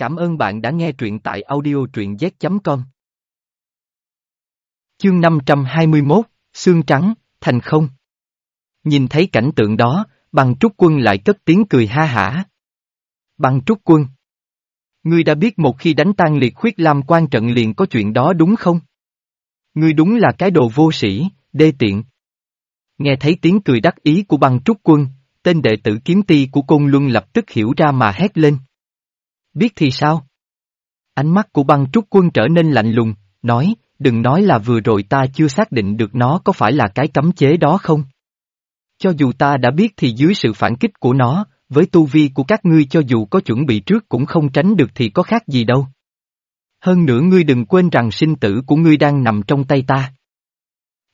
Cảm ơn bạn đã nghe truyện tại audio truyện z.com. Chương 521, Xương Trắng, Thành Không. Nhìn thấy cảnh tượng đó, băng trúc quân lại cất tiếng cười ha hả. Băng trúc quân. Ngươi đã biết một khi đánh tan liệt khuyết lam quan trận liền có chuyện đó đúng không? Ngươi đúng là cái đồ vô sĩ, đê tiện. Nghe thấy tiếng cười đắc ý của băng trúc quân, tên đệ tử kiếm ti của Côn Luân lập tức hiểu ra mà hét lên. Biết thì sao? Ánh mắt của băng trúc quân trở nên lạnh lùng, nói, đừng nói là vừa rồi ta chưa xác định được nó có phải là cái cấm chế đó không? Cho dù ta đã biết thì dưới sự phản kích của nó, với tu vi của các ngươi cho dù có chuẩn bị trước cũng không tránh được thì có khác gì đâu. Hơn nữa ngươi đừng quên rằng sinh tử của ngươi đang nằm trong tay ta.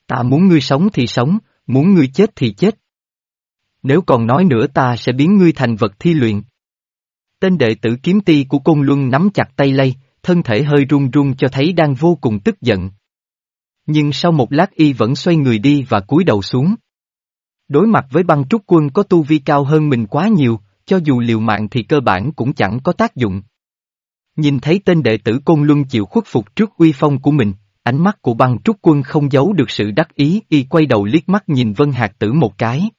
Ta muốn ngươi sống thì sống, muốn ngươi chết thì chết. Nếu còn nói nữa ta sẽ biến ngươi thành vật thi luyện. Tên đệ tử kiếm ti của Côn Luân nắm chặt tay lây, thân thể hơi run run cho thấy đang vô cùng tức giận. Nhưng sau một lát y vẫn xoay người đi và cúi đầu xuống. Đối mặt với băng trúc quân có tu vi cao hơn mình quá nhiều, cho dù liều mạng thì cơ bản cũng chẳng có tác dụng. Nhìn thấy tên đệ tử Côn Luân chịu khuất phục trước uy phong của mình, ánh mắt của băng trúc quân không giấu được sự đắc ý y quay đầu liếc mắt nhìn Vân Hạc Tử một cái.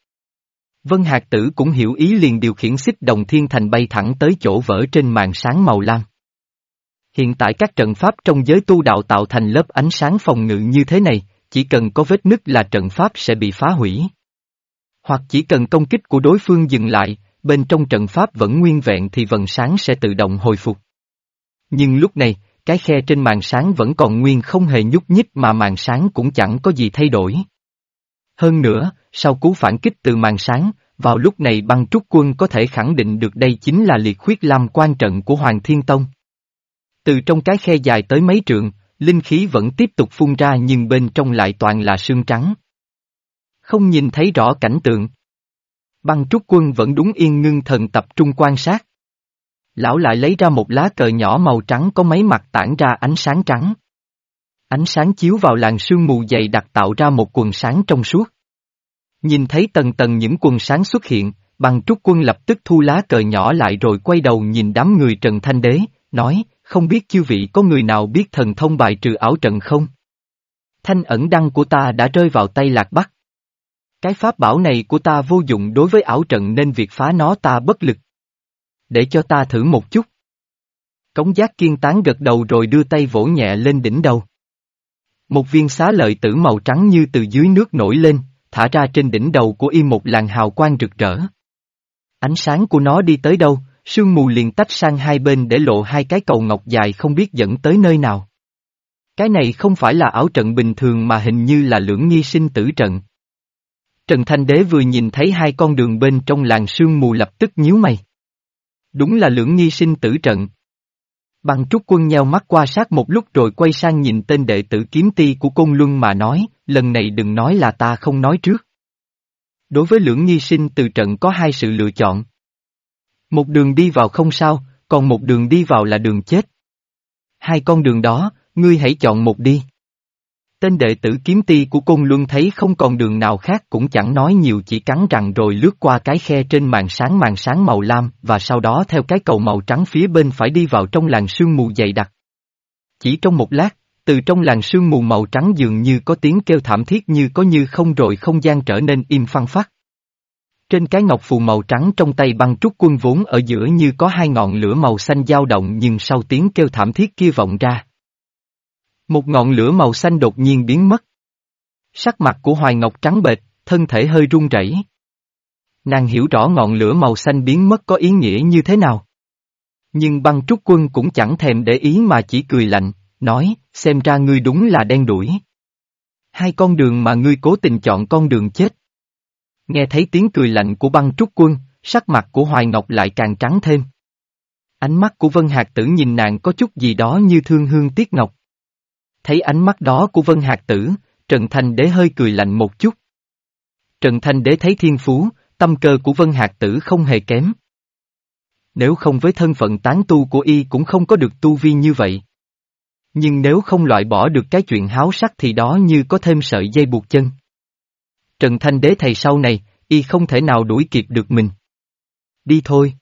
Vân Hạc Tử cũng hiểu ý liền điều khiển xích đồng thiên thành bay thẳng tới chỗ vỡ trên màn sáng màu lam. Hiện tại các trận pháp trong giới tu đạo tạo thành lớp ánh sáng phòng ngự như thế này, chỉ cần có vết nứt là trận pháp sẽ bị phá hủy. Hoặc chỉ cần công kích của đối phương dừng lại, bên trong trận pháp vẫn nguyên vẹn thì vần sáng sẽ tự động hồi phục. Nhưng lúc này, cái khe trên màn sáng vẫn còn nguyên không hề nhúc nhích mà màn sáng cũng chẳng có gì thay đổi. Hơn nữa, sau cú phản kích từ màn sáng, vào lúc này băng trúc quân có thể khẳng định được đây chính là liệt khuyết lam quan trận của Hoàng Thiên Tông. Từ trong cái khe dài tới mấy trượng, linh khí vẫn tiếp tục phun ra nhưng bên trong lại toàn là sương trắng. Không nhìn thấy rõ cảnh tượng. Băng trúc quân vẫn đúng yên ngưng thần tập trung quan sát. Lão lại lấy ra một lá cờ nhỏ màu trắng có mấy mặt tản ra ánh sáng trắng. Ánh sáng chiếu vào làn sương mù dày đặc tạo ra một quần sáng trong suốt. Nhìn thấy tầng tầng những quần sáng xuất hiện, bằng trúc quân lập tức thu lá cờ nhỏ lại rồi quay đầu nhìn đám người Trần Thanh Đế, nói, không biết chư vị có người nào biết thần thông bài trừ ảo trận không? Thanh ẩn đăng của ta đã rơi vào tay lạc bắc. Cái pháp bảo này của ta vô dụng đối với ảo trận nên việc phá nó ta bất lực. Để cho ta thử một chút. Cống giác kiên tán gật đầu rồi đưa tay vỗ nhẹ lên đỉnh đầu. Một viên xá lợi tử màu trắng như từ dưới nước nổi lên, thả ra trên đỉnh đầu của y một làn hào quang rực rỡ. Ánh sáng của nó đi tới đâu, sương mù liền tách sang hai bên để lộ hai cái cầu ngọc dài không biết dẫn tới nơi nào. Cái này không phải là ảo trận bình thường mà hình như là lưỡng nghi sinh tử trận. Trần Thanh Đế vừa nhìn thấy hai con đường bên trong làng sương mù lập tức nhíu mày. Đúng là lưỡng nghi sinh tử trận. Bằng trúc quân nheo mắt qua sát một lúc rồi quay sang nhìn tên đệ tử kiếm ti của Côn Luân mà nói, lần này đừng nói là ta không nói trước. Đối với lưỡng nghi sinh từ trận có hai sự lựa chọn. Một đường đi vào không sao, còn một đường đi vào là đường chết. Hai con đường đó, ngươi hãy chọn một đi. Tên đệ tử kiếm ti của Côn Luân thấy không còn đường nào khác cũng chẳng nói nhiều chỉ cắn rằng rồi lướt qua cái khe trên màn sáng màn sáng màu lam và sau đó theo cái cầu màu trắng phía bên phải đi vào trong làng sương mù dày đặc. Chỉ trong một lát, từ trong làn sương mù màu trắng dường như có tiếng kêu thảm thiết như có như không rồi không gian trở nên im phăng phát. Trên cái ngọc phù màu trắng trong tay băng trúc quân vốn ở giữa như có hai ngọn lửa màu xanh dao động nhưng sau tiếng kêu thảm thiết kia vọng ra. Một ngọn lửa màu xanh đột nhiên biến mất. Sắc mặt của Hoài Ngọc trắng bệch, thân thể hơi run rẩy. Nàng hiểu rõ ngọn lửa màu xanh biến mất có ý nghĩa như thế nào. Nhưng băng trúc quân cũng chẳng thèm để ý mà chỉ cười lạnh, nói, xem ra ngươi đúng là đen đuổi. Hai con đường mà ngươi cố tình chọn con đường chết. Nghe thấy tiếng cười lạnh của băng trúc quân, sắc mặt của Hoài Ngọc lại càng trắng thêm. Ánh mắt của Vân Hạc Tử nhìn nàng có chút gì đó như thương hương tiếc ngọc. Thấy ánh mắt đó của Vân Hạc Tử, Trần Thanh Đế hơi cười lạnh một chút. Trần Thanh Đế thấy thiên phú, tâm cơ của Vân Hạc Tử không hề kém. Nếu không với thân phận tán tu của y cũng không có được tu vi như vậy. Nhưng nếu không loại bỏ được cái chuyện háo sắc thì đó như có thêm sợi dây buộc chân. Trần Thanh Đế thầy sau này, y không thể nào đuổi kịp được mình. Đi thôi.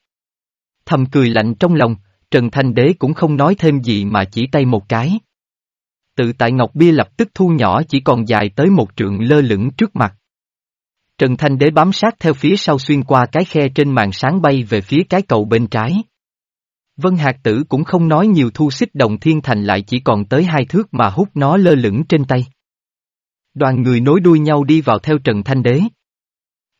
Thầm cười lạnh trong lòng, Trần Thanh Đế cũng không nói thêm gì mà chỉ tay một cái. Tự tại Ngọc Bia lập tức thu nhỏ chỉ còn dài tới một trượng lơ lửng trước mặt. Trần Thanh Đế bám sát theo phía sau xuyên qua cái khe trên màn sáng bay về phía cái cầu bên trái. Vân Hạc Tử cũng không nói nhiều thu xích đồng thiên thành lại chỉ còn tới hai thước mà hút nó lơ lửng trên tay. Đoàn người nối đuôi nhau đi vào theo Trần Thanh Đế.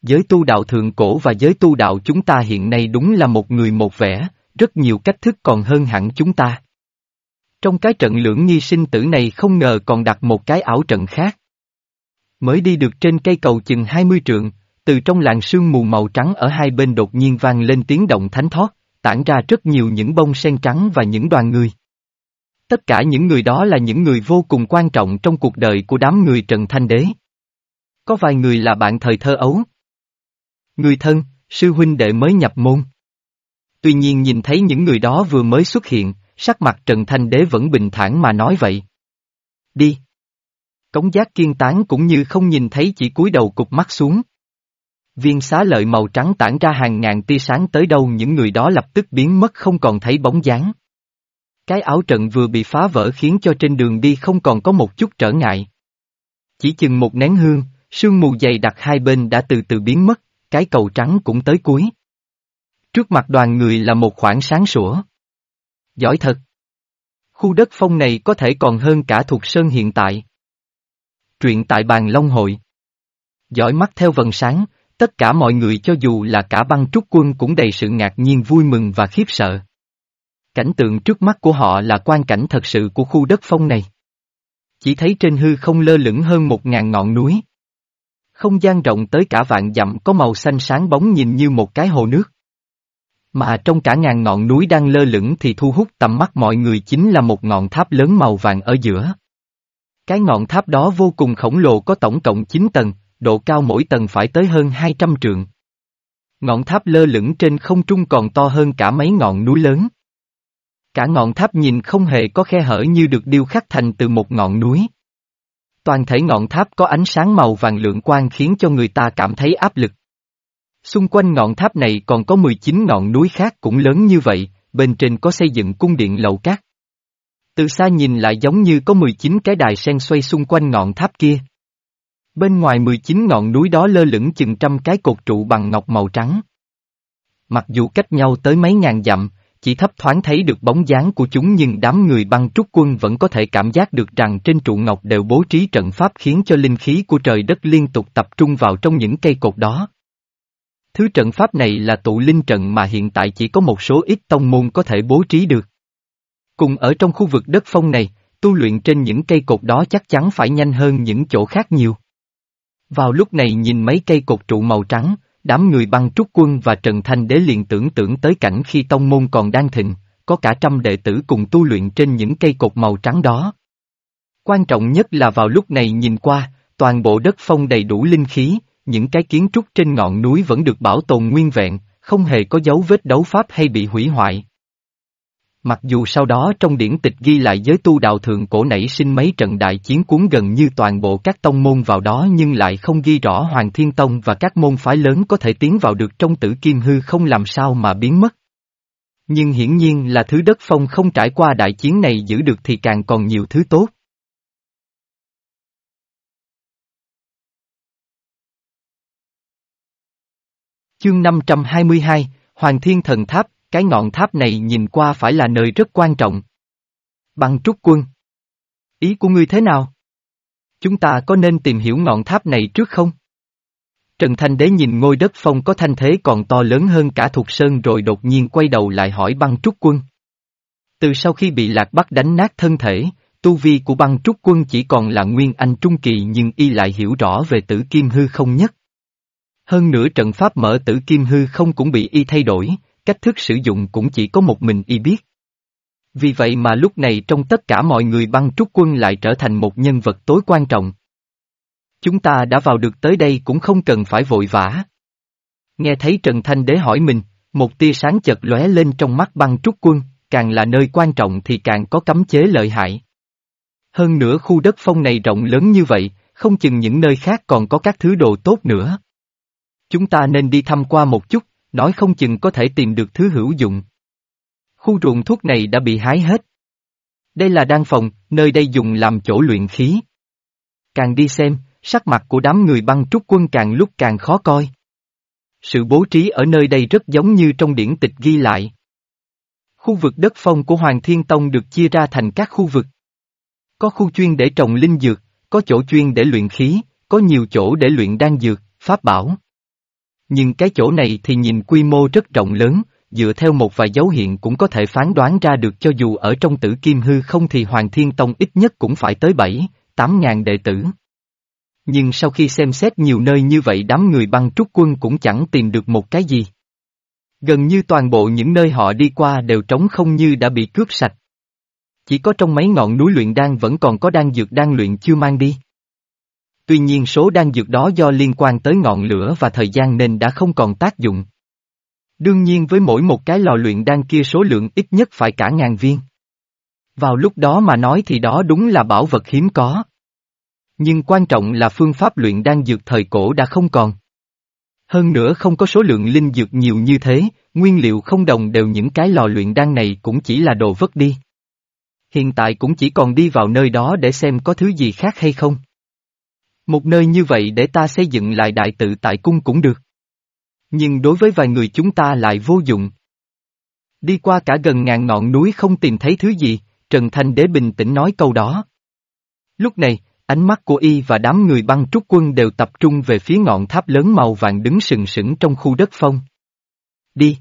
Giới tu đạo thượng cổ và giới tu đạo chúng ta hiện nay đúng là một người một vẻ, rất nhiều cách thức còn hơn hẳn chúng ta. Trong cái trận lưỡng nghi sinh tử này không ngờ còn đặt một cái ảo trận khác. Mới đi được trên cây cầu chừng 20 trượng, từ trong làng sương mù màu trắng ở hai bên đột nhiên vang lên tiếng động thánh thoát, tản ra rất nhiều những bông sen trắng và những đoàn người. Tất cả những người đó là những người vô cùng quan trọng trong cuộc đời của đám người Trần Thanh Đế. Có vài người là bạn thời thơ ấu. Người thân, sư huynh đệ mới nhập môn. Tuy nhiên nhìn thấy những người đó vừa mới xuất hiện, sắc mặt Trần Thanh Đế vẫn bình thản mà nói vậy. Đi. Cống giác kiên tán cũng như không nhìn thấy chỉ cúi đầu cục mắt xuống. Viên xá lợi màu trắng tản ra hàng ngàn tia sáng tới đâu những người đó lập tức biến mất không còn thấy bóng dáng. Cái áo trận vừa bị phá vỡ khiến cho trên đường đi không còn có một chút trở ngại. Chỉ chừng một nén hương, sương mù dày đặc hai bên đã từ từ biến mất, cái cầu trắng cũng tới cuối. Trước mặt đoàn người là một khoảng sáng sủa. Giỏi thật! Khu đất phong này có thể còn hơn cả thuộc sơn hiện tại. Truyện tại bàn Long Hội. Giỏi mắt theo vần sáng, tất cả mọi người cho dù là cả băng trúc quân cũng đầy sự ngạc nhiên vui mừng và khiếp sợ. Cảnh tượng trước mắt của họ là quan cảnh thật sự của khu đất phong này. Chỉ thấy trên hư không lơ lửng hơn một ngàn ngọn núi. Không gian rộng tới cả vạn dặm có màu xanh sáng bóng nhìn như một cái hồ nước. Mà trong cả ngàn ngọn núi đang lơ lửng thì thu hút tầm mắt mọi người chính là một ngọn tháp lớn màu vàng ở giữa. Cái ngọn tháp đó vô cùng khổng lồ có tổng cộng 9 tầng, độ cao mỗi tầng phải tới hơn 200 trượng. Ngọn tháp lơ lửng trên không trung còn to hơn cả mấy ngọn núi lớn. Cả ngọn tháp nhìn không hề có khe hở như được điêu khắc thành từ một ngọn núi. Toàn thể ngọn tháp có ánh sáng màu vàng lượng quang khiến cho người ta cảm thấy áp lực. Xung quanh ngọn tháp này còn có 19 ngọn núi khác cũng lớn như vậy, bên trên có xây dựng cung điện lầu cát. Từ xa nhìn lại giống như có 19 cái đài sen xoay xung quanh ngọn tháp kia. Bên ngoài 19 ngọn núi đó lơ lửng chừng trăm cái cột trụ bằng ngọc màu trắng. Mặc dù cách nhau tới mấy ngàn dặm, chỉ thấp thoáng thấy được bóng dáng của chúng nhưng đám người băng trúc quân vẫn có thể cảm giác được rằng trên trụ ngọc đều bố trí trận pháp khiến cho linh khí của trời đất liên tục tập trung vào trong những cây cột đó. Thứ trận pháp này là tụ linh trận mà hiện tại chỉ có một số ít tông môn có thể bố trí được. Cùng ở trong khu vực đất phong này, tu luyện trên những cây cột đó chắc chắn phải nhanh hơn những chỗ khác nhiều. Vào lúc này nhìn mấy cây cột trụ màu trắng, đám người băng trúc quân và Trần Thanh Đế liền tưởng tưởng tới cảnh khi tông môn còn đang thịnh, có cả trăm đệ tử cùng tu luyện trên những cây cột màu trắng đó. Quan trọng nhất là vào lúc này nhìn qua, toàn bộ đất phong đầy đủ linh khí, những cái kiến trúc trên ngọn núi vẫn được bảo tồn nguyên vẹn, không hề có dấu vết đấu pháp hay bị hủy hoại. Mặc dù sau đó trong điển tịch ghi lại giới tu đạo thượng cổ nảy sinh mấy trận đại chiến cuốn gần như toàn bộ các tông môn vào đó nhưng lại không ghi rõ Hoàng Thiên Tông và các môn phái lớn có thể tiến vào được trong tử kim hư không làm sao mà biến mất. Nhưng hiển nhiên là thứ đất phong không trải qua đại chiến này giữ được thì càng còn nhiều thứ tốt. Chương 522, Hoàng Thiên Thần Tháp, cái ngọn tháp này nhìn qua phải là nơi rất quan trọng. Băng trúc quân. Ý của ngươi thế nào? Chúng ta có nên tìm hiểu ngọn tháp này trước không? Trần Thanh Đế nhìn ngôi đất phong có thanh thế còn to lớn hơn cả thuộc sơn rồi đột nhiên quay đầu lại hỏi băng trúc quân. Từ sau khi bị lạc bắc đánh nát thân thể, tu vi của băng trúc quân chỉ còn là nguyên anh trung kỳ nhưng y lại hiểu rõ về tử kim hư không nhất. Hơn nữa trận pháp mở tử kim hư không cũng bị y thay đổi, cách thức sử dụng cũng chỉ có một mình y biết. Vì vậy mà lúc này trong tất cả mọi người băng trúc quân lại trở thành một nhân vật tối quan trọng. Chúng ta đã vào được tới đây cũng không cần phải vội vã. Nghe thấy Trần Thanh Đế hỏi mình, một tia sáng chợt lóe lên trong mắt băng trúc quân, càng là nơi quan trọng thì càng có cấm chế lợi hại. Hơn nữa khu đất phong này rộng lớn như vậy, không chừng những nơi khác còn có các thứ đồ tốt nữa. Chúng ta nên đi thăm qua một chút, nói không chừng có thể tìm được thứ hữu dụng. Khu ruộng thuốc này đã bị hái hết. Đây là đan phòng, nơi đây dùng làm chỗ luyện khí. Càng đi xem, sắc mặt của đám người băng trúc quân càng lúc càng khó coi. Sự bố trí ở nơi đây rất giống như trong điển tịch ghi lại. Khu vực đất phong của Hoàng Thiên Tông được chia ra thành các khu vực. Có khu chuyên để trồng linh dược, có chỗ chuyên để luyện khí, có nhiều chỗ để luyện đan dược, pháp bảo. Nhưng cái chỗ này thì nhìn quy mô rất rộng lớn, dựa theo một vài dấu hiện cũng có thể phán đoán ra được cho dù ở trong tử kim hư không thì Hoàng Thiên Tông ít nhất cũng phải tới 7, 8 ngàn đệ tử. Nhưng sau khi xem xét nhiều nơi như vậy đám người băng trúc quân cũng chẳng tìm được một cái gì. Gần như toàn bộ những nơi họ đi qua đều trống không như đã bị cướp sạch. Chỉ có trong mấy ngọn núi luyện đan vẫn còn có đan dược đan luyện chưa mang đi. Tuy nhiên số đan dược đó do liên quan tới ngọn lửa và thời gian nên đã không còn tác dụng. Đương nhiên với mỗi một cái lò luyện đan kia số lượng ít nhất phải cả ngàn viên. Vào lúc đó mà nói thì đó đúng là bảo vật hiếm có. Nhưng quan trọng là phương pháp luyện đan dược thời cổ đã không còn. Hơn nữa không có số lượng linh dược nhiều như thế, nguyên liệu không đồng đều những cái lò luyện đan này cũng chỉ là đồ vất đi. Hiện tại cũng chỉ còn đi vào nơi đó để xem có thứ gì khác hay không. Một nơi như vậy để ta xây dựng lại đại tự tại cung cũng được. Nhưng đối với vài người chúng ta lại vô dụng. Đi qua cả gần ngàn ngọn núi không tìm thấy thứ gì, Trần Thanh Đế bình tĩnh nói câu đó. Lúc này, ánh mắt của y và đám người băng trúc quân đều tập trung về phía ngọn tháp lớn màu vàng đứng sừng sững trong khu đất phong. Đi.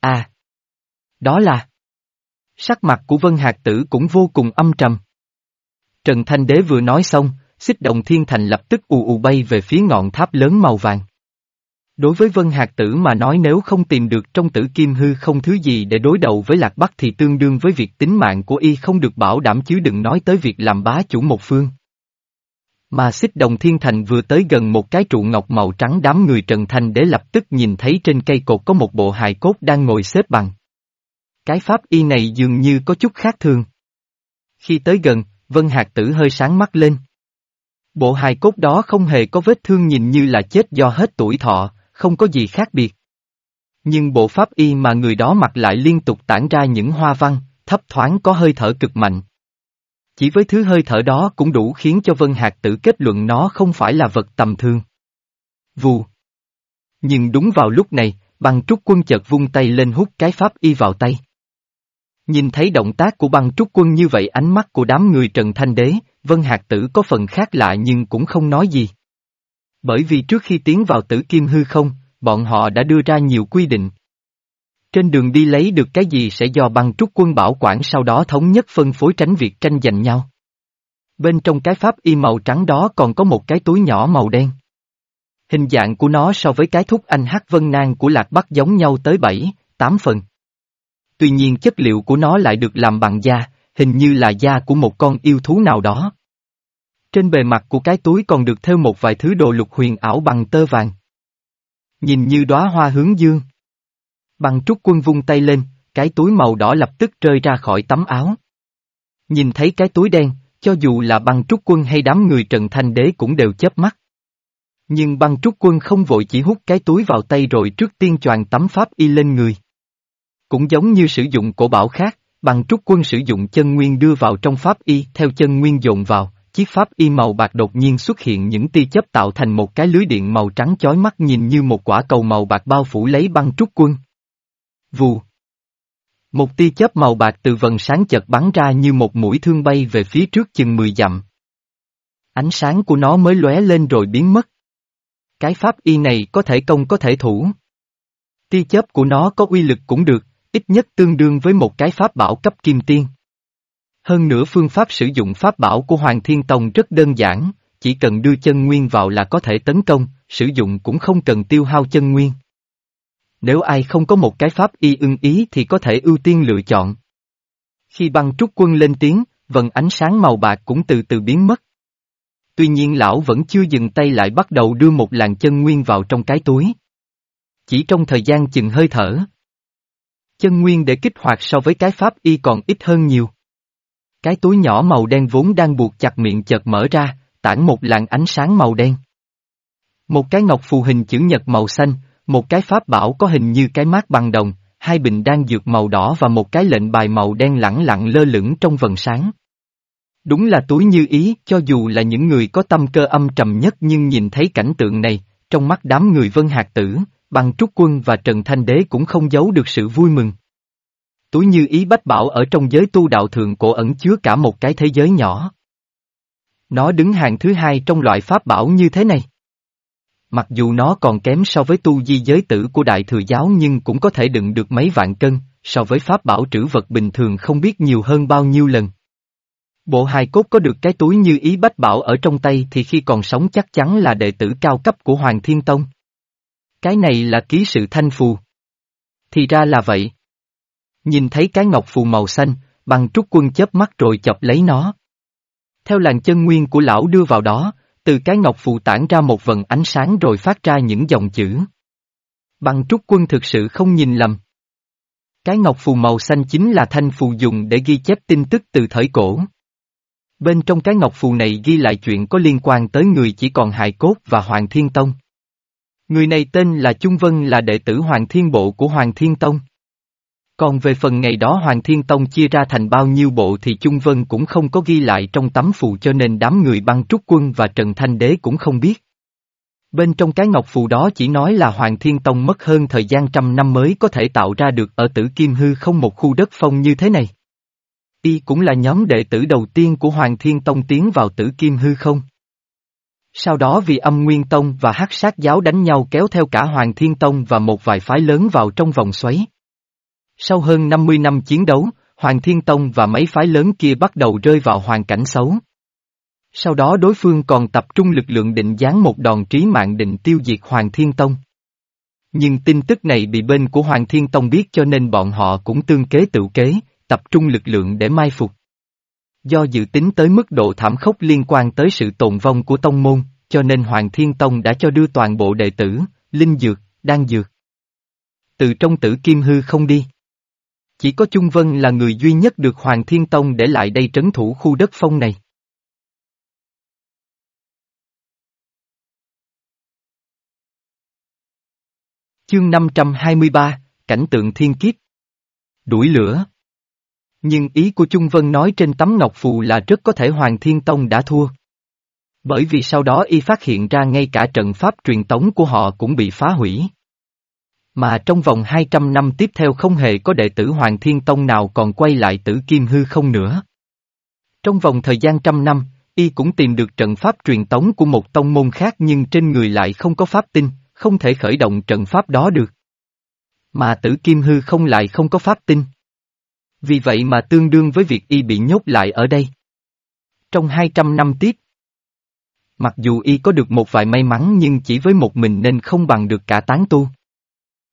À. Đó là. Sắc mặt của Vân Hạc Tử cũng vô cùng âm trầm. Trần Thanh Đế vừa nói xong, xích đồng thiên thành lập tức ù ù bay về phía ngọn tháp lớn màu vàng. Đối với Vân Hạc Tử mà nói nếu không tìm được trong tử kim hư không thứ gì để đối đầu với Lạc Bắc thì tương đương với việc tính mạng của y không được bảo đảm chứ đừng nói tới việc làm bá chủ một phương. Mà xích đồng thiên thành vừa tới gần một cái trụ ngọc màu trắng đám người Trần Thanh để lập tức nhìn thấy trên cây cột có một bộ hài cốt đang ngồi xếp bằng. Cái pháp y này dường như có chút khác thường. Khi tới gần, Vân Hạc Tử hơi sáng mắt lên. Bộ hài cốt đó không hề có vết thương nhìn như là chết do hết tuổi thọ, không có gì khác biệt. Nhưng bộ pháp y mà người đó mặc lại liên tục tản ra những hoa văn, thấp thoáng có hơi thở cực mạnh. Chỉ với thứ hơi thở đó cũng đủ khiến cho Vân Hạc tử kết luận nó không phải là vật tầm thường. Vù. Nhưng đúng vào lúc này, băng trúc quân chợt vung tay lên hút cái pháp y vào tay. Nhìn thấy động tác của băng trúc quân như vậy ánh mắt của đám người Trần Thanh Đế, Vân Hạc Tử có phần khác lạ nhưng cũng không nói gì. Bởi vì trước khi tiến vào tử kim hư không, bọn họ đã đưa ra nhiều quy định. Trên đường đi lấy được cái gì sẽ do băng trúc quân bảo quản sau đó thống nhất phân phối tránh việc tranh giành nhau. Bên trong cái pháp y màu trắng đó còn có một cái túi nhỏ màu đen. Hình dạng của nó so với cái thúc anh hắc vân nang của lạc bắc giống nhau tới 7, 8 phần. Tuy nhiên chất liệu của nó lại được làm bằng da, hình như là da của một con yêu thú nào đó. Trên bề mặt của cái túi còn được thêu một vài thứ đồ lục huyền ảo bằng tơ vàng. Nhìn như đóa hoa hướng dương. Bằng trúc quân vung tay lên, cái túi màu đỏ lập tức rơi ra khỏi tấm áo. Nhìn thấy cái túi đen, cho dù là băng trúc quân hay đám người Trần Thanh Đế cũng đều chớp mắt. Nhưng băng trúc quân không vội chỉ hút cái túi vào tay rồi trước tiên choàng tấm pháp y lên người. Cũng giống như sử dụng cổ bảo khác, băng trúc quân sử dụng chân nguyên đưa vào trong pháp y theo chân nguyên dồn vào, chiếc pháp y màu bạc đột nhiên xuất hiện những tia chớp tạo thành một cái lưới điện màu trắng chói mắt nhìn như một quả cầu màu bạc bao phủ lấy băng trúc quân. Vù. Một tia chớp màu bạc từ vần sáng chợt bắn ra như một mũi thương bay về phía trước chừng 10 dặm. Ánh sáng của nó mới lóe lên rồi biến mất. Cái pháp y này có thể công có thể thủ. Tia chớp của nó có uy lực cũng được, ít nhất tương đương với một cái pháp bảo cấp kim tiên. Hơn nữa phương pháp sử dụng pháp bảo của Hoàng Thiên Tông rất đơn giản, chỉ cần đưa chân nguyên vào là có thể tấn công, sử dụng cũng không cần tiêu hao chân nguyên. Nếu ai không có một cái pháp y ưng ý thì có thể ưu tiên lựa chọn. Khi băng trúc quân lên tiếng, vần ánh sáng màu bạc cũng từ từ biến mất. Tuy nhiên lão vẫn chưa dừng tay lại bắt đầu đưa một làn chân nguyên vào trong cái túi. Chỉ trong thời gian chừng hơi thở. Chân nguyên để kích hoạt so với cái pháp y còn ít hơn nhiều. Cái túi nhỏ màu đen vốn đang buộc chặt miệng chợt mở ra, tản một làn ánh sáng màu đen. Một cái ngọc phù hình chữ nhật màu xanh, một cái pháp bảo có hình như cái mát bằng đồng, hai bình đan dược màu đỏ và một cái lệnh bài màu đen lẳng lặng lơ lửng trong vần sáng. Đúng là túi như ý, cho dù là những người có tâm cơ âm trầm nhất nhưng nhìn thấy cảnh tượng này, trong mắt đám người vân hạt tử, bằng trúc quân và Trần Thanh Đế cũng không giấu được sự vui mừng. Túi như ý bách bảo ở trong giới tu đạo thường cổ ẩn chứa cả một cái thế giới nhỏ. Nó đứng hàng thứ hai trong loại pháp bảo như thế này. Mặc dù nó còn kém so với tu di giới tử của Đại Thừa Giáo nhưng cũng có thể đựng được mấy vạn cân, so với pháp bảo trữ vật bình thường không biết nhiều hơn bao nhiêu lần. Bộ hài cốt có được cái túi như ý bách bảo ở trong tay thì khi còn sống chắc chắn là đệ tử cao cấp của Hoàng Thiên Tông. Cái này là ký sự thanh phù. Thì ra là vậy. Nhìn thấy cái ngọc phù màu xanh, bằng trúc quân chớp mắt rồi chọc lấy nó. Theo làn chân nguyên của lão đưa vào đó, từ cái ngọc phù tản ra một vần ánh sáng rồi phát ra những dòng chữ. Bằng trúc quân thực sự không nhìn lầm. Cái ngọc phù màu xanh chính là thanh phù dùng để ghi chép tin tức từ thời cổ. Bên trong cái ngọc phù này ghi lại chuyện có liên quan tới người chỉ còn hài cốt và Hoàng Thiên Tông. Người này tên là Trung Vân là đệ tử Hoàng Thiên Bộ của Hoàng Thiên Tông. Còn về phần ngày đó Hoàng Thiên Tông chia ra thành bao nhiêu bộ thì Trung Vân cũng không có ghi lại trong tấm phù cho nên đám người băng trúc quân và Trần Thanh Đế cũng không biết. Bên trong cái ngọc phù đó chỉ nói là Hoàng Thiên Tông mất hơn thời gian trăm năm mới có thể tạo ra được ở tử Kim Hư không một khu đất phong như thế này. Y cũng là nhóm đệ tử đầu tiên của Hoàng Thiên Tông tiến vào tử Kim Hư không. Sau đó vì âm Nguyên Tông và hắc sát giáo đánh nhau kéo theo cả Hoàng Thiên Tông và một vài phái lớn vào trong vòng xoáy. Sau hơn 50 năm chiến đấu, Hoàng Thiên Tông và mấy phái lớn kia bắt đầu rơi vào hoàn cảnh xấu. Sau đó đối phương còn tập trung lực lượng định giáng một đòn trí mạng định tiêu diệt Hoàng Thiên Tông. Nhưng tin tức này bị bên của Hoàng Thiên Tông biết cho nên bọn họ cũng tương kế tự kế, tập trung lực lượng để mai phục. Do dự tính tới mức độ thảm khốc liên quan tới sự tồn vong của tông môn, cho nên Hoàng Thiên Tông đã cho đưa toàn bộ đệ tử, linh dược, đan dược. Từ trong tử kim hư không đi. Chỉ có Trung Vân là người duy nhất được Hoàng Thiên Tông để lại đây trấn thủ khu đất phong này. Chương 523, Cảnh tượng thiên kiếp. Đuổi lửa. Nhưng ý của Trung Vân nói trên tấm ngọc phù là rất có thể Hoàng Thiên Tông đã thua. Bởi vì sau đó y phát hiện ra ngay cả trận pháp truyền tống của họ cũng bị phá hủy. Mà trong vòng 200 năm tiếp theo không hề có đệ tử Hoàng Thiên Tông nào còn quay lại tử kim hư không nữa. Trong vòng thời gian trăm năm, y cũng tìm được trận pháp truyền tống của một tông môn khác nhưng trên người lại không có pháp tinh, không thể khởi động trận pháp đó được. Mà tử kim hư không lại không có pháp tinh. Vì vậy mà tương đương với việc y bị nhốt lại ở đây. Trong 200 năm tiếp, mặc dù y có được một vài may mắn nhưng chỉ với một mình nên không bằng được cả tán tu.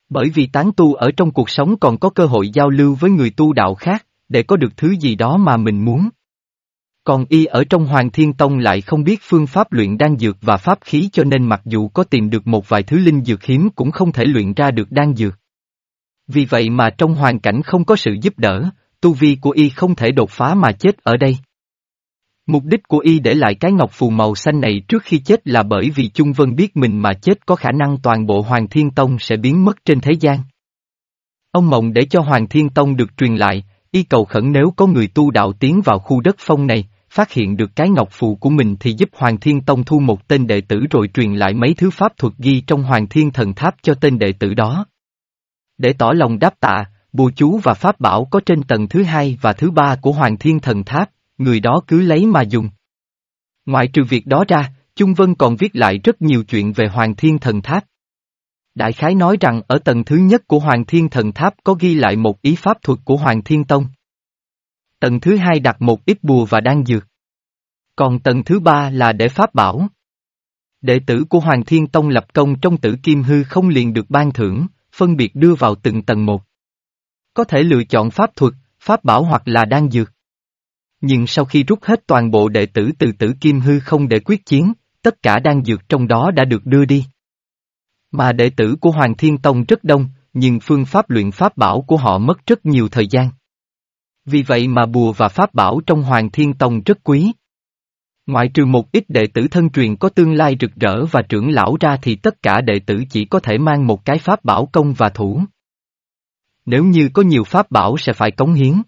Bởi vì tán tu ở trong cuộc sống còn có cơ hội giao lưu với người tu đạo khác, để có được thứ gì đó mà mình muốn. Còn y ở trong Hoàng Thiên Tông lại không biết phương pháp luyện đan dược và pháp khí cho nên mặc dù có tìm được một vài thứ linh dược hiếm cũng không thể luyện ra được đan dược. Vì vậy mà trong hoàn cảnh không có sự giúp đỡ, tu vi của y không thể đột phá mà chết ở đây. Mục đích của y để lại cái ngọc phù màu xanh này trước khi chết là bởi vì Trung Vân biết mình mà chết có khả năng toàn bộ Hoàng Thiên Tông sẽ biến mất trên thế gian. Ông mộng để cho Hoàng Thiên Tông được truyền lại, y cầu khẩn nếu có người tu đạo tiến vào khu đất phong này, phát hiện được cái ngọc phù của mình thì giúp Hoàng Thiên Tông thu một tên đệ tử rồi truyền lại mấy thứ pháp thuật ghi trong Hoàng Thiên Thần Tháp cho tên đệ tử đó. Để tỏ lòng đáp tạ, bùa chú và pháp bảo có trên tầng thứ hai và thứ ba của Hoàng Thiên Thần Tháp, người đó cứ lấy mà dùng. Ngoại trừ việc đó ra, Trung Vân còn viết lại rất nhiều chuyện về Hoàng Thiên Thần Tháp. Đại khái nói rằng ở tầng thứ nhất của Hoàng Thiên Thần Tháp có ghi lại một ý pháp thuật của Hoàng Thiên Tông. Tầng thứ hai đặt một ít bùa và đan dược. Còn tầng thứ ba là để pháp bảo. Đệ tử của Hoàng Thiên Tông lập công trong tử kim hư không liền được ban thưởng, phân biệt đưa vào từng tầng một. Có thể lựa chọn pháp thuật, pháp bảo hoặc là đan dược. Nhưng sau khi rút hết toàn bộ đệ tử từ tử kim hư không để quyết chiến, tất cả đan dược trong đó đã được đưa đi. Mà đệ tử của Hoàng Thiên Tông rất đông, nhưng phương pháp luyện pháp bảo của họ mất rất nhiều thời gian. Vì vậy mà bùa và pháp bảo trong Hoàng Thiên Tông rất quý. Ngoại trừ một ít đệ tử thân truyền có tương lai rực rỡ và trưởng lão ra thì tất cả đệ tử chỉ có thể mang một cái pháp bảo công và thủ nếu như có nhiều pháp bảo sẽ phải cống hiến.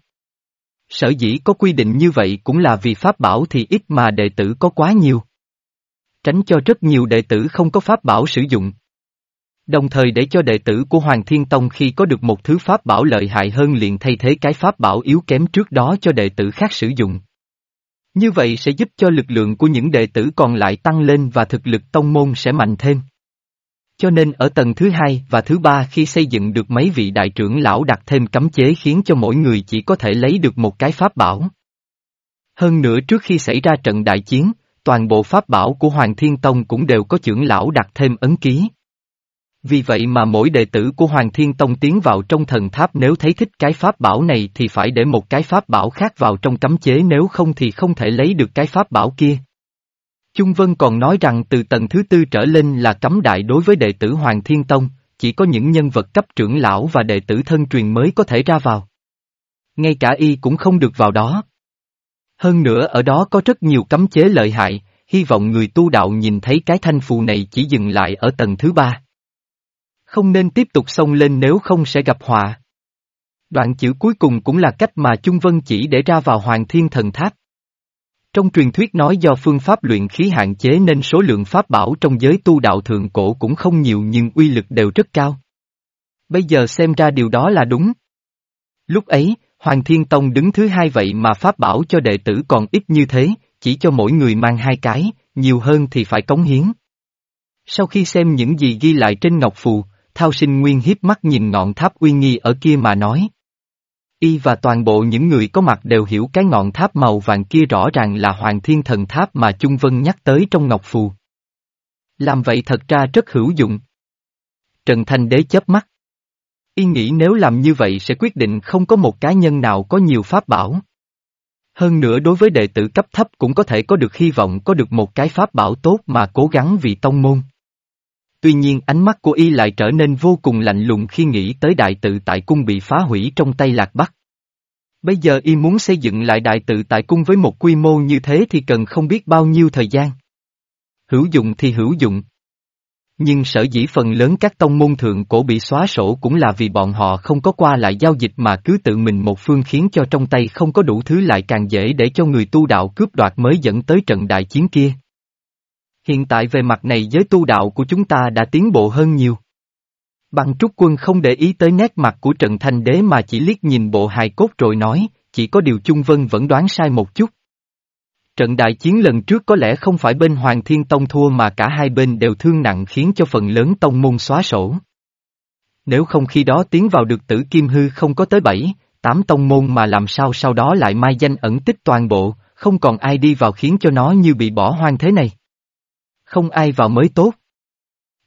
Sở dĩ có quy định như vậy cũng là vì pháp bảo thì ít mà đệ tử có quá nhiều. Tránh cho rất nhiều đệ tử không có pháp bảo sử dụng. Đồng thời để cho đệ tử của Hoàng Thiên Tông khi có được một thứ pháp bảo lợi hại hơn liền thay thế cái pháp bảo yếu kém trước đó cho đệ tử khác sử dụng. Như vậy sẽ giúp cho lực lượng của những đệ tử còn lại tăng lên và thực lực tông môn sẽ mạnh thêm. Cho nên ở tầng thứ hai và thứ ba khi xây dựng được mấy vị đại trưởng lão đặt thêm cấm chế khiến cho mỗi người chỉ có thể lấy được một cái pháp bảo. Hơn nữa trước khi xảy ra trận đại chiến, toàn bộ pháp bảo của Hoàng Thiên Tông cũng đều có trưởng lão đặt thêm ấn ký. Vì vậy mà mỗi đệ tử của Hoàng Thiên Tông tiến vào trong thần tháp nếu thấy thích cái pháp bảo này thì phải để một cái pháp bảo khác vào trong cấm chế nếu không thì không thể lấy được cái pháp bảo kia. Trung Vân còn nói rằng từ tầng thứ tư trở lên là cấm đại đối với đệ tử Hoàng Thiên Tông, chỉ có những nhân vật cấp trưởng lão và đệ tử thân truyền mới có thể ra vào. Ngay cả y cũng không được vào đó. Hơn nữa ở đó có rất nhiều cấm chế lợi hại, hy vọng người tu đạo nhìn thấy cái thanh phù này chỉ dừng lại ở tầng thứ ba. Không nên tiếp tục xông lên nếu không sẽ gặp họa. Đoạn chữ cuối cùng cũng là cách mà Trung Vân chỉ để ra vào Hoàng Thiên Thần Tháp. Trong truyền thuyết nói do phương pháp luyện khí hạn chế nên số lượng pháp bảo trong giới tu đạo thượng cổ cũng không nhiều nhưng uy lực đều rất cao. Bây giờ xem ra điều đó là đúng. Lúc ấy, Hoàng Thiên Tông đứng thứ hai vậy mà pháp bảo cho đệ tử còn ít như thế, chỉ cho mỗi người mang hai cái, nhiều hơn thì phải cống hiến. Sau khi xem những gì ghi lại trên ngọc phù, Thao sinh nguyên hiếp mắt nhìn ngọn tháp uy nghi ở kia mà nói. Y và toàn bộ những người có mặt đều hiểu cái ngọn tháp màu vàng kia rõ ràng là Hoàng Thiên Thần Tháp mà Trung Vân nhắc tới trong Ngọc Phù. Làm vậy thật ra rất hữu dụng. Trần Thanh Đế chớp mắt. Y nghĩ nếu làm như vậy sẽ quyết định không có một cá nhân nào có nhiều pháp bảo. Hơn nữa đối với đệ tử cấp thấp cũng có thể có được hy vọng có được một cái pháp bảo tốt mà cố gắng vì tông môn. Tuy nhiên, ánh mắt của y lại trở nên vô cùng lạnh lùng khi nghĩ tới đại tự tại cung bị phá hủy trong tay lạc bắc. Bây giờ y muốn xây dựng lại đại tự tại cung với một quy mô như thế thì cần không biết bao nhiêu thời gian. Hữu dụng thì hữu dụng. Nhưng sở dĩ phần lớn các tông môn thượng cổ bị xóa sổ cũng là vì bọn họ không có qua lại giao dịch mà cứ tự mình một phương khiến cho trong tay không có đủ thứ lại càng dễ để cho người tu đạo cướp đoạt mới dẫn tới trận đại chiến kia. Hiện tại về mặt này giới tu đạo của chúng ta đã tiến bộ hơn nhiều. Bằng trúc quân không để ý tới nét mặt của trần thanh đế mà chỉ liếc nhìn bộ hài cốt rồi nói, chỉ có điều Trung Vân vẫn đoán sai một chút. Trận đại chiến lần trước có lẽ không phải bên Hoàng Thiên Tông thua mà cả hai bên đều thương nặng khiến cho phần lớn tông môn xóa sổ. Nếu không khi đó tiến vào được tử kim hư không có tới bảy, tám tông môn mà làm sao sau đó lại mai danh ẩn tích toàn bộ, không còn ai đi vào khiến cho nó như bị bỏ hoang thế này. Không ai vào mới tốt.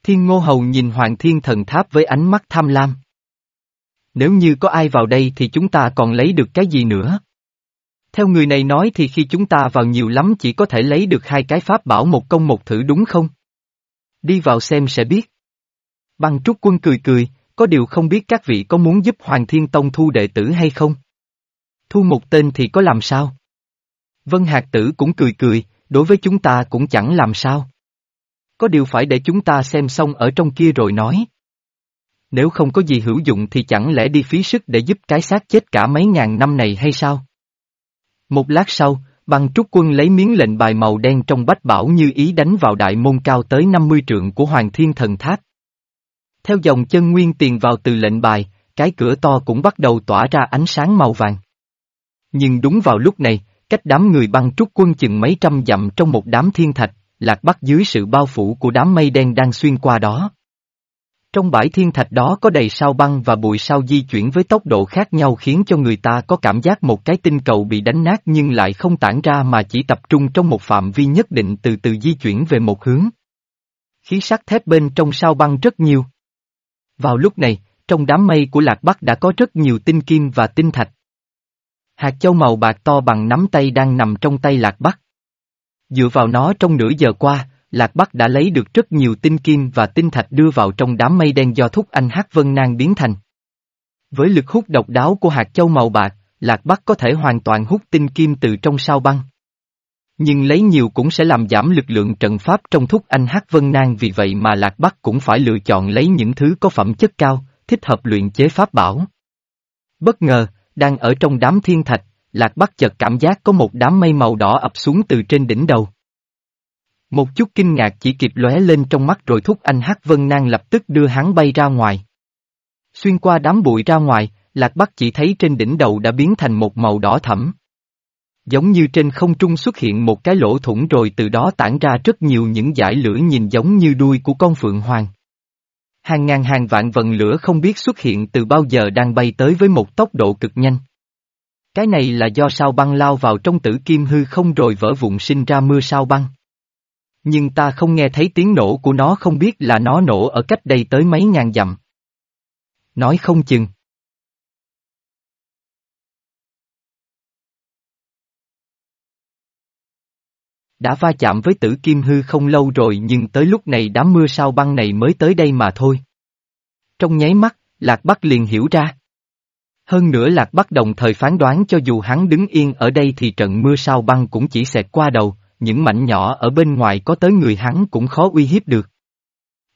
Thiên Ngô Hầu nhìn Hoàng Thiên Thần Tháp với ánh mắt tham lam. Nếu như có ai vào đây thì chúng ta còn lấy được cái gì nữa? Theo người này nói thì khi chúng ta vào nhiều lắm chỉ có thể lấy được hai cái pháp bảo một công một thử đúng không? Đi vào xem sẽ biết. Băng trúc quân cười cười, có điều không biết các vị có muốn giúp Hoàng Thiên Tông thu đệ tử hay không? Thu một tên thì có làm sao? Vân Hạc Tử cũng cười cười, đối với chúng ta cũng chẳng làm sao. Có điều phải để chúng ta xem xong ở trong kia rồi nói. Nếu không có gì hữu dụng thì chẳng lẽ đi phí sức để giúp cái xác chết cả mấy ngàn năm này hay sao? Một lát sau, băng trúc quân lấy miếng lệnh bài màu đen trong bách bảo như ý đánh vào đại môn cao tới 50 trượng của Hoàng Thiên Thần Tháp. Theo dòng chân nguyên tiền vào từ lệnh bài, cái cửa to cũng bắt đầu tỏa ra ánh sáng màu vàng. Nhưng đúng vào lúc này, cách đám người băng trúc quân chừng mấy trăm dặm trong một đám thiên thạch, lạc bắc dưới sự bao phủ của đám mây đen đang xuyên qua đó. Trong bãi thiên thạch đó có đầy sao băng và bụi sao di chuyển với tốc độ khác nhau khiến cho người ta có cảm giác một cái tinh cầu bị đánh nát nhưng lại không tản ra mà chỉ tập trung trong một phạm vi nhất định từ từ di chuyển về một hướng. Khí sắc thép bên trong sao băng rất nhiều. Vào lúc này, trong đám mây của Lạc Bắc đã có rất nhiều tinh kim và tinh thạch. Hạt châu màu bạc to bằng nắm tay đang nằm trong tay Lạc Bắc. Dựa vào nó trong nửa giờ qua, Lạc Bắc đã lấy được rất nhiều tinh kim và tinh thạch đưa vào trong đám mây đen do thúc anh Hắc Vân Nang biến thành. Với lực hút độc đáo của hạt châu màu bạc, Lạc Bắc có thể hoàn toàn hút tinh kim từ trong sao băng. Nhưng lấy nhiều cũng sẽ làm giảm lực lượng trận pháp trong thúc anh Hắc Vân Nang vì vậy mà Lạc Bắc cũng phải lựa chọn lấy những thứ có phẩm chất cao, thích hợp luyện chế pháp bảo. Bất ngờ, đang ở trong đám thiên thạch, Lạc Bắc chợt cảm giác có một đám mây màu đỏ ập xuống từ trên đỉnh đầu. Một chút kinh ngạc chỉ kịp lóe lên trong mắt rồi thúc anh Hắc Vân Nang lập tức đưa hắn bay ra ngoài. Xuyên qua đám bụi ra ngoài, Lạc Bắc chỉ thấy trên đỉnh đầu đã biến thành một màu đỏ thẫm. Giống như trên không trung xuất hiện một cái lỗ thủng rồi từ đó tản ra rất nhiều những dải lửa nhìn giống như đuôi của con phượng hoàng. Hàng ngàn hàng vạn vần lửa không biết xuất hiện từ bao giờ đang bay tới với một tốc độ cực nhanh. Cái này là do sao băng lao vào trong tử kim hư không rồi vỡ vụn sinh ra mưa sao băng. Nhưng ta không nghe thấy tiếng nổ của nó không biết là nó nổ ở cách đây tới mấy ngàn dặm. Nói không chừng. Đã va chạm với tử kim hư không lâu rồi nhưng tới lúc này đám mưa sao băng này mới tới đây mà thôi. Trong nháy mắt, Lạc Bắc liền hiểu ra. Hơn nữa Lạc Bắc đồng thời phán đoán cho dù hắn đứng yên ở đây thì trận mưa sao băng cũng chỉ xẹt qua đầu, những mảnh nhỏ ở bên ngoài có tới người hắn cũng khó uy hiếp được.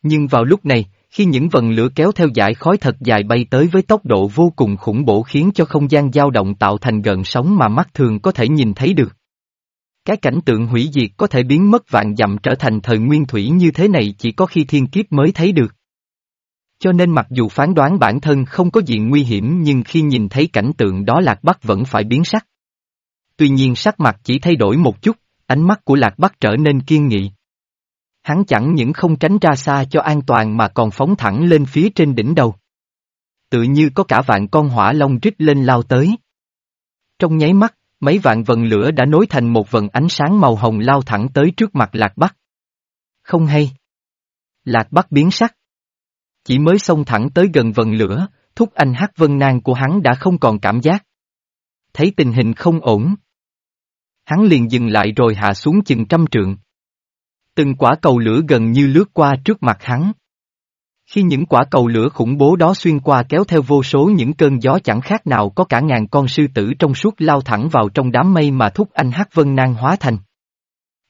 Nhưng vào lúc này, khi những vần lửa kéo theo dải khói thật dài bay tới với tốc độ vô cùng khủng bố khiến cho không gian dao động tạo thành gần sóng mà mắt thường có thể nhìn thấy được. Cái cảnh tượng hủy diệt có thể biến mất vạn dặm trở thành thời nguyên thủy như thế này chỉ có khi thiên kiếp mới thấy được. Cho nên mặc dù phán đoán bản thân không có diện nguy hiểm nhưng khi nhìn thấy cảnh tượng đó Lạc Bắc vẫn phải biến sắc. Tuy nhiên sắc mặt chỉ thay đổi một chút, ánh mắt của Lạc Bắc trở nên kiên nghị. Hắn chẳng những không tránh ra xa cho an toàn mà còn phóng thẳng lên phía trên đỉnh đầu. Tự như có cả vạn con hỏa long rít lên lao tới. Trong nháy mắt, mấy vạn vần lửa đã nối thành một vần ánh sáng màu hồng lao thẳng tới trước mặt Lạc Bắc. Không hay. Lạc Bắc biến sắc. Chỉ mới xông thẳng tới gần vần lửa, thúc anh hát vân nang của hắn đã không còn cảm giác. Thấy tình hình không ổn. Hắn liền dừng lại rồi hạ xuống chừng trăm trượng. Từng quả cầu lửa gần như lướt qua trước mặt hắn. Khi những quả cầu lửa khủng bố đó xuyên qua kéo theo vô số những cơn gió chẳng khác nào có cả ngàn con sư tử trong suốt lao thẳng vào trong đám mây mà thúc anh hát Vân Nang hóa thành.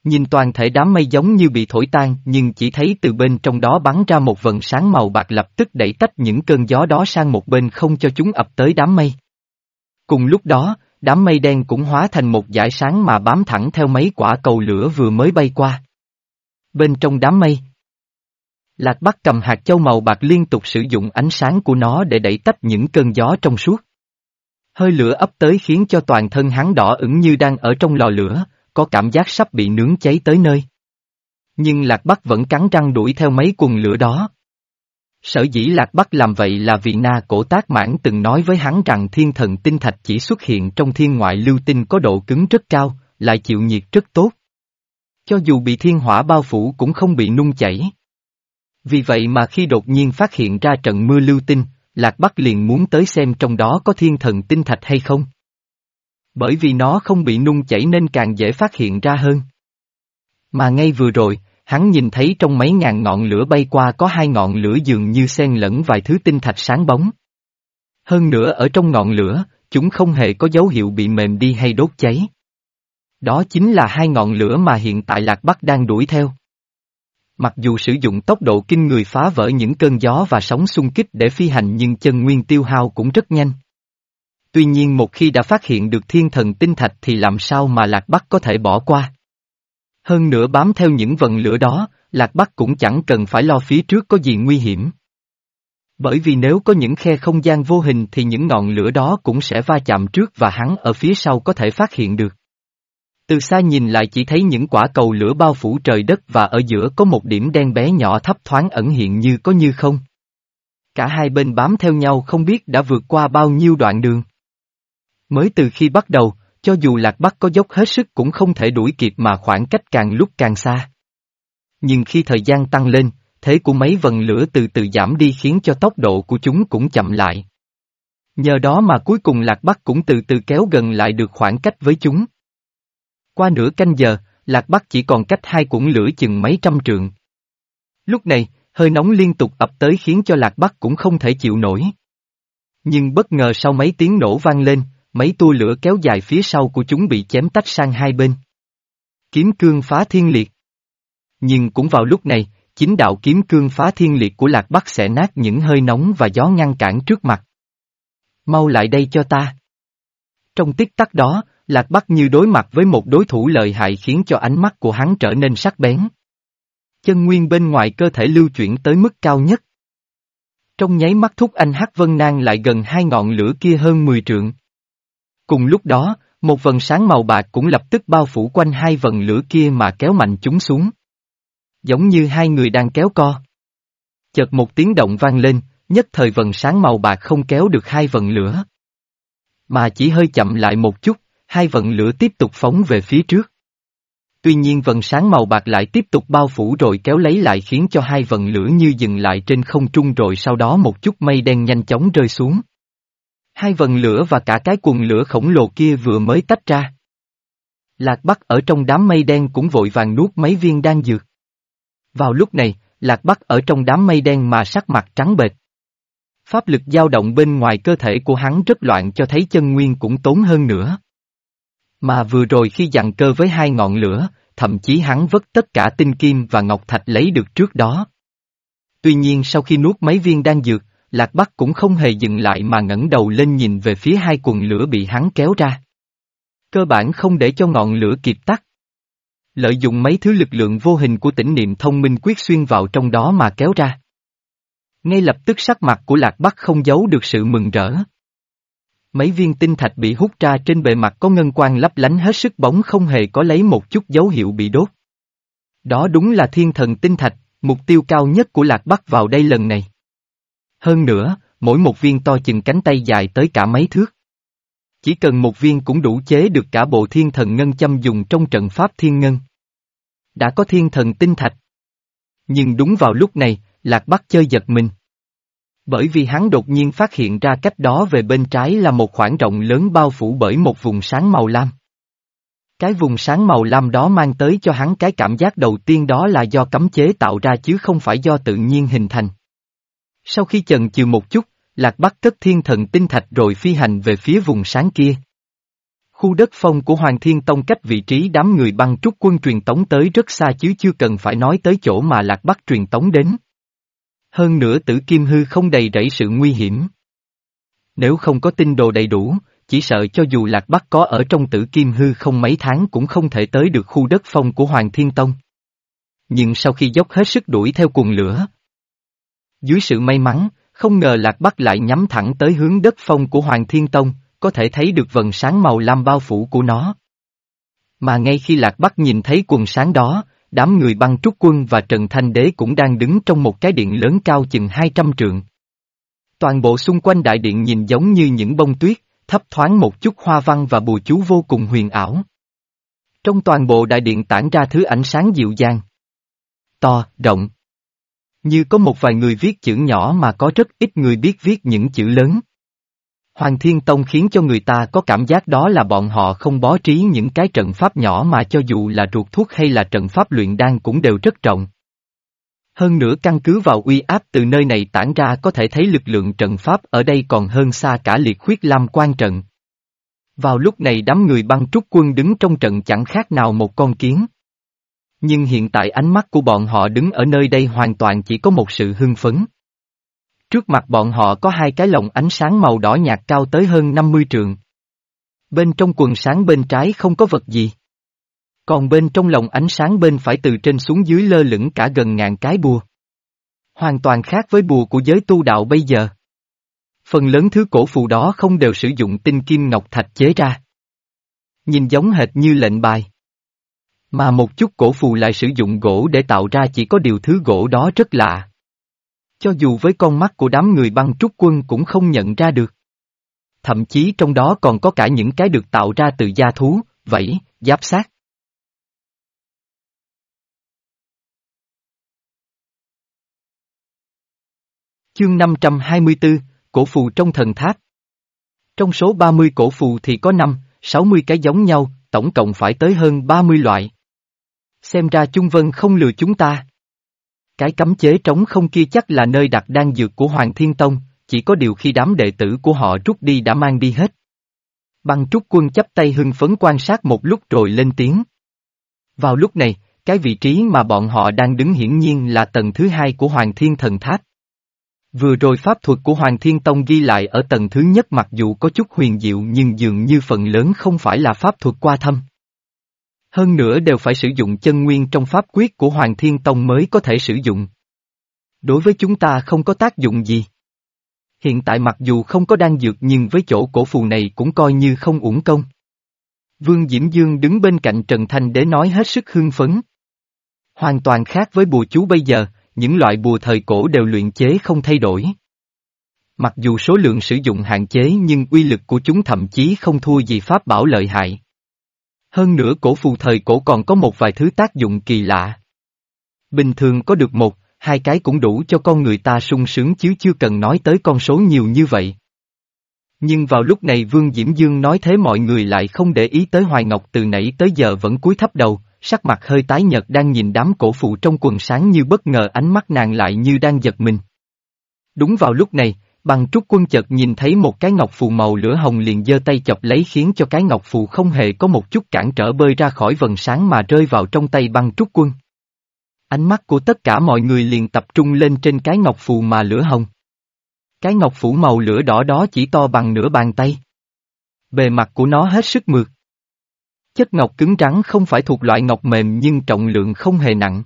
Nhìn toàn thể đám mây giống như bị thổi tan nhưng chỉ thấy từ bên trong đó bắn ra một vần sáng màu bạc lập tức đẩy tách những cơn gió đó sang một bên không cho chúng ập tới đám mây. Cùng lúc đó, đám mây đen cũng hóa thành một dải sáng mà bám thẳng theo mấy quả cầu lửa vừa mới bay qua. Bên trong đám mây, Lạc Bắc cầm hạt châu màu bạc liên tục sử dụng ánh sáng của nó để đẩy tách những cơn gió trong suốt. Hơi lửa ấp tới khiến cho toàn thân hắn đỏ ửng như đang ở trong lò lửa, có cảm giác sắp bị nướng cháy tới nơi. Nhưng Lạc Bắc vẫn cắn răng đuổi theo mấy quần lửa đó. Sở dĩ Lạc Bắc làm vậy là vì Na Cổ Tác Mãn từng nói với hắn rằng thiên thần tinh thạch chỉ xuất hiện trong thiên ngoại lưu tinh có độ cứng rất cao, lại chịu nhiệt rất tốt. Cho dù bị thiên hỏa bao phủ cũng không bị nung chảy. Vì vậy mà khi đột nhiên phát hiện ra trận mưa lưu tinh, Lạc Bắc liền muốn tới xem trong đó có thiên thần tinh thạch hay không. Bởi vì nó không bị nung chảy nên càng dễ phát hiện ra hơn. Mà ngay vừa rồi, hắn nhìn thấy trong mấy ngàn ngọn lửa bay qua có hai ngọn lửa dường như xen lẫn vài thứ tinh thạch sáng bóng. Hơn nữa ở trong ngọn lửa, chúng không hề có dấu hiệu bị mềm đi hay đốt cháy. Đó chính là hai ngọn lửa mà hiện tại Lạc Bắc đang đuổi theo. Mặc dù sử dụng tốc độ kinh người phá vỡ những cơn gió và sóng xung kích để phi hành nhưng chân nguyên tiêu hao cũng rất nhanh. Tuy nhiên một khi đã phát hiện được thiên thần tinh thạch thì làm sao mà Lạc Bắc có thể bỏ qua. Hơn nữa bám theo những vần lửa đó, Lạc Bắc cũng chẳng cần phải lo phía trước có gì nguy hiểm. Bởi vì nếu có những khe không gian vô hình thì những ngọn lửa đó cũng sẽ va chạm trước và hắn ở phía sau có thể phát hiện được. Từ xa nhìn lại chỉ thấy những quả cầu lửa bao phủ trời đất và ở giữa có một điểm đen bé nhỏ thấp thoáng ẩn hiện như có như không. Cả hai bên bám theo nhau không biết đã vượt qua bao nhiêu đoạn đường. Mới từ khi bắt đầu, cho dù Lạc Bắc có dốc hết sức cũng không thể đuổi kịp mà khoảng cách càng lúc càng xa. Nhưng khi thời gian tăng lên, thế của mấy vần lửa từ từ giảm đi khiến cho tốc độ của chúng cũng chậm lại. Nhờ đó mà cuối cùng Lạc Bắc cũng từ từ kéo gần lại được khoảng cách với chúng. Qua nửa canh giờ, Lạc Bắc chỉ còn cách hai cuộn lửa chừng mấy trăm trượng. Lúc này, hơi nóng liên tục ập tới khiến cho Lạc Bắc cũng không thể chịu nổi. Nhưng bất ngờ sau mấy tiếng nổ vang lên, mấy tua lửa kéo dài phía sau của chúng bị chém tách sang hai bên. Kiếm cương phá thiên liệt. Nhưng cũng vào lúc này, chính đạo kiếm cương phá thiên liệt của Lạc Bắc sẽ nát những hơi nóng và gió ngăn cản trước mặt. Mau lại đây cho ta. Trong tích tắc đó, Lạc Bắc như đối mặt với một đối thủ lợi hại khiến cho ánh mắt của hắn trở nên sắc bén. Chân nguyên bên ngoài cơ thể lưu chuyển tới mức cao nhất. Trong nháy mắt thúc anh Hắc Vân Nang lại gần hai ngọn lửa kia hơn 10 trượng. Cùng lúc đó, một vần sáng màu bạc cũng lập tức bao phủ quanh hai vần lửa kia mà kéo mạnh chúng xuống. Giống như hai người đang kéo co. Chợt một tiếng động vang lên, nhất thời vần sáng màu bạc không kéo được hai vần lửa. Mà chỉ hơi chậm lại một chút, hai vần lửa tiếp tục phóng về phía trước. Tuy nhiên vần sáng màu bạc lại tiếp tục bao phủ rồi kéo lấy lại khiến cho hai vần lửa như dừng lại trên không trung rồi sau đó một chút mây đen nhanh chóng rơi xuống. Hai vần lửa và cả cái quần lửa khổng lồ kia vừa mới tách ra. Lạc Bắc ở trong đám mây đen cũng vội vàng nuốt mấy viên đan dược. Vào lúc này, Lạc Bắc ở trong đám mây đen mà sắc mặt trắng bệch. Pháp lực dao động bên ngoài cơ thể của hắn rất loạn cho thấy chân nguyên cũng tốn hơn nữa. Mà vừa rồi khi dặn cơ với hai ngọn lửa, thậm chí hắn vất tất cả tinh kim và ngọc thạch lấy được trước đó. Tuy nhiên sau khi nuốt mấy viên đan dược, Lạc Bắc cũng không hề dừng lại mà ngẩng đầu lên nhìn về phía hai quần lửa bị hắn kéo ra. Cơ bản không để cho ngọn lửa kịp tắt. Lợi dụng mấy thứ lực lượng vô hình của tỉnh niệm thông minh quyết xuyên vào trong đó mà kéo ra. Ngay lập tức sắc mặt của Lạc Bắc không giấu được sự mừng rỡ. Mấy viên tinh thạch bị hút ra trên bề mặt có ngân quang lấp lánh hết sức bóng không hề có lấy một chút dấu hiệu bị đốt. Đó đúng là thiên thần tinh thạch, mục tiêu cao nhất của Lạc Bắc vào đây lần này. Hơn nữa, mỗi một viên to chừng cánh tay dài tới cả mấy thước. Chỉ cần một viên cũng đủ chế được cả bộ thiên thần ngân châm dùng trong trận pháp thiên ngân. Đã có thiên thần tinh thạch. Nhưng đúng vào lúc này, Lạc Bắc chơi giật mình. Bởi vì hắn đột nhiên phát hiện ra cách đó về bên trái là một khoảng rộng lớn bao phủ bởi một vùng sáng màu lam. Cái vùng sáng màu lam đó mang tới cho hắn cái cảm giác đầu tiên đó là do cấm chế tạo ra chứ không phải do tự nhiên hình thành. Sau khi chần chừ một chút, Lạc Bắc cất thiên thần tinh thạch rồi phi hành về phía vùng sáng kia. Khu đất phong của Hoàng Thiên Tông cách vị trí đám người băng trúc quân truyền tống tới rất xa chứ chưa cần phải nói tới chỗ mà Lạc Bắc truyền tống đến. Hơn nữa tử kim hư không đầy rẫy sự nguy hiểm. Nếu không có tinh đồ đầy đủ, chỉ sợ cho dù Lạc Bắc có ở trong tử kim hư không mấy tháng cũng không thể tới được khu đất phong của Hoàng Thiên Tông. Nhưng sau khi dốc hết sức đuổi theo cuồng lửa. Dưới sự may mắn, không ngờ Lạc Bắc lại nhắm thẳng tới hướng đất phong của Hoàng Thiên Tông, có thể thấy được vần sáng màu lam bao phủ của nó. Mà ngay khi Lạc Bắc nhìn thấy quần sáng đó, đám người băng trúc quân và Trần Thanh Đế cũng đang đứng trong một cái điện lớn cao chừng 200 trượng. Toàn bộ xung quanh đại điện nhìn giống như những bông tuyết, thấp thoáng một chút hoa văn và bùa chú vô cùng huyền ảo. Trong toàn bộ đại điện tản ra thứ ánh sáng dịu dàng. To, rộng. Như có một vài người viết chữ nhỏ mà có rất ít người biết viết những chữ lớn. Hoàng Thiên Tông khiến cho người ta có cảm giác đó là bọn họ không bó trí những cái trận pháp nhỏ mà cho dù là ruột thuốc hay là trận pháp luyện đan cũng đều rất trọng. Hơn nữa căn cứ vào uy áp từ nơi này tản ra có thể thấy lực lượng trận pháp ở đây còn hơn xa cả liệt khuyết lam quan trận. Vào lúc này đám người băng trúc quân đứng trong trận chẳng khác nào một con kiến. Nhưng hiện tại ánh mắt của bọn họ đứng ở nơi đây hoàn toàn chỉ có một sự hưng phấn. Trước mặt bọn họ có hai cái lồng ánh sáng màu đỏ nhạt cao tới hơn 50 trượng. Bên trong quần sáng bên trái không có vật gì. Còn bên trong lồng ánh sáng bên phải từ trên xuống dưới lơ lửng cả gần ngàn cái bùa. Hoàn toàn khác với bùa của giới tu đạo bây giờ. Phần lớn thứ cổ phù đó không đều sử dụng tinh kim ngọc thạch chế ra. Nhìn giống hệt như lệnh bài. Mà một chút cổ phù lại sử dụng gỗ để tạo ra chỉ có điều thứ gỗ đó rất lạ. Cho dù với con mắt của đám người băng trúc quân cũng không nhận ra được. Thậm chí trong đó còn có cả những cái được tạo ra từ da thú, vẫy, giáp sát. Chương 524, Cổ phù trong thần tháp. Trong số 30 cổ phù thì có 5, 60 cái giống nhau, tổng cộng phải tới hơn 30 loại. Xem ra trung Vân không lừa chúng ta. Cái cấm chế trống không kia chắc là nơi đặt đan dược của Hoàng Thiên Tông, chỉ có điều khi đám đệ tử của họ rút đi đã mang đi hết. Băng trúc quân chấp tay hưng phấn quan sát một lúc rồi lên tiếng. Vào lúc này, cái vị trí mà bọn họ đang đứng hiển nhiên là tầng thứ hai của Hoàng Thiên Thần Tháp. Vừa rồi pháp thuật của Hoàng Thiên Tông ghi lại ở tầng thứ nhất mặc dù có chút huyền diệu nhưng dường như phần lớn không phải là pháp thuật qua thâm. Hơn nữa đều phải sử dụng chân nguyên trong pháp quyết của Hoàng Thiên Tông mới có thể sử dụng. Đối với chúng ta không có tác dụng gì. Hiện tại mặc dù không có đan dược nhưng với chỗ cổ phù này cũng coi như không uổng công. Vương Diễm Dương đứng bên cạnh Trần Thanh để nói hết sức hưng phấn. Hoàn toàn khác với bùa chú bây giờ, những loại bùa thời cổ đều luyện chế không thay đổi. Mặc dù số lượng sử dụng hạn chế nhưng uy lực của chúng thậm chí không thua gì pháp bảo lợi hại. Hơn nữa cổ phù thời cổ còn có một vài thứ tác dụng kỳ lạ. Bình thường có được một, hai cái cũng đủ cho con người ta sung sướng chứ chưa cần nói tới con số nhiều như vậy. Nhưng vào lúc này Vương Diễm Dương nói thế mọi người lại không để ý tới Hoài Ngọc từ nãy tới giờ vẫn cúi thấp đầu, sắc mặt hơi tái nhợt đang nhìn đám cổ phụ trong quần sáng như bất ngờ ánh mắt nàng lại như đang giật mình. Đúng vào lúc này, bằng trúc quân chợt nhìn thấy một cái ngọc phù màu lửa hồng liền giơ tay chọc lấy khiến cho cái ngọc phù không hề có một chút cản trở bơi ra khỏi vần sáng mà rơi vào trong tay băng trúc quân. Ánh mắt của tất cả mọi người liền tập trung lên trên cái ngọc phù mà lửa hồng. Cái ngọc phủ màu lửa đỏ đó chỉ to bằng nửa bàn tay. Bề mặt của nó hết sức mượt. Chất ngọc cứng rắn không phải thuộc loại ngọc mềm nhưng trọng lượng không hề nặng.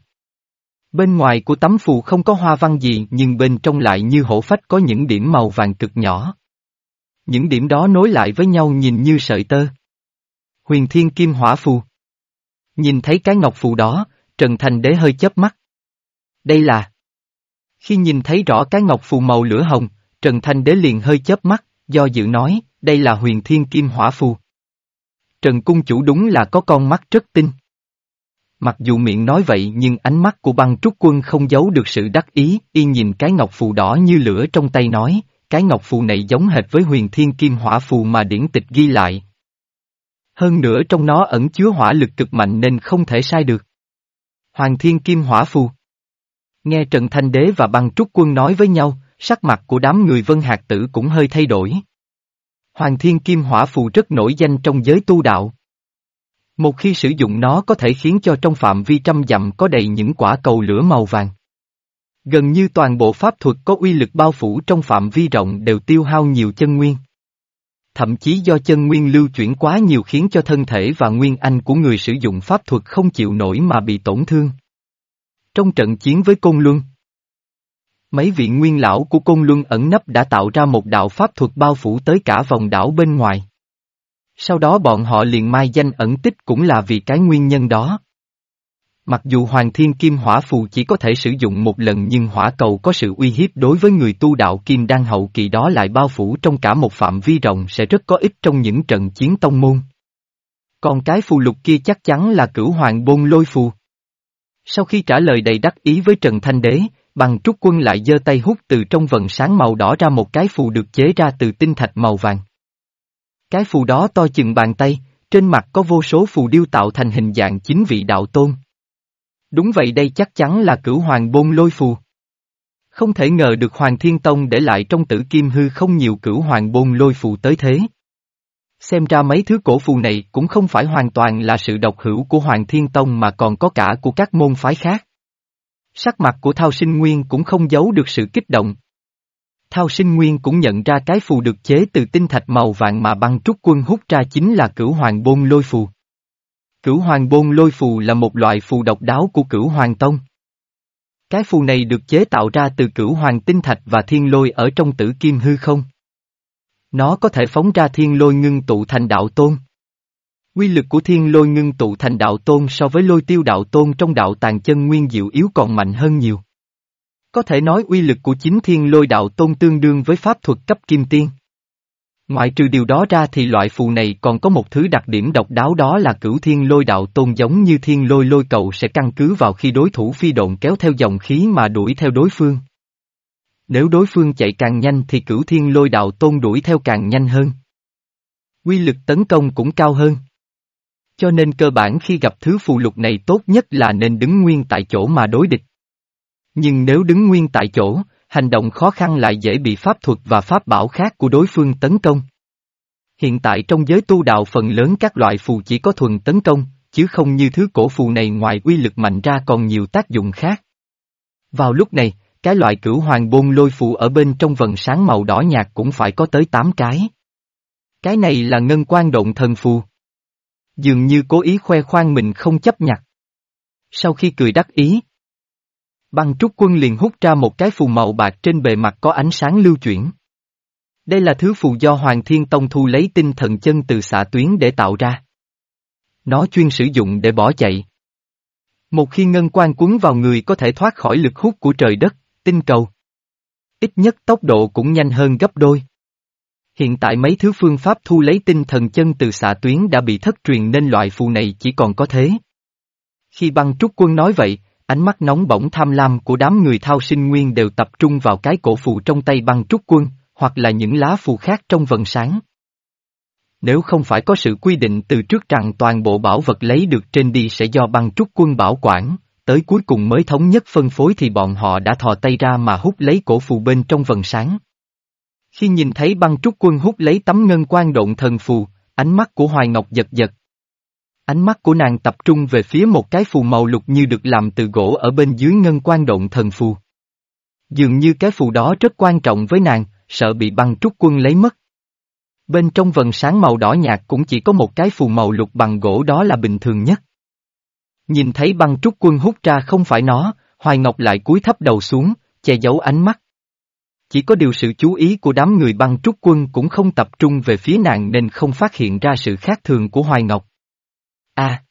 Bên ngoài của tấm phù không có hoa văn gì nhưng bên trong lại như hổ phách có những điểm màu vàng cực nhỏ. Những điểm đó nối lại với nhau nhìn như sợi tơ. Huyền thiên kim hỏa phù. Nhìn thấy cái ngọc phù đó, Trần Thành Đế hơi chớp mắt. Đây là... Khi nhìn thấy rõ cái ngọc phù màu lửa hồng, Trần Thanh Đế liền hơi chớp mắt, do dự nói, đây là huyền thiên kim hỏa phù. Trần Cung Chủ đúng là có con mắt rất tinh. Mặc dù miệng nói vậy nhưng ánh mắt của băng trúc quân không giấu được sự đắc ý, y nhìn cái ngọc phù đỏ như lửa trong tay nói, cái ngọc phù này giống hệt với huyền thiên kim hỏa phù mà điển tịch ghi lại. Hơn nữa trong nó ẩn chứa hỏa lực cực mạnh nên không thể sai được. Hoàng thiên kim hỏa phù. Nghe Trần Thanh Đế và băng trúc quân nói với nhau, sắc mặt của đám người vân hạt tử cũng hơi thay đổi. Hoàng thiên kim hỏa phù rất nổi danh trong giới tu đạo. Một khi sử dụng nó có thể khiến cho trong phạm vi trăm dặm có đầy những quả cầu lửa màu vàng. Gần như toàn bộ pháp thuật có uy lực bao phủ trong phạm vi rộng đều tiêu hao nhiều chân nguyên. Thậm chí do chân nguyên lưu chuyển quá nhiều khiến cho thân thể và nguyên anh của người sử dụng pháp thuật không chịu nổi mà bị tổn thương. Trong trận chiến với Côn Luân, Mấy vị nguyên lão của Côn Luân ẩn nấp đã tạo ra một đạo pháp thuật bao phủ tới cả vòng đảo bên ngoài. Sau đó bọn họ liền mai danh ẩn tích cũng là vì cái nguyên nhân đó. Mặc dù Hoàng Thiên Kim Hỏa Phù chỉ có thể sử dụng một lần nhưng hỏa cầu có sự uy hiếp đối với người tu đạo Kim Đan hậu kỳ đó lại bao phủ trong cả một phạm vi rộng sẽ rất có ích trong những trận chiến tông môn. Còn cái phù lục kia chắc chắn là cửu hoàng bôn lôi phù. Sau khi trả lời đầy đắc ý với Trần Thanh Đế, Bằng trúc quân lại giơ tay hút từ trong vần sáng màu đỏ ra một cái phù được chế ra từ tinh thạch màu vàng. Cái phù đó to chừng bàn tay, trên mặt có vô số phù điêu tạo thành hình dạng chính vị đạo tôn. Đúng vậy đây chắc chắn là cửu hoàng bôn lôi phù. Không thể ngờ được Hoàng Thiên Tông để lại trong tử kim hư không nhiều cửu hoàng bôn lôi phù tới thế. Xem ra mấy thứ cổ phù này cũng không phải hoàn toàn là sự độc hữu của Hoàng Thiên Tông mà còn có cả của các môn phái khác. Sắc mặt của Thao Sinh Nguyên cũng không giấu được sự kích động. Thao Sinh Nguyên cũng nhận ra cái phù được chế từ tinh thạch màu vàng mà băng trúc quân hút ra chính là cửu hoàng bôn lôi phù. Cửu hoàng bôn lôi phù là một loại phù độc đáo của cửu hoàng tông. Cái phù này được chế tạo ra từ cửu hoàng tinh thạch và thiên lôi ở trong tử kim hư không. Nó có thể phóng ra thiên lôi ngưng tụ thành đạo tôn. Quy lực của thiên lôi ngưng tụ thành đạo tôn so với lôi tiêu đạo tôn trong đạo tàng chân nguyên diệu yếu còn mạnh hơn nhiều. Có thể nói uy lực của chính thiên lôi đạo tôn tương đương với pháp thuật cấp kim tiên. Ngoại trừ điều đó ra thì loại phù này còn có một thứ đặc điểm độc đáo đó là cửu thiên lôi đạo tôn giống như thiên lôi lôi cầu sẽ căn cứ vào khi đối thủ phi độn kéo theo dòng khí mà đuổi theo đối phương. Nếu đối phương chạy càng nhanh thì cửu thiên lôi đạo tôn đuổi theo càng nhanh hơn. Quy lực tấn công cũng cao hơn. Cho nên cơ bản khi gặp thứ phù lục này tốt nhất là nên đứng nguyên tại chỗ mà đối địch. Nhưng nếu đứng nguyên tại chỗ, hành động khó khăn lại dễ bị pháp thuật và pháp bảo khác của đối phương tấn công. Hiện tại trong giới tu đạo phần lớn các loại phù chỉ có thuần tấn công, chứ không như thứ cổ phù này ngoài uy lực mạnh ra còn nhiều tác dụng khác. Vào lúc này, cái loại cửu hoàng bôn lôi phù ở bên trong vần sáng màu đỏ nhạt cũng phải có tới 8 cái. Cái này là ngân quan động thần phù. Dường như cố ý khoe khoang mình không chấp nhặt. Sau khi cười đắc ý, băng trúc quân liền hút ra một cái phù màu bạc trên bề mặt có ánh sáng lưu chuyển. Đây là thứ phù do Hoàng Thiên Tông thu lấy tinh thần chân từ xạ tuyến để tạo ra. Nó chuyên sử dụng để bỏ chạy. Một khi ngân quan cuốn vào người có thể thoát khỏi lực hút của trời đất, tinh cầu. Ít nhất tốc độ cũng nhanh hơn gấp đôi. Hiện tại mấy thứ phương pháp thu lấy tinh thần chân từ xạ tuyến đã bị thất truyền nên loại phù này chỉ còn có thế. Khi băng trúc quân nói vậy, ánh mắt nóng bỏng tham lam của đám người thao sinh nguyên đều tập trung vào cái cổ phù trong tay băng trúc quân, hoặc là những lá phù khác trong vần sáng. Nếu không phải có sự quy định từ trước rằng toàn bộ bảo vật lấy được trên đi sẽ do băng trúc quân bảo quản, tới cuối cùng mới thống nhất phân phối thì bọn họ đã thò tay ra mà hút lấy cổ phù bên trong vần sáng. Khi nhìn thấy băng trúc quân hút lấy tấm ngân quan độn thần phù, ánh mắt của Hoài Ngọc giật giật. Ánh mắt của nàng tập trung về phía một cái phù màu lục như được làm từ gỗ ở bên dưới ngân quan động thần phù. Dường như cái phù đó rất quan trọng với nàng, sợ bị băng trúc quân lấy mất. Bên trong vần sáng màu đỏ nhạt cũng chỉ có một cái phù màu lục bằng gỗ đó là bình thường nhất. Nhìn thấy băng trúc quân hút ra không phải nó, Hoài Ngọc lại cúi thấp đầu xuống, che giấu ánh mắt. Chỉ có điều sự chú ý của đám người băng trúc quân cũng không tập trung về phía nàng nên không phát hiện ra sự khác thường của Hoài Ngọc. À!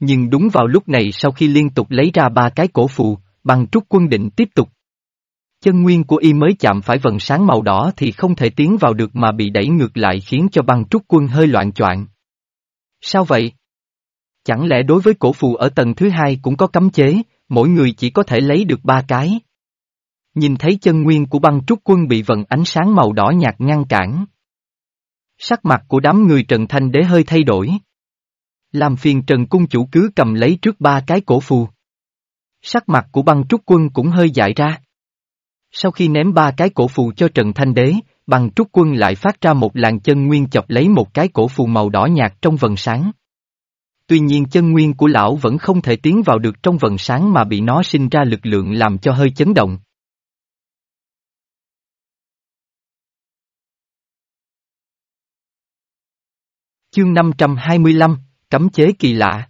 Nhưng đúng vào lúc này sau khi liên tục lấy ra ba cái cổ phù, băng trúc quân định tiếp tục. Chân nguyên của y mới chạm phải vần sáng màu đỏ thì không thể tiến vào được mà bị đẩy ngược lại khiến cho băng trúc quân hơi loạn choạng. Sao vậy? Chẳng lẽ đối với cổ phù ở tầng thứ hai cũng có cấm chế, mỗi người chỉ có thể lấy được ba cái? Nhìn thấy chân nguyên của băng trúc quân bị vần ánh sáng màu đỏ nhạt ngăn cản. Sắc mặt của đám người Trần Thanh Đế hơi thay đổi. Làm phiền Trần Cung Chủ cứ cầm lấy trước ba cái cổ phù. Sắc mặt của băng trúc quân cũng hơi dại ra. Sau khi ném ba cái cổ phù cho Trần Thanh Đế, băng trúc quân lại phát ra một làn chân nguyên chọc lấy một cái cổ phù màu đỏ nhạt trong vần sáng. Tuy nhiên chân nguyên của lão vẫn không thể tiến vào được trong vần sáng mà bị nó sinh ra lực lượng làm cho hơi chấn động. Chương 525, Cấm chế kỳ lạ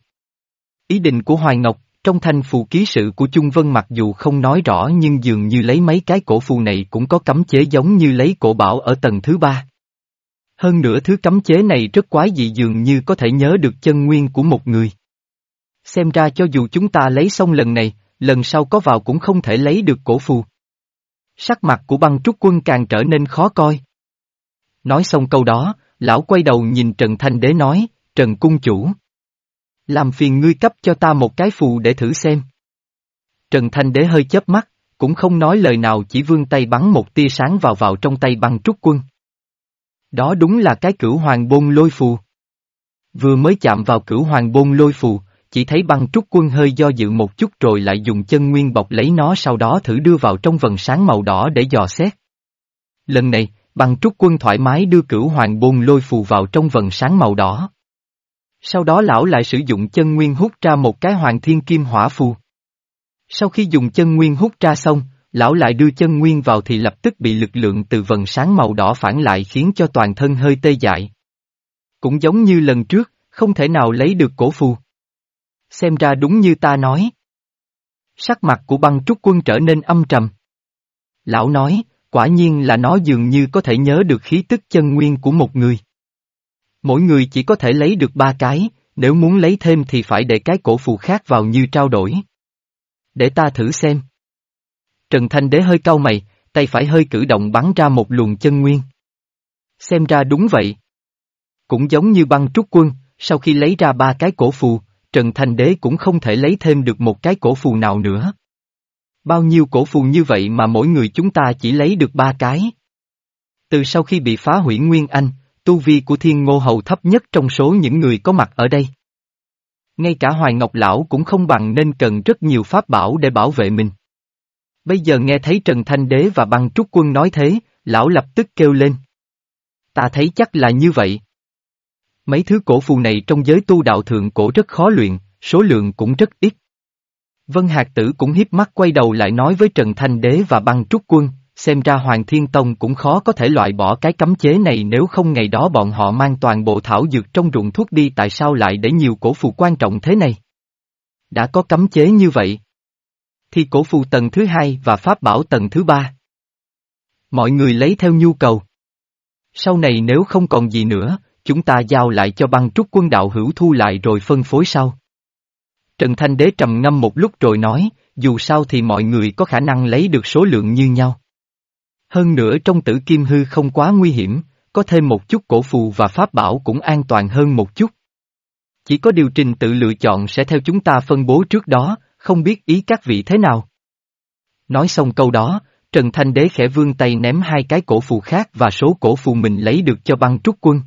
Ý định của Hoài Ngọc, trong thanh phù ký sự của Trung Vân mặc dù không nói rõ nhưng dường như lấy mấy cái cổ phù này cũng có cấm chế giống như lấy cổ bảo ở tầng thứ ba. Hơn nữa thứ cấm chế này rất quái dị dường như có thể nhớ được chân nguyên của một người. Xem ra cho dù chúng ta lấy xong lần này, lần sau có vào cũng không thể lấy được cổ phù. Sắc mặt của băng trúc quân càng trở nên khó coi. Nói xong câu đó, lão quay đầu nhìn Trần Thanh Đế nói, Trần Cung Chủ. Làm phiền ngươi cấp cho ta một cái phù để thử xem. Trần Thanh Đế hơi chớp mắt, cũng không nói lời nào chỉ vươn tay bắn một tia sáng vào vào trong tay băng trúc quân. Đó đúng là cái cửu hoàng bôn lôi phù. Vừa mới chạm vào cửu hoàng bôn lôi phù, chỉ thấy băng trúc quân hơi do dự một chút rồi lại dùng chân nguyên bọc lấy nó sau đó thử đưa vào trong vần sáng màu đỏ để dò xét. Lần này, băng trúc quân thoải mái đưa cửu hoàng bôn lôi phù vào trong vần sáng màu đỏ. Sau đó lão lại sử dụng chân nguyên hút ra một cái hoàng thiên kim hỏa phù. Sau khi dùng chân nguyên hút ra xong, lão lại đưa chân nguyên vào thì lập tức bị lực lượng từ vần sáng màu đỏ phản lại khiến cho toàn thân hơi tê dại. Cũng giống như lần trước, không thể nào lấy được cổ phù. Xem ra đúng như ta nói. Sắc mặt của băng trúc quân trở nên âm trầm. Lão nói, quả nhiên là nó dường như có thể nhớ được khí tức chân nguyên của một người. Mỗi người chỉ có thể lấy được ba cái, nếu muốn lấy thêm thì phải để cái cổ phù khác vào như trao đổi. Để ta thử xem. Trần Thanh Đế hơi cau mày, tay phải hơi cử động bắn ra một luồng chân nguyên. Xem ra đúng vậy. Cũng giống như băng trúc quân, sau khi lấy ra ba cái cổ phù, Trần Thanh Đế cũng không thể lấy thêm được một cái cổ phù nào nữa. Bao nhiêu cổ phù như vậy mà mỗi người chúng ta chỉ lấy được ba cái. Từ sau khi bị phá hủy Nguyên Anh, tu vi của thiên ngô hầu thấp nhất trong số những người có mặt ở đây. Ngay cả Hoài Ngọc Lão cũng không bằng nên cần rất nhiều pháp bảo để bảo vệ mình. Bây giờ nghe thấy Trần Thanh Đế và băng trúc quân nói thế, lão lập tức kêu lên. Ta thấy chắc là như vậy. Mấy thứ cổ phù này trong giới tu đạo thượng cổ rất khó luyện, số lượng cũng rất ít. Vân Hạc Tử cũng hiếp mắt quay đầu lại nói với Trần Thanh Đế và băng trúc quân, xem ra Hoàng Thiên Tông cũng khó có thể loại bỏ cái cấm chế này nếu không ngày đó bọn họ mang toàn bộ thảo dược trong ruộng thuốc đi tại sao lại để nhiều cổ phù quan trọng thế này. Đã có cấm chế như vậy. Thì cổ phù tầng thứ hai và pháp bảo tầng thứ ba. Mọi người lấy theo nhu cầu. Sau này nếu không còn gì nữa, chúng ta giao lại cho băng trúc quân đạo hữu thu lại rồi phân phối sau. Trần Thanh Đế trầm ngâm một lúc rồi nói, dù sao thì mọi người có khả năng lấy được số lượng như nhau. Hơn nữa trong tử kim hư không quá nguy hiểm, có thêm một chút cổ phù và pháp bảo cũng an toàn hơn một chút. Chỉ có điều trình tự lựa chọn sẽ theo chúng ta phân bố trước đó, không biết ý các vị thế nào. Nói xong câu đó, Trần Thanh Đế khẽ vươn tay ném hai cái cổ phù khác và số cổ phù mình lấy được cho băng trúc quân.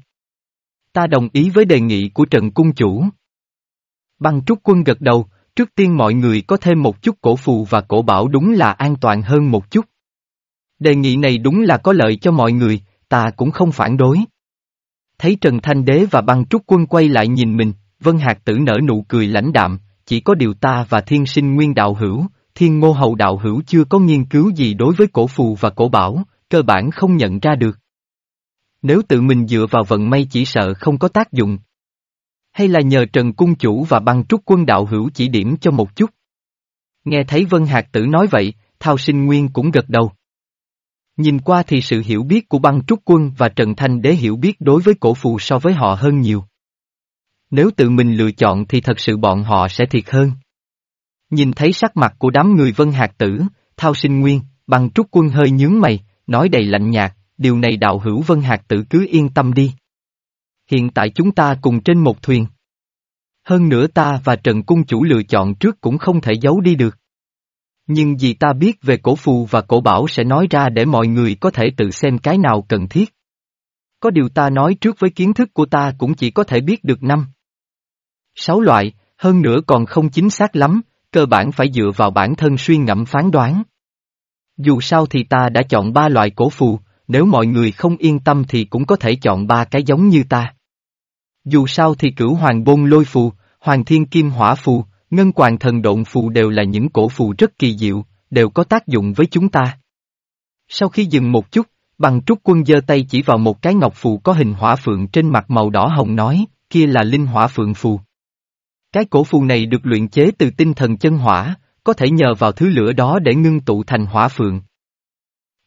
Ta đồng ý với đề nghị của Trần Cung Chủ. Băng trúc quân gật đầu, trước tiên mọi người có thêm một chút cổ phù và cổ bảo đúng là an toàn hơn một chút. Đề nghị này đúng là có lợi cho mọi người, ta cũng không phản đối. Thấy Trần Thanh Đế và băng trúc quân quay lại nhìn mình, Vân Hạc Tử nở nụ cười lãnh đạm, chỉ có điều ta và thiên sinh nguyên đạo hữu, thiên ngô hậu đạo hữu chưa có nghiên cứu gì đối với cổ phù và cổ bảo, cơ bản không nhận ra được. Nếu tự mình dựa vào vận may chỉ sợ không có tác dụng. Hay là nhờ Trần Cung Chủ và băng trúc quân đạo hữu chỉ điểm cho một chút. Nghe thấy Vân Hạc Tử nói vậy, Thao Sinh Nguyên cũng gật đầu. Nhìn qua thì sự hiểu biết của băng trúc quân và Trần Thanh Đế hiểu biết đối với cổ phù so với họ hơn nhiều. Nếu tự mình lựa chọn thì thật sự bọn họ sẽ thiệt hơn. Nhìn thấy sắc mặt của đám người Vân hạt Tử, Thao Sinh Nguyên, băng trúc quân hơi nhướng mày, nói đầy lạnh nhạt, điều này đạo hữu Vân hạt Tử cứ yên tâm đi. Hiện tại chúng ta cùng trên một thuyền. Hơn nữa ta và Trần Cung Chủ lựa chọn trước cũng không thể giấu đi được. Nhưng vì ta biết về cổ phù và cổ bảo sẽ nói ra để mọi người có thể tự xem cái nào cần thiết. Có điều ta nói trước với kiến thức của ta cũng chỉ có thể biết được năm. Sáu loại, hơn nữa còn không chính xác lắm, cơ bản phải dựa vào bản thân suy ngẫm phán đoán. Dù sao thì ta đã chọn ba loại cổ phù, nếu mọi người không yên tâm thì cũng có thể chọn ba cái giống như ta. Dù sao thì cửu hoàng bôn lôi phù, hoàng thiên kim hỏa phù, ngân quàng thần độn phù đều là những cổ phù rất kỳ diệu, đều có tác dụng với chúng ta. Sau khi dừng một chút, bằng trúc quân giơ tay chỉ vào một cái ngọc phù có hình hỏa phượng trên mặt màu đỏ hồng nói, kia là linh hỏa phượng phù. Cái cổ phù này được luyện chế từ tinh thần chân hỏa, có thể nhờ vào thứ lửa đó để ngưng tụ thành hỏa phượng.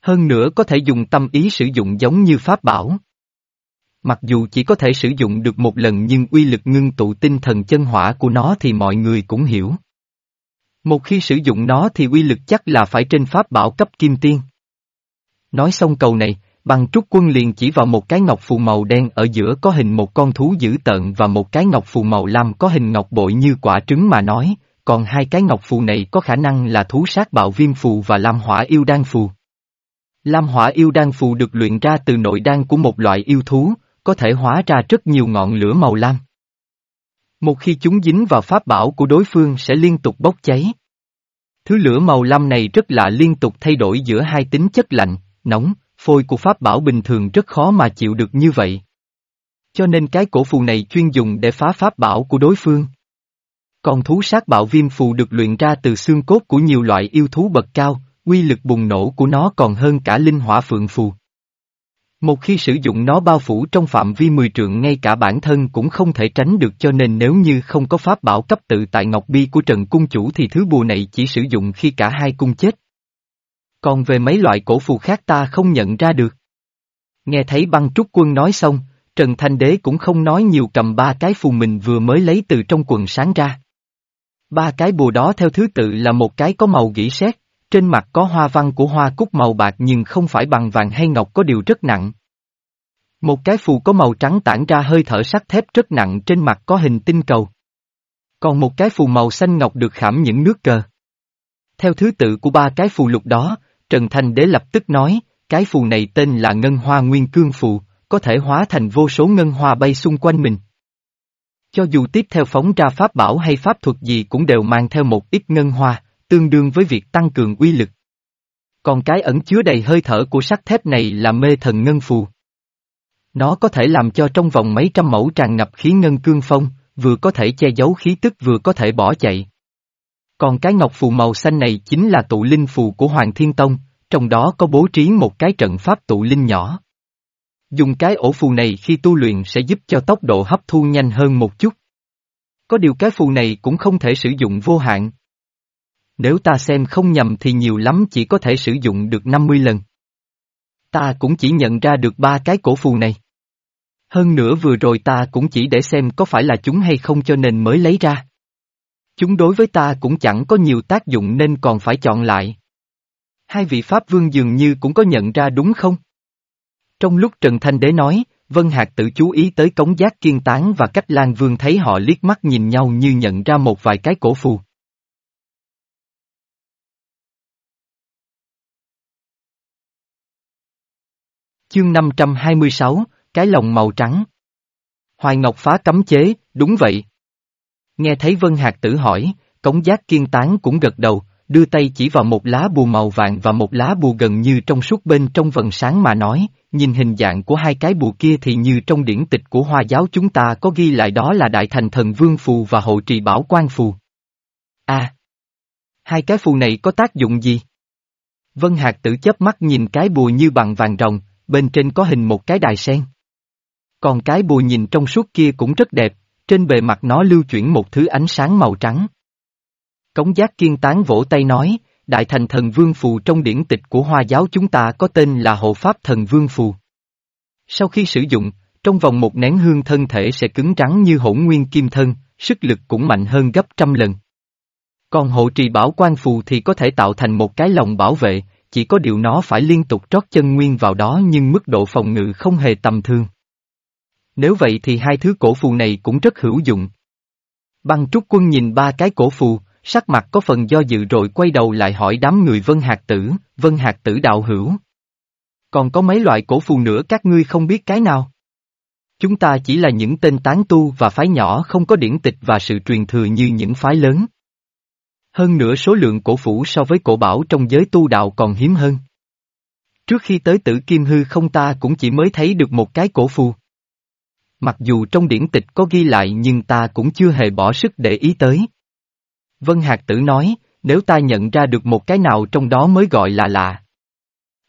Hơn nữa có thể dùng tâm ý sử dụng giống như pháp bảo. Mặc dù chỉ có thể sử dụng được một lần nhưng uy lực ngưng tụ tinh thần chân hỏa của nó thì mọi người cũng hiểu. Một khi sử dụng nó thì uy lực chắc là phải trên pháp bảo cấp kim tiên. Nói xong câu này, Bằng trúc quân liền chỉ vào một cái ngọc phù màu đen ở giữa có hình một con thú dữ tợn và một cái ngọc phù màu lam có hình ngọc bội như quả trứng mà nói, còn hai cái ngọc phù này có khả năng là thú sát bạo viêm phù và lam hỏa yêu đan phù. Lam hỏa yêu đan phù được luyện ra từ nội đan của một loại yêu thú, có thể hóa ra rất nhiều ngọn lửa màu lam. Một khi chúng dính vào pháp bảo của đối phương sẽ liên tục bốc cháy. Thứ lửa màu lam này rất lạ liên tục thay đổi giữa hai tính chất lạnh, nóng, phôi của pháp bảo bình thường rất khó mà chịu được như vậy. Cho nên cái cổ phù này chuyên dùng để phá pháp bảo của đối phương. Còn thú sát bạo viêm phù được luyện ra từ xương cốt của nhiều loại yêu thú bậc cao, uy lực bùng nổ của nó còn hơn cả linh hỏa phượng phù. Một khi sử dụng nó bao phủ trong phạm vi mười trượng ngay cả bản thân cũng không thể tránh được cho nên nếu như không có pháp bảo cấp tự tại Ngọc Bi của Trần Cung Chủ thì thứ bùa này chỉ sử dụng khi cả hai cung chết. Còn về mấy loại cổ phù khác ta không nhận ra được. Nghe thấy băng trúc quân nói xong, Trần Thanh Đế cũng không nói nhiều cầm ba cái phù mình vừa mới lấy từ trong quần sáng ra. Ba cái bùa đó theo thứ tự là một cái có màu gỉ sét, trên mặt có hoa văn của hoa cúc màu bạc nhưng không phải bằng vàng hay ngọc có điều rất nặng. Một cái phù có màu trắng tản ra hơi thở sắt thép rất nặng trên mặt có hình tinh cầu. Còn một cái phù màu xanh ngọc được khảm những nước cờ. Theo thứ tự của ba cái phù lục đó, Trần Thanh Đế lập tức nói, cái phù này tên là Ngân Hoa Nguyên Cương Phù, có thể hóa thành vô số ngân hoa bay xung quanh mình. Cho dù tiếp theo phóng ra pháp bảo hay pháp thuật gì cũng đều mang theo một ít ngân hoa, tương đương với việc tăng cường uy lực. Còn cái ẩn chứa đầy hơi thở của sắt thép này là mê thần ngân phù. Nó có thể làm cho trong vòng mấy trăm mẫu tràn ngập khí ngân cương phong, vừa có thể che giấu khí tức vừa có thể bỏ chạy. Còn cái ngọc phù màu xanh này chính là tụ linh phù của Hoàng Thiên Tông, trong đó có bố trí một cái trận pháp tụ linh nhỏ. Dùng cái ổ phù này khi tu luyện sẽ giúp cho tốc độ hấp thu nhanh hơn một chút. Có điều cái phù này cũng không thể sử dụng vô hạn. Nếu ta xem không nhầm thì nhiều lắm chỉ có thể sử dụng được 50 lần. Ta cũng chỉ nhận ra được ba cái cổ phù này. Hơn nữa vừa rồi ta cũng chỉ để xem có phải là chúng hay không cho nên mới lấy ra. Chúng đối với ta cũng chẳng có nhiều tác dụng nên còn phải chọn lại. Hai vị Pháp Vương dường như cũng có nhận ra đúng không? Trong lúc Trần Thanh Đế nói, Vân Hạc tự chú ý tới cống giác kiên tán và cách Lan Vương thấy họ liếc mắt nhìn nhau như nhận ra một vài cái cổ phù. Chương 526, cái lồng màu trắng. Hoài Ngọc phá cấm chế, đúng vậy. Nghe thấy Vân Hạc tử hỏi, cống giác kiên tán cũng gật đầu, đưa tay chỉ vào một lá bùa màu vàng và một lá bùa gần như trong suốt bên trong vần sáng mà nói, nhìn hình dạng của hai cái bùa kia thì như trong điển tịch của Hoa giáo chúng ta có ghi lại đó là Đại Thành Thần Vương Phù và Hộ Trì Bảo Quan Phù. À! Hai cái phù này có tác dụng gì? Vân Hạc tử chớp mắt nhìn cái bùa như bằng vàng rồng, bên trên có hình một cái đài sen. Còn cái bùa nhìn trong suốt kia cũng rất đẹp, trên bề mặt nó lưu chuyển một thứ ánh sáng màu trắng. Cống giác kiên tán vỗ tay nói, Đại thành thần vương phù trong điển tịch của Hoa giáo chúng ta có tên là hộ pháp thần vương phù. Sau khi sử dụng, trong vòng một nén hương thân thể sẽ cứng trắng như hỗn nguyên kim thân, sức lực cũng mạnh hơn gấp trăm lần. Còn hộ trì bảo quan phù thì có thể tạo thành một cái lồng bảo vệ, chỉ có điều nó phải liên tục trót chân nguyên vào đó nhưng mức độ phòng ngự không hề tầm thường. Nếu vậy thì hai thứ cổ phù này cũng rất hữu dụng. Băng trúc quân nhìn ba cái cổ phù, sắc mặt có phần do dự rồi quay đầu lại hỏi đám người Vân hạt Tử, Vân hạt Tử đạo hữu. Còn có mấy loại cổ phù nữa các ngươi không biết cái nào? Chúng ta chỉ là những tên tán tu và phái nhỏ không có điển tịch và sự truyền thừa như những phái lớn. Hơn nữa số lượng cổ phủ so với cổ bảo trong giới tu đạo còn hiếm hơn. Trước khi tới tử kim hư không ta cũng chỉ mới thấy được một cái cổ phù. Mặc dù trong điển tịch có ghi lại nhưng ta cũng chưa hề bỏ sức để ý tới. Vân Hạc Tử nói, nếu ta nhận ra được một cái nào trong đó mới gọi là lạ.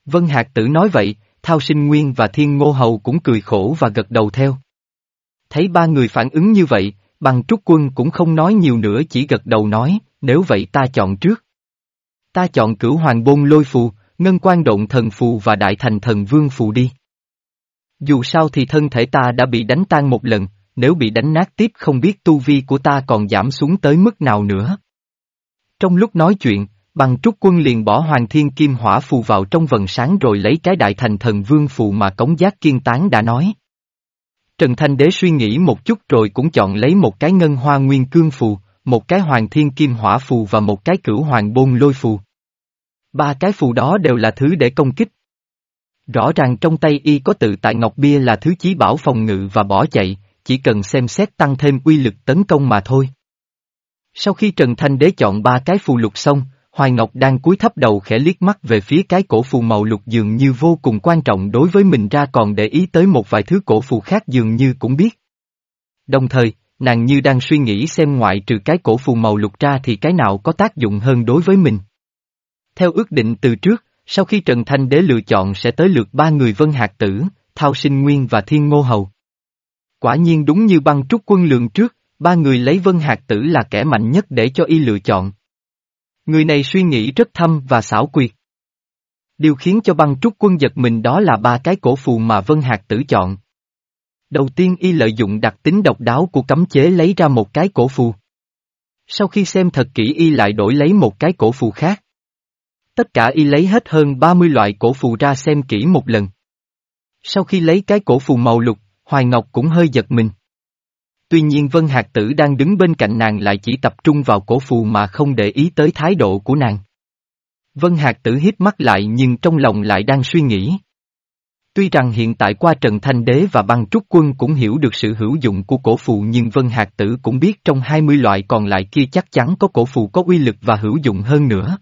Vân Hạc Tử nói vậy, Thao Sinh Nguyên và Thiên Ngô Hầu cũng cười khổ và gật đầu theo. Thấy ba người phản ứng như vậy, bằng trúc quân cũng không nói nhiều nữa chỉ gật đầu nói, nếu vậy ta chọn trước. Ta chọn cửu hoàng bôn lôi phù, ngân quan động thần phù và đại thành thần vương phù đi. Dù sao thì thân thể ta đã bị đánh tan một lần, nếu bị đánh nát tiếp không biết tu vi của ta còn giảm xuống tới mức nào nữa. Trong lúc nói chuyện, bằng trúc quân liền bỏ hoàng thiên kim hỏa phù vào trong vần sáng rồi lấy cái đại thành thần vương phù mà cống giác kiên tán đã nói. Trần Thanh Đế suy nghĩ một chút rồi cũng chọn lấy một cái ngân hoa nguyên cương phù, một cái hoàng thiên kim hỏa phù và một cái cửu hoàng bôn lôi phù. Ba cái phù đó đều là thứ để công kích. Rõ ràng trong tay y có tự tại ngọc bia là thứ chí bảo phòng ngự và bỏ chạy, chỉ cần xem xét tăng thêm uy lực tấn công mà thôi. Sau khi Trần Thanh Đế chọn ba cái phù lục xong, Hoài Ngọc đang cúi thấp đầu khẽ liếc mắt về phía cái cổ phù màu lục dường như vô cùng quan trọng đối với mình ra còn để ý tới một vài thứ cổ phù khác dường như cũng biết. Đồng thời, nàng như đang suy nghĩ xem ngoại trừ cái cổ phù màu lục ra thì cái nào có tác dụng hơn đối với mình. Theo ước định từ trước, sau khi Trần Thanh Đế lựa chọn sẽ tới lượt ba người Vân Hạc Tử, Thao Sinh Nguyên và Thiên Ngô Hầu. Quả nhiên đúng như băng trúc quân lượng trước, ba người lấy Vân Hạc Tử là kẻ mạnh nhất để cho y lựa chọn. Người này suy nghĩ rất thâm và xảo quyệt. Điều khiến cho băng trúc quân giật mình đó là ba cái cổ phù mà Vân Hạc Tử chọn. Đầu tiên y lợi dụng đặc tính độc đáo của cấm chế lấy ra một cái cổ phù. Sau khi xem thật kỹ y lại đổi lấy một cái cổ phù khác. Tất cả y lấy hết hơn 30 loại cổ phù ra xem kỹ một lần. Sau khi lấy cái cổ phù màu lục, Hoài Ngọc cũng hơi giật mình. Tuy nhiên Vân Hạc Tử đang đứng bên cạnh nàng lại chỉ tập trung vào cổ phù mà không để ý tới thái độ của nàng. Vân Hạc Tử hiếp mắt lại nhưng trong lòng lại đang suy nghĩ. Tuy rằng hiện tại qua Trần Thanh Đế và băng trúc quân cũng hiểu được sự hữu dụng của cổ phù nhưng Vân Hạc Tử cũng biết trong 20 loại còn lại kia chắc chắn có cổ phù có uy lực và hữu dụng hơn nữa.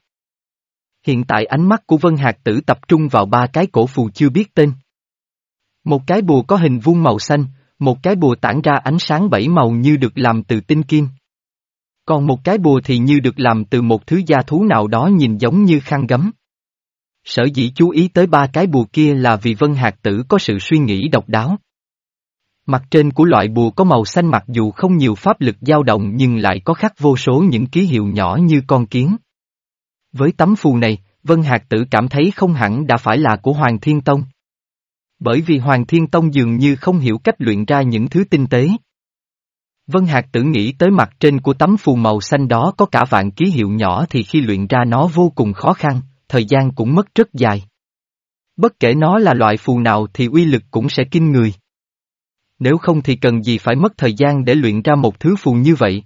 Hiện tại ánh mắt của Vân Hạc Tử tập trung vào ba cái cổ phù chưa biết tên. Một cái bùa có hình vuông màu xanh, một cái bùa tản ra ánh sáng bảy màu như được làm từ tinh kim. Còn một cái bùa thì như được làm từ một thứ gia thú nào đó nhìn giống như khăn gấm. Sở dĩ chú ý tới ba cái bùa kia là vì Vân Hạc Tử có sự suy nghĩ độc đáo. Mặt trên của loại bùa có màu xanh mặc dù không nhiều pháp lực dao động nhưng lại có khắc vô số những ký hiệu nhỏ như con kiến. Với tấm phù này, Vân Hạc Tử cảm thấy không hẳn đã phải là của Hoàng Thiên Tông. Bởi vì Hoàng Thiên Tông dường như không hiểu cách luyện ra những thứ tinh tế. Vân Hạc Tử nghĩ tới mặt trên của tấm phù màu xanh đó có cả vạn ký hiệu nhỏ thì khi luyện ra nó vô cùng khó khăn, thời gian cũng mất rất dài. Bất kể nó là loại phù nào thì uy lực cũng sẽ kinh người. Nếu không thì cần gì phải mất thời gian để luyện ra một thứ phù như vậy.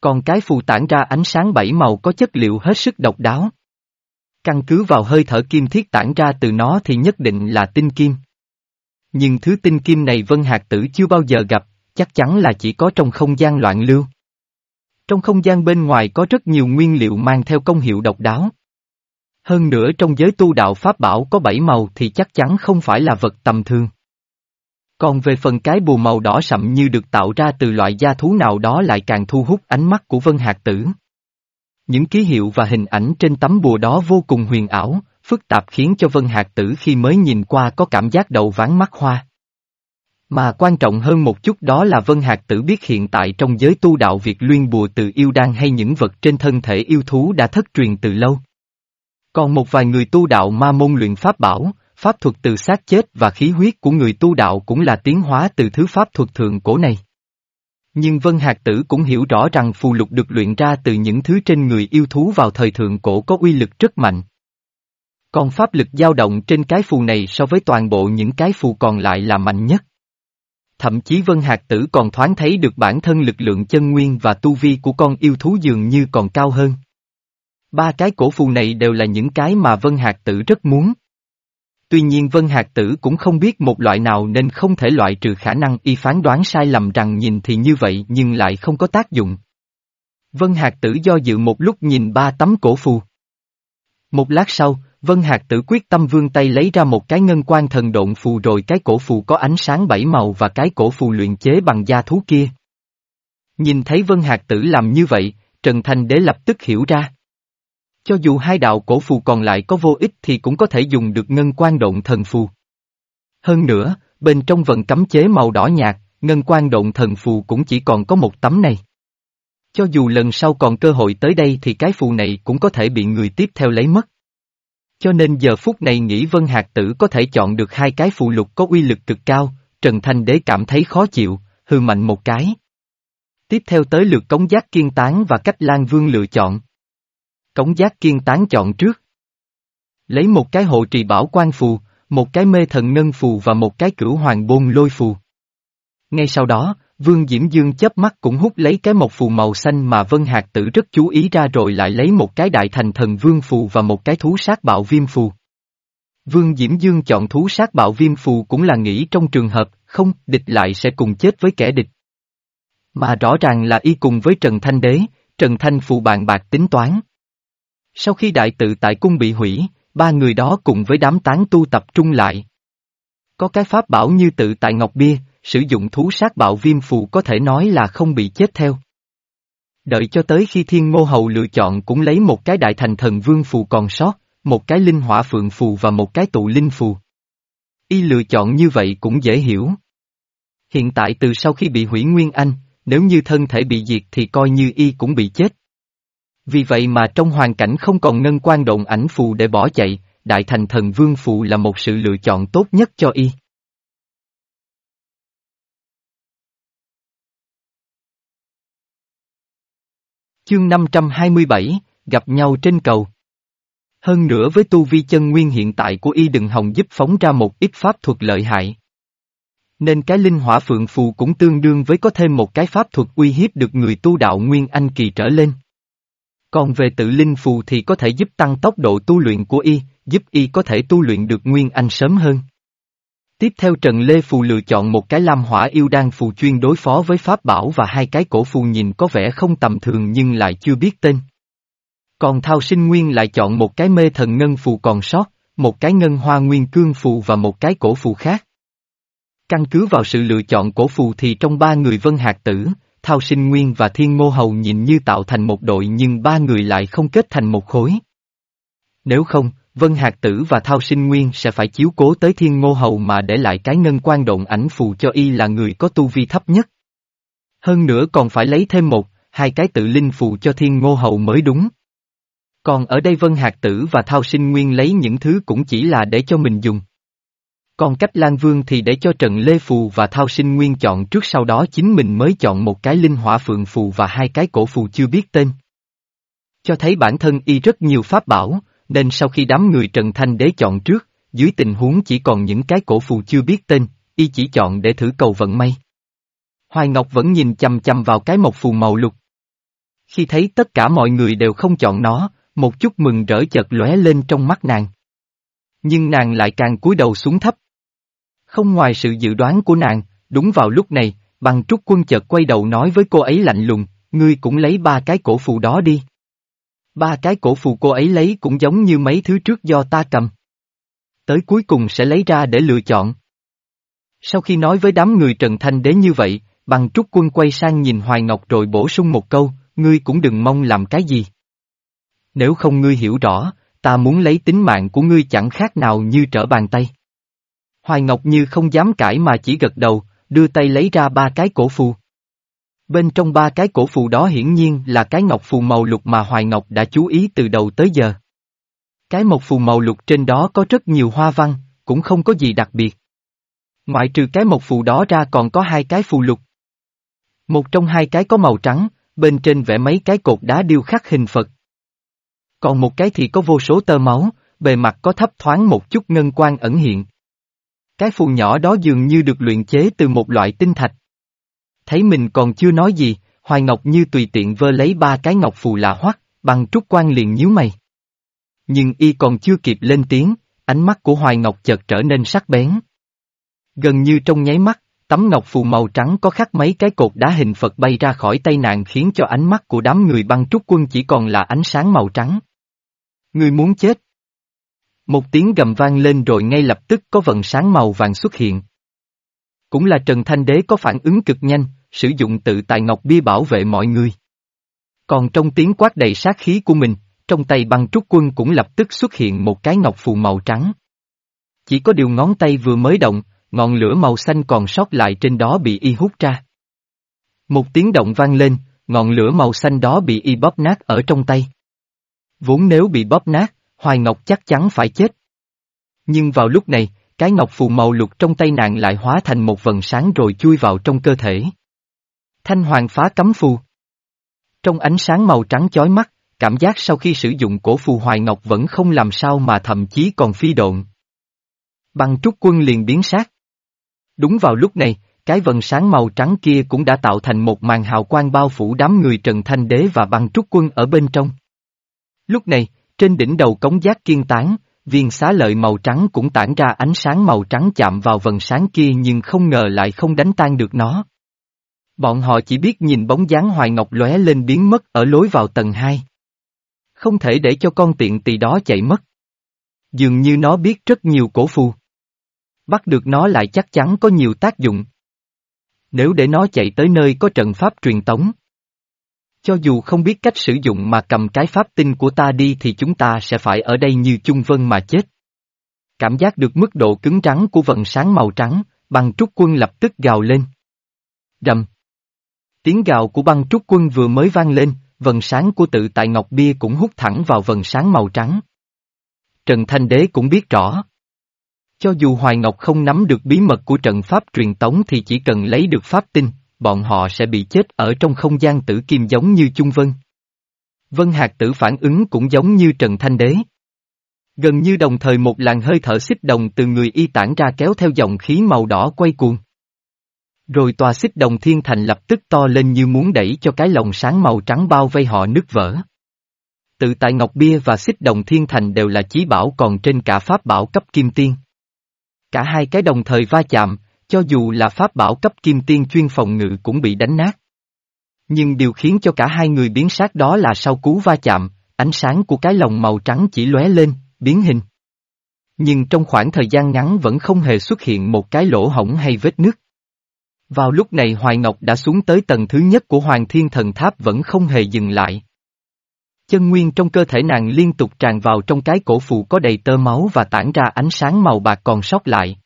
Còn cái phù tản ra ánh sáng bảy màu có chất liệu hết sức độc đáo. Căn cứ vào hơi thở kim thiết tản ra từ nó thì nhất định là tinh kim. Nhưng thứ tinh kim này Vân Hạc Tử chưa bao giờ gặp, chắc chắn là chỉ có trong không gian loạn lưu. Trong không gian bên ngoài có rất nhiều nguyên liệu mang theo công hiệu độc đáo. Hơn nữa trong giới tu đạo Pháp bảo có bảy màu thì chắc chắn không phải là vật tầm thường. Còn về phần cái bùa màu đỏ sậm như được tạo ra từ loại gia thú nào đó lại càng thu hút ánh mắt của Vân Hạc Tử. Những ký hiệu và hình ảnh trên tấm bùa đó vô cùng huyền ảo, phức tạp khiến cho Vân Hạc Tử khi mới nhìn qua có cảm giác đầu ván mắt hoa. Mà quan trọng hơn một chút đó là Vân Hạc Tử biết hiện tại trong giới tu đạo việc luyên bùa từ yêu đan hay những vật trên thân thể yêu thú đã thất truyền từ lâu. Còn một vài người tu đạo ma môn luyện pháp bảo, pháp thuật từ xác chết và khí huyết của người tu đạo cũng là tiến hóa từ thứ pháp thuật thượng cổ này. Nhưng Vân Hạc Tử cũng hiểu rõ rằng phù lục được luyện ra từ những thứ trên người yêu thú vào thời thượng cổ có uy lực rất mạnh. Còn pháp lực dao động trên cái phù này so với toàn bộ những cái phù còn lại là mạnh nhất. Thậm chí Vân Hạc Tử còn thoáng thấy được bản thân lực lượng chân nguyên và tu vi của con yêu thú dường như còn cao hơn. Ba cái cổ phù này đều là những cái mà Vân Hạc Tử rất muốn. Tuy nhiên Vân Hạc Tử cũng không biết một loại nào nên không thể loại trừ khả năng y phán đoán sai lầm rằng nhìn thì như vậy nhưng lại không có tác dụng. Vân Hạc Tử do dự một lúc nhìn ba tấm cổ phù. Một lát sau, Vân Hạc Tử quyết tâm vươn tay lấy ra một cái ngân quan thần độn phù rồi cái cổ phù có ánh sáng bảy màu và cái cổ phù luyện chế bằng da thú kia. Nhìn thấy Vân Hạc Tử làm như vậy, Trần Thanh Đế lập tức hiểu ra. Cho dù hai đạo cổ phù còn lại có vô ích thì cũng có thể dùng được ngân quan độn thần phù. Hơn nữa, bên trong vận cấm chế màu đỏ nhạt, ngân quan độn thần phù cũng chỉ còn có một tấm này. Cho dù lần sau còn cơ hội tới đây thì cái phù này cũng có thể bị người tiếp theo lấy mất. Cho nên giờ phút này nghĩ Vân Hạc Tử có thể chọn được hai cái phù lục có uy lực cực cao, Trần Thanh Đế cảm thấy khó chịu, hư mạnh một cái. Tiếp theo tới lượt cống giác kiên tán và cách Lan Vương lựa chọn. Cống giác kiên tán chọn trước. Lấy một cái hộ trì bảo quan phù, một cái mê thần ngân phù và một cái cửu hoàng bôn lôi phù. Ngay sau đó, Vương Diễm Dương chớp mắt cũng hút lấy cái một phù màu xanh mà Vân Hạc Tử rất chú ý ra rồi lại lấy một cái đại thành thần vương phù và một cái thú sát bạo viêm phù. Vương Diễm Dương chọn thú sát bạo viêm phù cũng là nghĩ trong trường hợp không địch lại sẽ cùng chết với kẻ địch. Mà rõ ràng là y cùng với Trần Thanh Đế, Trần Thanh phù bàn bạc tính toán. Sau khi đại tự tại cung bị hủy, ba người đó cùng với đám tán tu tập trung lại. Có cái pháp bảo như tự tại Ngọc Bia, sử dụng thú sát bạo viêm phù có thể nói là không bị chết theo. Đợi cho tới khi thiên ngô hầu lựa chọn cũng lấy một cái đại thành thần vương phù còn sót, một cái linh hỏa phượng phù và một cái tụ linh phù. Y lựa chọn như vậy cũng dễ hiểu. Hiện tại từ sau khi bị hủy Nguyên Anh, nếu như thân thể bị diệt thì coi như Y cũng bị chết. Vì vậy mà trong hoàn cảnh không còn ngân quan động ảnh phù để bỏ chạy, đại thành thần vương phù là một sự lựa chọn tốt nhất cho Y. Chương 527, gặp nhau trên cầu. Hơn nữa với tu vi chân nguyên hiện tại của y đừng hòng giúp phóng ra một ít pháp thuật lợi hại. Nên cái linh hỏa phượng phù cũng tương đương với có thêm một cái pháp thuật uy hiếp được người tu đạo nguyên anh kỳ trở lên. Còn về tự linh phù thì có thể giúp tăng tốc độ tu luyện của y, giúp y có thể tu luyện được nguyên anh sớm hơn. Tiếp theo Trần Lê Phù lựa chọn một cái lam hỏa yêu đan phù chuyên đối phó với pháp bảo và hai cái cổ phù nhìn có vẻ không tầm thường nhưng lại chưa biết tên. Còn Thao Sinh Nguyên lại chọn một cái mê thần ngân phù còn sót, một cái ngân hoa nguyên cương phù và một cái cổ phù khác. Căn cứ vào sự lựa chọn cổ phù thì trong ba người Vân Hạc Tử, Thao Sinh Nguyên và Thiên Ngô Hầu nhìn như tạo thành một đội nhưng ba người lại không kết thành một khối. Nếu không, Vân Hạc Tử và Thao Sinh Nguyên sẽ phải chiếu cố tới Thiên Ngô Hầu mà để lại cái ngân quan Động ảnh phù cho y là người có tu vi thấp nhất. Hơn nữa còn phải lấy thêm một, hai cái tự linh phù cho Thiên Ngô Hầu mới đúng. Còn ở đây Vân Hạc Tử và Thao Sinh Nguyên lấy những thứ cũng chỉ là để cho mình dùng. Còn cách Lan Vương thì để cho Trần Lê Phù và Thao Sinh Nguyên chọn trước sau đó chính mình mới chọn một cái linh hỏa phượng phù và hai cái cổ phù chưa biết tên. Cho thấy bản thân y rất nhiều pháp bảo, nên sau khi đám người Trần Thanh Đế chọn trước, dưới tình huống chỉ còn những cái cổ phù chưa biết tên, y chỉ chọn để thử cầu vận may. Hoài Ngọc vẫn nhìn chăm chăm vào cái mộc phù màu lục. Khi thấy tất cả mọi người đều không chọn nó, một chút mừng rỡ chợt lóe lên trong mắt nàng. Nhưng nàng lại càng cúi đầu xuống thấp. Không ngoài sự dự đoán của nàng, đúng vào lúc này, bằng trúc quân chợt quay đầu nói với cô ấy lạnh lùng, ngươi cũng lấy ba cái cổ phù đó đi. Ba cái cổ phù cô ấy lấy cũng giống như mấy thứ trước do ta cầm. Tới cuối cùng sẽ lấy ra để lựa chọn. Sau khi nói với đám người Trần Thanh Đế như vậy, bằng trúc quân quay sang nhìn Hoài Ngọc rồi bổ sung một câu, ngươi cũng đừng mong làm cái gì. Nếu không ngươi hiểu rõ, ta muốn lấy tính mạng của ngươi chẳng khác nào như trở bàn tay. Hoài Ngọc như không dám cãi mà chỉ gật đầu, đưa tay lấy ra ba cái cổ phù. Bên trong ba cái cổ phù đó hiển nhiên là cái ngọc phù màu lục mà Hoài Ngọc đã chú ý từ đầu tới giờ. Cái một phù màu lục trên đó có rất nhiều hoa văn, cũng không có gì đặc biệt. Ngoại trừ cái một phù đó ra còn có hai cái phù lục. Một trong hai cái có màu trắng, bên trên vẽ mấy cái cột đá điêu khắc hình Phật. Còn một cái thì có vô số tơ máu, bề mặt có thấp thoáng một chút ngân quan ẩn hiện. Cái phù nhỏ đó dường như được luyện chế từ một loại tinh thạch. Thấy mình còn chưa nói gì, Hoài Ngọc như tùy tiện vơ lấy ba cái ngọc phù là hoắc, bằng trúc quan liền nhíu mày. Nhưng y còn chưa kịp lên tiếng, ánh mắt của Hoài Ngọc chợt trở nên sắc bén. Gần như trong nháy mắt, tấm ngọc phù màu trắng có khắc mấy cái cột đá hình Phật bay ra khỏi tay nàng khiến cho ánh mắt của đám người băng trúc quân chỉ còn là ánh sáng màu trắng. Người muốn chết. Một tiếng gầm vang lên rồi ngay lập tức có vận sáng màu vàng xuất hiện. Cũng là Trần Thanh Đế có phản ứng cực nhanh, sử dụng tự tài ngọc bia bảo vệ mọi người. Còn trong tiếng quát đầy sát khí của mình, trong tay băng trúc quân cũng lập tức xuất hiện một cái ngọc phù màu trắng. Chỉ có điều ngón tay vừa mới động, ngọn lửa màu xanh còn sót lại trên đó bị y hút ra. Một tiếng động vang lên, ngọn lửa màu xanh đó bị y bóp nát ở trong tay. Vốn nếu bị bóp nát, Hoài Ngọc chắc chắn phải chết. Nhưng vào lúc này, cái ngọc phù màu lục trong tay nàng lại hóa thành một vần sáng rồi chui vào trong cơ thể. Thanh hoàng phá cấm phù. Trong ánh sáng màu trắng chói mắt, cảm giác sau khi sử dụng cổ phù hoài ngọc vẫn không làm sao mà thậm chí còn phi độn. Băng trúc quân liền biến sát. Đúng vào lúc này, cái vần sáng màu trắng kia cũng đã tạo thành một màn hào quang bao phủ đám người Trần Thanh Đế và băng trúc quân ở bên trong. Lúc này, trên đỉnh đầu cống giác kiên tán, viên xá lợi màu trắng cũng tản ra ánh sáng màu trắng chạm vào vần sáng kia nhưng không ngờ lại không đánh tan được nó. Bọn họ chỉ biết nhìn bóng dáng Hoài Ngọc lóe lên biến mất ở lối vào tầng 2. Không thể để cho con tiện tỳ đó chạy mất. Dường như nó biết rất nhiều cổ phù. Bắt được nó lại chắc chắn có nhiều tác dụng. Nếu để nó chạy tới nơi có trận pháp truyền tống. Cho dù không biết cách sử dụng mà cầm cái pháp tinh của ta đi thì chúng ta sẽ phải ở đây như chung vân mà chết. Cảm giác được mức độ cứng trắng của vận sáng màu trắng, băng trúc quân lập tức gào lên. Rầm. Tiếng gào của băng trúc quân vừa mới vang lên, vần sáng của tự tại Ngọc Bia cũng hút thẳng vào vần sáng màu trắng. Trần Thanh Đế cũng biết rõ. Cho dù Hoài Ngọc không nắm được bí mật của trận pháp truyền tống thì chỉ cần lấy được pháp tinh, bọn họ sẽ bị chết ở trong không gian tử kim giống như Chung Vân. Vân Hạc tử phản ứng cũng giống như Trần Thanh Đế. Gần như đồng thời một làn hơi thở xích đồng từ người y tản ra kéo theo dòng khí màu đỏ quay cuồng. Rồi tòa xích đồng thiên thành lập tức to lên như muốn đẩy cho cái lồng sáng màu trắng bao vây họ nứt vỡ. Tự tại Ngọc Bia và xích đồng thiên thành đều là chí bảo còn trên cả pháp bảo cấp kim tiên. Cả hai cái đồng thời va chạm, cho dù là pháp bảo cấp kim tiên chuyên phòng ngự cũng bị đánh nát. Nhưng điều khiến cho cả hai người biến sát đó là sau cú va chạm, ánh sáng của cái lồng màu trắng chỉ lóe lên, biến hình. Nhưng trong khoảng thời gian ngắn vẫn không hề xuất hiện một cái lỗ hổng hay vết nứt. Vào lúc này Hoài Ngọc đã xuống tới tầng thứ nhất của Hoàng Thiên Thần Tháp vẫn không hề dừng lại. Chân nguyên trong cơ thể nàng liên tục tràn vào trong cái cổ phụ có đầy tơ máu và tản ra ánh sáng màu bạc còn sót lại.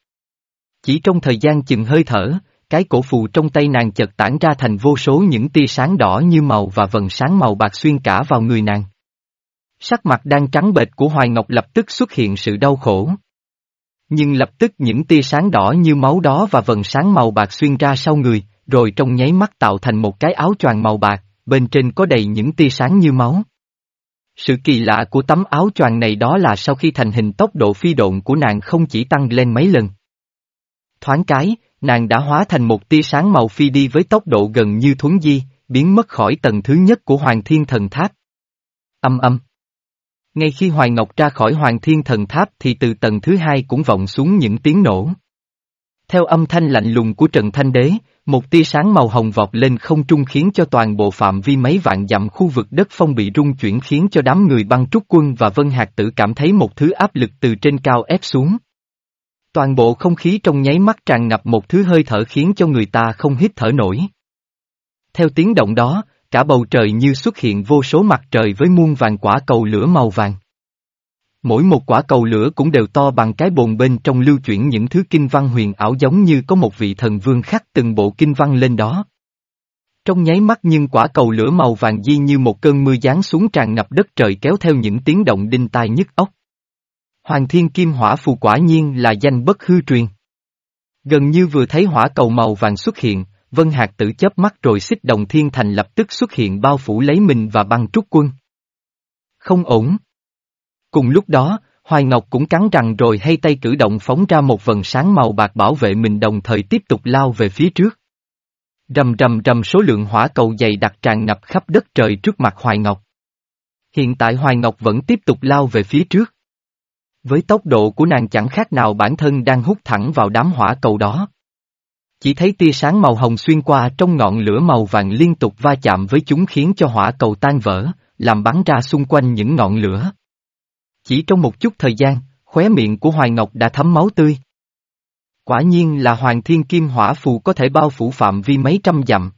Chỉ trong thời gian chừng hơi thở, cái cổ phù trong tay nàng chợt tản ra thành vô số những tia sáng đỏ như màu và vần sáng màu bạc xuyên cả vào người nàng. Sắc mặt đang trắng bệch của Hoài Ngọc lập tức xuất hiện sự đau khổ. Nhưng lập tức những tia sáng đỏ như máu đó và vần sáng màu bạc xuyên ra sau người, rồi trong nháy mắt tạo thành một cái áo choàng màu bạc, bên trên có đầy những tia sáng như máu. Sự kỳ lạ của tấm áo choàng này đó là sau khi thành hình tốc độ phi độn của nàng không chỉ tăng lên mấy lần. Thoáng cái, nàng đã hóa thành một tia sáng màu phi đi với tốc độ gần như thuấn di, biến mất khỏi tầng thứ nhất của Hoàng Thiên Thần Tháp. Âm âm. Ngay khi Hoài Ngọc ra khỏi Hoàng Thiên Thần Tháp thì từ tầng thứ hai cũng vọng xuống những tiếng nổ. Theo âm thanh lạnh lùng của Trần Thanh Đế, một tia sáng màu hồng vọt lên không trung khiến cho toàn bộ phạm vi mấy vạn dặm khu vực đất phong bị rung chuyển khiến cho đám người băng trúc quân và Vân hạt Tử cảm thấy một thứ áp lực từ trên cao ép xuống. Toàn bộ không khí trong nháy mắt tràn ngập một thứ hơi thở khiến cho người ta không hít thở nổi. Theo tiếng động đó, cả bầu trời như xuất hiện vô số mặt trời với muôn vàng quả cầu lửa màu vàng. Mỗi một quả cầu lửa cũng đều to bằng cái bồn bên trong lưu chuyển những thứ kinh văn huyền ảo giống như có một vị thần vương khắc từng bộ kinh văn lên đó. Trong nháy mắt nhưng quả cầu lửa màu vàng di như một cơn mưa giáng xuống tràn ngập đất trời kéo theo những tiếng động đinh tai nhức óc. Hoàng thiên kim hỏa phù quả nhiên là danh bất hư truyền. Gần như vừa thấy hỏa cầu màu vàng xuất hiện, Vân Hạc tử chớp mắt rồi xích đồng thiên thành lập tức xuất hiện bao phủ lấy mình và băng trúc quân. Không ổn. Cùng lúc đó, Hoài Ngọc cũng cắn răng rồi hay tay cử động phóng ra một vần sáng màu bạc bảo vệ mình đồng thời tiếp tục lao về phía trước. Rầm rầm rầm số lượng hỏa cầu dày đặc tràn ngập khắp đất trời trước mặt Hoài Ngọc. Hiện tại Hoài Ngọc vẫn tiếp tục lao về phía trước. Với tốc độ của nàng chẳng khác nào bản thân đang hút thẳng vào đám hỏa cầu đó. Chỉ thấy tia sáng màu hồng xuyên qua trong ngọn lửa màu vàng liên tục va chạm với chúng khiến cho hỏa cầu tan vỡ, làm bắn ra xung quanh những ngọn lửa. Chỉ trong một chút thời gian, khóe miệng của Hoài Ngọc đã thấm máu tươi. Quả nhiên là Hoàng Thiên Kim Hỏa Phù có thể bao phủ phạm vi mấy trăm dặm.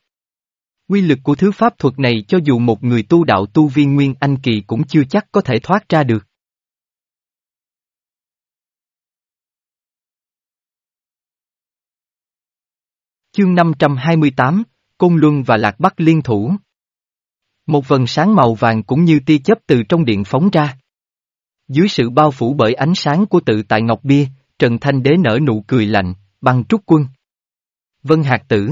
Quy lực của thứ pháp thuật này cho dù một người tu đạo tu viên Nguyên Anh Kỳ cũng chưa chắc có thể thoát ra được. Chương 528, Côn Luân và Lạc Bắc liên thủ. Một vần sáng màu vàng cũng như tia chớp từ trong điện phóng ra. Dưới sự bao phủ bởi ánh sáng của tự tại Ngọc Bia, Trần Thanh Đế nở nụ cười lạnh, băng trúc quân. Vân Hạc Tử.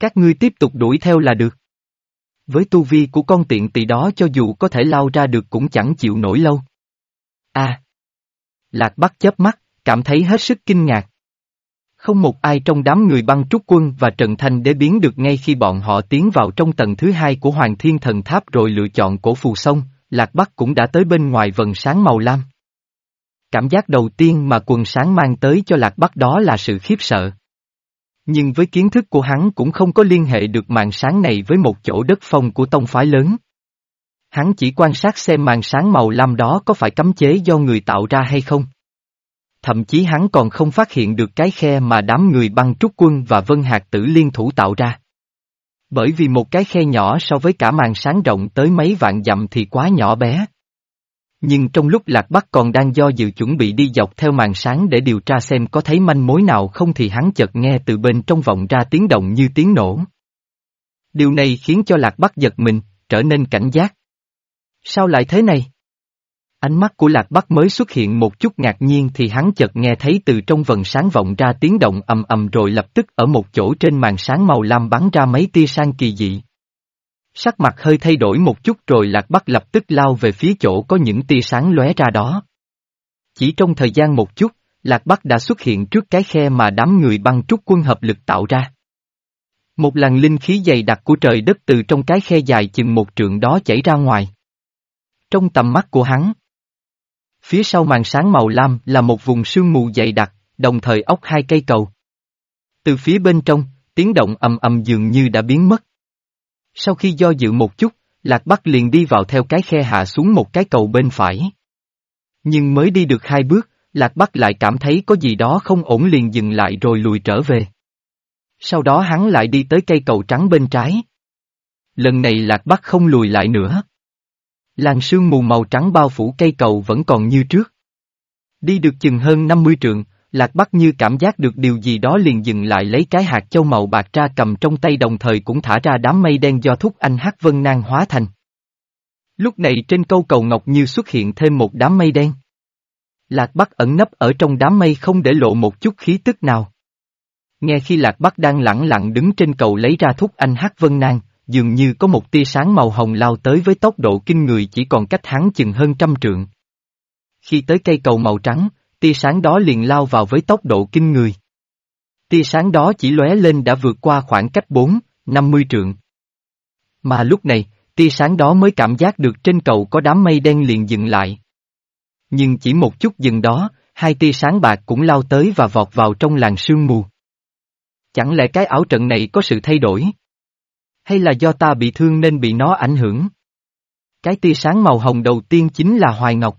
Các ngươi tiếp tục đuổi theo là được. Với tu vi của con tiện tỷ đó cho dù có thể lao ra được cũng chẳng chịu nổi lâu. a à. Lạc Bắc chớp mắt, cảm thấy hết sức kinh ngạc. Không một ai trong đám người băng trúc quân và Trần Thanh Đế biến được ngay khi bọn họ tiến vào trong tầng thứ hai của Hoàng Thiên Thần Tháp rồi lựa chọn cổ phù sông, Lạc Bắc cũng đã tới bên ngoài vần sáng màu lam. Cảm giác đầu tiên mà quần sáng mang tới cho Lạc Bắc đó là sự khiếp sợ. Nhưng với kiến thức của hắn cũng không có liên hệ được màn sáng này với một chỗ đất phong của tông phái lớn. Hắn chỉ quan sát xem màn sáng màu lam đó có phải cấm chế do người tạo ra hay không. Thậm chí hắn còn không phát hiện được cái khe mà đám người băng trúc quân và vân hạt tử liên thủ tạo ra. Bởi vì một cái khe nhỏ so với cả màn sáng rộng tới mấy vạn dặm thì quá nhỏ bé. Nhưng trong lúc Lạc Bắc còn đang do dự chuẩn bị đi dọc theo màn sáng để điều tra xem có thấy manh mối nào không thì hắn chợt nghe từ bên trong vọng ra tiếng động như tiếng nổ. Điều này khiến cho Lạc Bắc giật mình, trở nên cảnh giác. Sao lại thế này? Ánh mắt của Lạc Bắc mới xuất hiện một chút ngạc nhiên thì hắn chợt nghe thấy từ trong vần sáng vọng ra tiếng động ầm ầm rồi lập tức ở một chỗ trên màn sáng màu lam bắn ra mấy tia sang kỳ dị. Sắc mặt hơi thay đổi một chút rồi Lạc Bắc lập tức lao về phía chỗ có những tia sáng lóe ra đó. Chỉ trong thời gian một chút, Lạc Bắc đã xuất hiện trước cái khe mà đám người băng trúc quân hợp lực tạo ra. Một làn linh khí dày đặc của trời đất từ trong cái khe dài chừng một trượng đó chảy ra ngoài. Trong tầm mắt của hắn, Phía sau màn sáng màu lam là một vùng sương mù dày đặc, đồng thời ốc hai cây cầu. Từ phía bên trong, tiếng động ầm ầm dường như đã biến mất. Sau khi do dự một chút, Lạc Bắc liền đi vào theo cái khe hạ xuống một cái cầu bên phải. Nhưng mới đi được hai bước, Lạc Bắc lại cảm thấy có gì đó không ổn liền dừng lại rồi lùi trở về. Sau đó hắn lại đi tới cây cầu trắng bên trái. Lần này Lạc Bắc không lùi lại nữa. Làn sương mù màu trắng bao phủ cây cầu vẫn còn như trước. Đi được chừng hơn 50 trượng, Lạc Bắc như cảm giác được điều gì đó liền dừng lại lấy cái hạt châu màu bạc ra cầm trong tay đồng thời cũng thả ra đám mây đen do thúc anh hát Vân Nang hóa thành. Lúc này trên câu cầu ngọc như xuất hiện thêm một đám mây đen. Lạc Bắc ẩn nấp ở trong đám mây không để lộ một chút khí tức nào. Nghe khi Lạc Bắc đang lẳng lặng đứng trên cầu lấy ra thúc anh hát Vân Nang, dường như có một tia sáng màu hồng lao tới với tốc độ kinh người chỉ còn cách hắn chừng hơn trăm trượng. Khi tới cây cầu màu trắng, tia sáng đó liền lao vào với tốc độ kinh người. Tia sáng đó chỉ lóe lên đã vượt qua khoảng cách 4, 50 trượng. Mà lúc này, tia sáng đó mới cảm giác được trên cầu có đám mây đen liền dừng lại. Nhưng chỉ một chút dừng đó, hai tia sáng bạc cũng lao tới và vọt vào trong làn sương mù. Chẳng lẽ cái ảo trận này có sự thay đổi? Hay là do ta bị thương nên bị nó ảnh hưởng? Cái tia sáng màu hồng đầu tiên chính là Hoài Ngọc.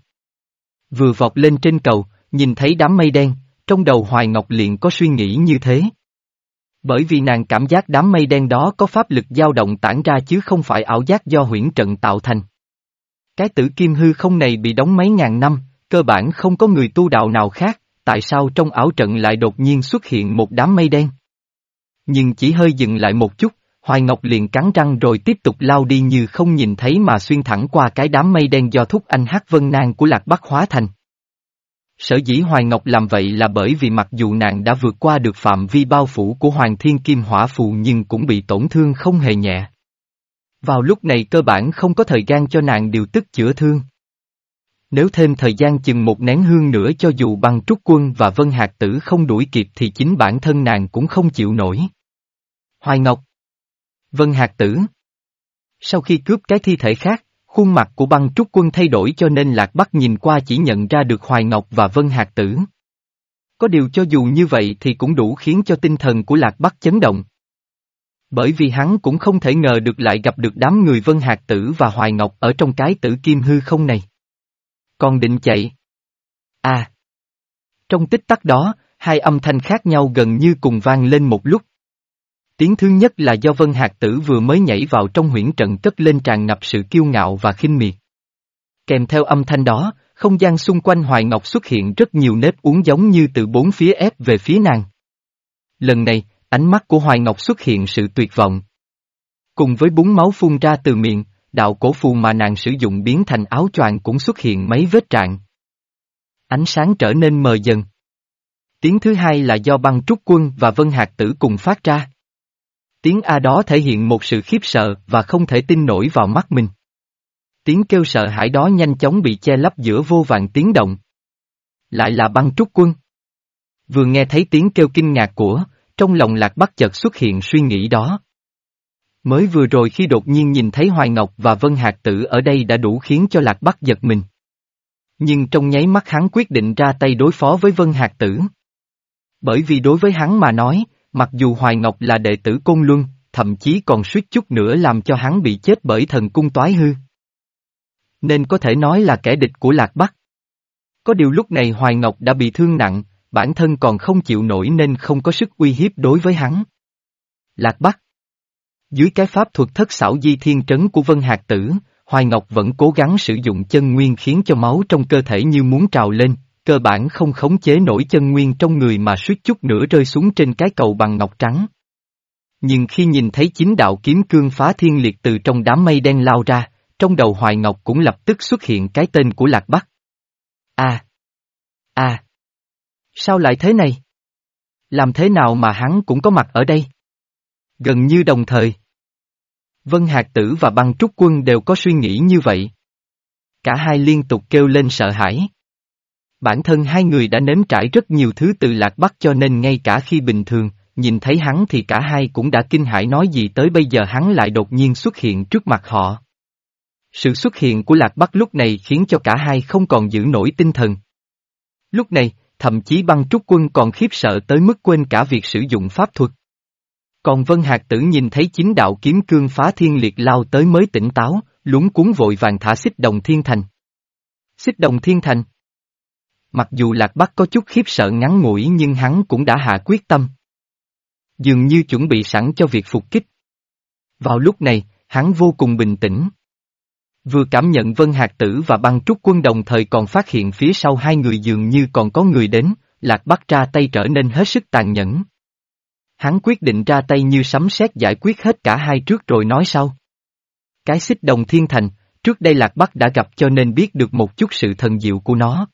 Vừa vọt lên trên cầu, nhìn thấy đám mây đen, trong đầu Hoài Ngọc liền có suy nghĩ như thế. Bởi vì nàng cảm giác đám mây đen đó có pháp lực dao động tản ra chứ không phải ảo giác do huyễn trận tạo thành. Cái tử kim hư không này bị đóng mấy ngàn năm, cơ bản không có người tu đạo nào khác, tại sao trong ảo trận lại đột nhiên xuất hiện một đám mây đen? Nhưng chỉ hơi dừng lại một chút, Hoài Ngọc liền cắn răng rồi tiếp tục lao đi như không nhìn thấy mà xuyên thẳng qua cái đám mây đen do thúc anh hát vân nang của Lạc Bắc hóa thành. Sở dĩ Hoài Ngọc làm vậy là bởi vì mặc dù nàng đã vượt qua được phạm vi bao phủ của Hoàng Thiên Kim Hỏa Phù nhưng cũng bị tổn thương không hề nhẹ. Vào lúc này cơ bản không có thời gian cho nàng điều tức chữa thương. Nếu thêm thời gian chừng một nén hương nữa cho dù băng trúc quân và vân hạt tử không đuổi kịp thì chính bản thân nàng cũng không chịu nổi. Hoài Ngọc Vân Hạc tử Sau khi cướp cái thi thể khác, khuôn mặt của băng trúc quân thay đổi cho nên Lạc Bắc nhìn qua chỉ nhận ra được Hoài Ngọc và Vân Hạc tử. Có điều cho dù như vậy thì cũng đủ khiến cho tinh thần của Lạc Bắc chấn động. Bởi vì hắn cũng không thể ngờ được lại gặp được đám người Vân Hạc tử và Hoài Ngọc ở trong cái tử kim hư không này. Còn định chạy. À. Trong tích tắc đó, hai âm thanh khác nhau gần như cùng vang lên một lúc. Tiếng thứ nhất là do Vân Hạc Tử vừa mới nhảy vào trong huyễn trận cất lên tràn ngập sự kiêu ngạo và khinh miệt. Kèm theo âm thanh đó, không gian xung quanh Hoài Ngọc xuất hiện rất nhiều nếp uống giống như từ bốn phía ép về phía nàng. Lần này, ánh mắt của Hoài Ngọc xuất hiện sự tuyệt vọng. Cùng với búng máu phun ra từ miệng, đạo cổ phù mà nàng sử dụng biến thành áo choàng cũng xuất hiện mấy vết trạng. Ánh sáng trở nên mờ dần. Tiếng thứ hai là do băng trúc quân và vân hạt tử cùng phát ra. Tiếng A đó thể hiện một sự khiếp sợ và không thể tin nổi vào mắt mình. Tiếng kêu sợ hãi đó nhanh chóng bị che lấp giữa vô vàng tiếng động. Lại là băng trúc quân. Vừa nghe thấy tiếng kêu kinh ngạc của, trong lòng lạc bắc chợt xuất hiện suy nghĩ đó. Mới vừa rồi khi đột nhiên nhìn thấy Hoài Ngọc và Vân Hạc Tử ở đây đã đủ khiến cho Lạc Bắc giật mình. Nhưng trong nháy mắt hắn quyết định ra tay đối phó với Vân Hạc Tử. Bởi vì đối với hắn mà nói, mặc dù Hoài Ngọc là đệ tử Côn Luân, thậm chí còn suýt chút nữa làm cho hắn bị chết bởi thần cung toái hư. Nên có thể nói là kẻ địch của Lạc Bắc. Có điều lúc này Hoài Ngọc đã bị thương nặng, bản thân còn không chịu nổi nên không có sức uy hiếp đối với hắn. Lạc Bắc dưới cái pháp thuật thất xảo di thiên trấn của Vân Hạc Tử, Hoài Ngọc vẫn cố gắng sử dụng chân nguyên khiến cho máu trong cơ thể như muốn trào lên, cơ bản không khống chế nổi chân nguyên trong người mà suýt chút nữa rơi xuống trên cái cầu bằng ngọc trắng. Nhưng khi nhìn thấy chính đạo kiếm cương phá thiên liệt từ trong đám mây đen lao ra, trong đầu Hoài Ngọc cũng lập tức xuất hiện cái tên của Lạc Bắc. À! À! Sao lại thế này? Làm thế nào mà hắn cũng có mặt ở đây? Gần như đồng thời. Vân Hạc Tử và băng trúc quân đều có suy nghĩ như vậy. Cả hai liên tục kêu lên sợ hãi. Bản thân hai người đã nếm trải rất nhiều thứ từ Lạc Bắc cho nên ngay cả khi bình thường, nhìn thấy hắn thì cả hai cũng đã kinh hãi nói gì tới bây giờ hắn lại đột nhiên xuất hiện trước mặt họ. Sự xuất hiện của Lạc Bắc lúc này khiến cho cả hai không còn giữ nổi tinh thần. Lúc này, thậm chí băng trúc quân còn khiếp sợ tới mức quên cả việc sử dụng pháp thuật. Còn Vân Hạc Tử nhìn thấy chính đạo kiếm cương phá thiên liệt lao tới mới tỉnh táo, lúng cuốn vội vàng thả xích đồng thiên thành. Xích đồng thiên thành. Mặc dù Lạc Bắc có chút khiếp sợ ngắn ngủi nhưng hắn cũng đã hạ quyết tâm. Dường như chuẩn bị sẵn cho việc phục kích. Vào lúc này, hắn vô cùng bình tĩnh. Vừa cảm nhận Vân Hạc Tử và băng trúc quân đồng thời còn phát hiện phía sau hai người dường như còn có người đến, Lạc Bắc ra tay trở nên hết sức tàn nhẫn. Hắn quyết định ra tay như sấm sét giải quyết hết cả hai trước rồi nói sau. Cái xích đồng thiên thành, trước đây Lạc Bắc đã gặp cho nên biết được một chút sự thần diệu của nó.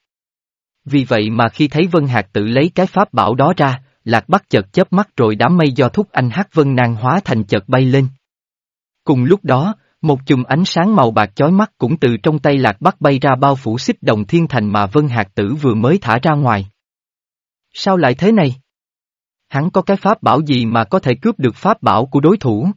Vì vậy mà khi thấy Vân Hạc tự lấy cái pháp bảo đó ra, Lạc Bắc chợt chớp mắt rồi đám mây do thúc anh hát Vân Nang hóa thành chợt bay lên. Cùng lúc đó, một chùm ánh sáng màu bạc chói mắt cũng từ trong tay Lạc Bắc bay ra bao phủ xích đồng thiên thành mà Vân Hạc Tử vừa mới thả ra ngoài. Sao lại thế này? Hắn có cái pháp bảo gì mà có thể cướp được pháp bảo của đối thủ?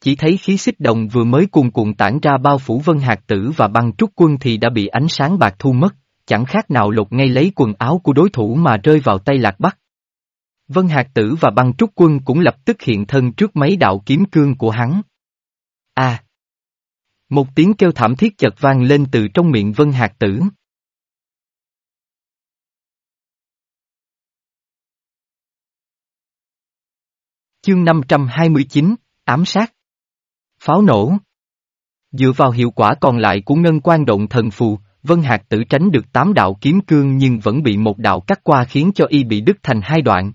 Chỉ thấy khí xích đồng vừa mới cuồn cuộn tản ra bao phủ Vân Hạc Tử và băng trúc quân thì đã bị ánh sáng bạc thu mất, chẳng khác nào lột ngay lấy quần áo của đối thủ mà rơi vào tay Lạc Bắc. Vân Hạc Tử và băng trúc quân cũng lập tức hiện thân trước mấy đạo kiếm cương của hắn. A. Một tiếng kêu thảm thiết chợt vang lên từ trong miệng Vân Hạc Tử. Chương 529, Ám sát Pháo nổ Dựa vào hiệu quả còn lại của ngân quan động thần phù, Vân Hạc tử tránh được tám đạo kiếm cương nhưng vẫn bị một đạo cắt qua khiến cho y bị đứt thành hai đoạn.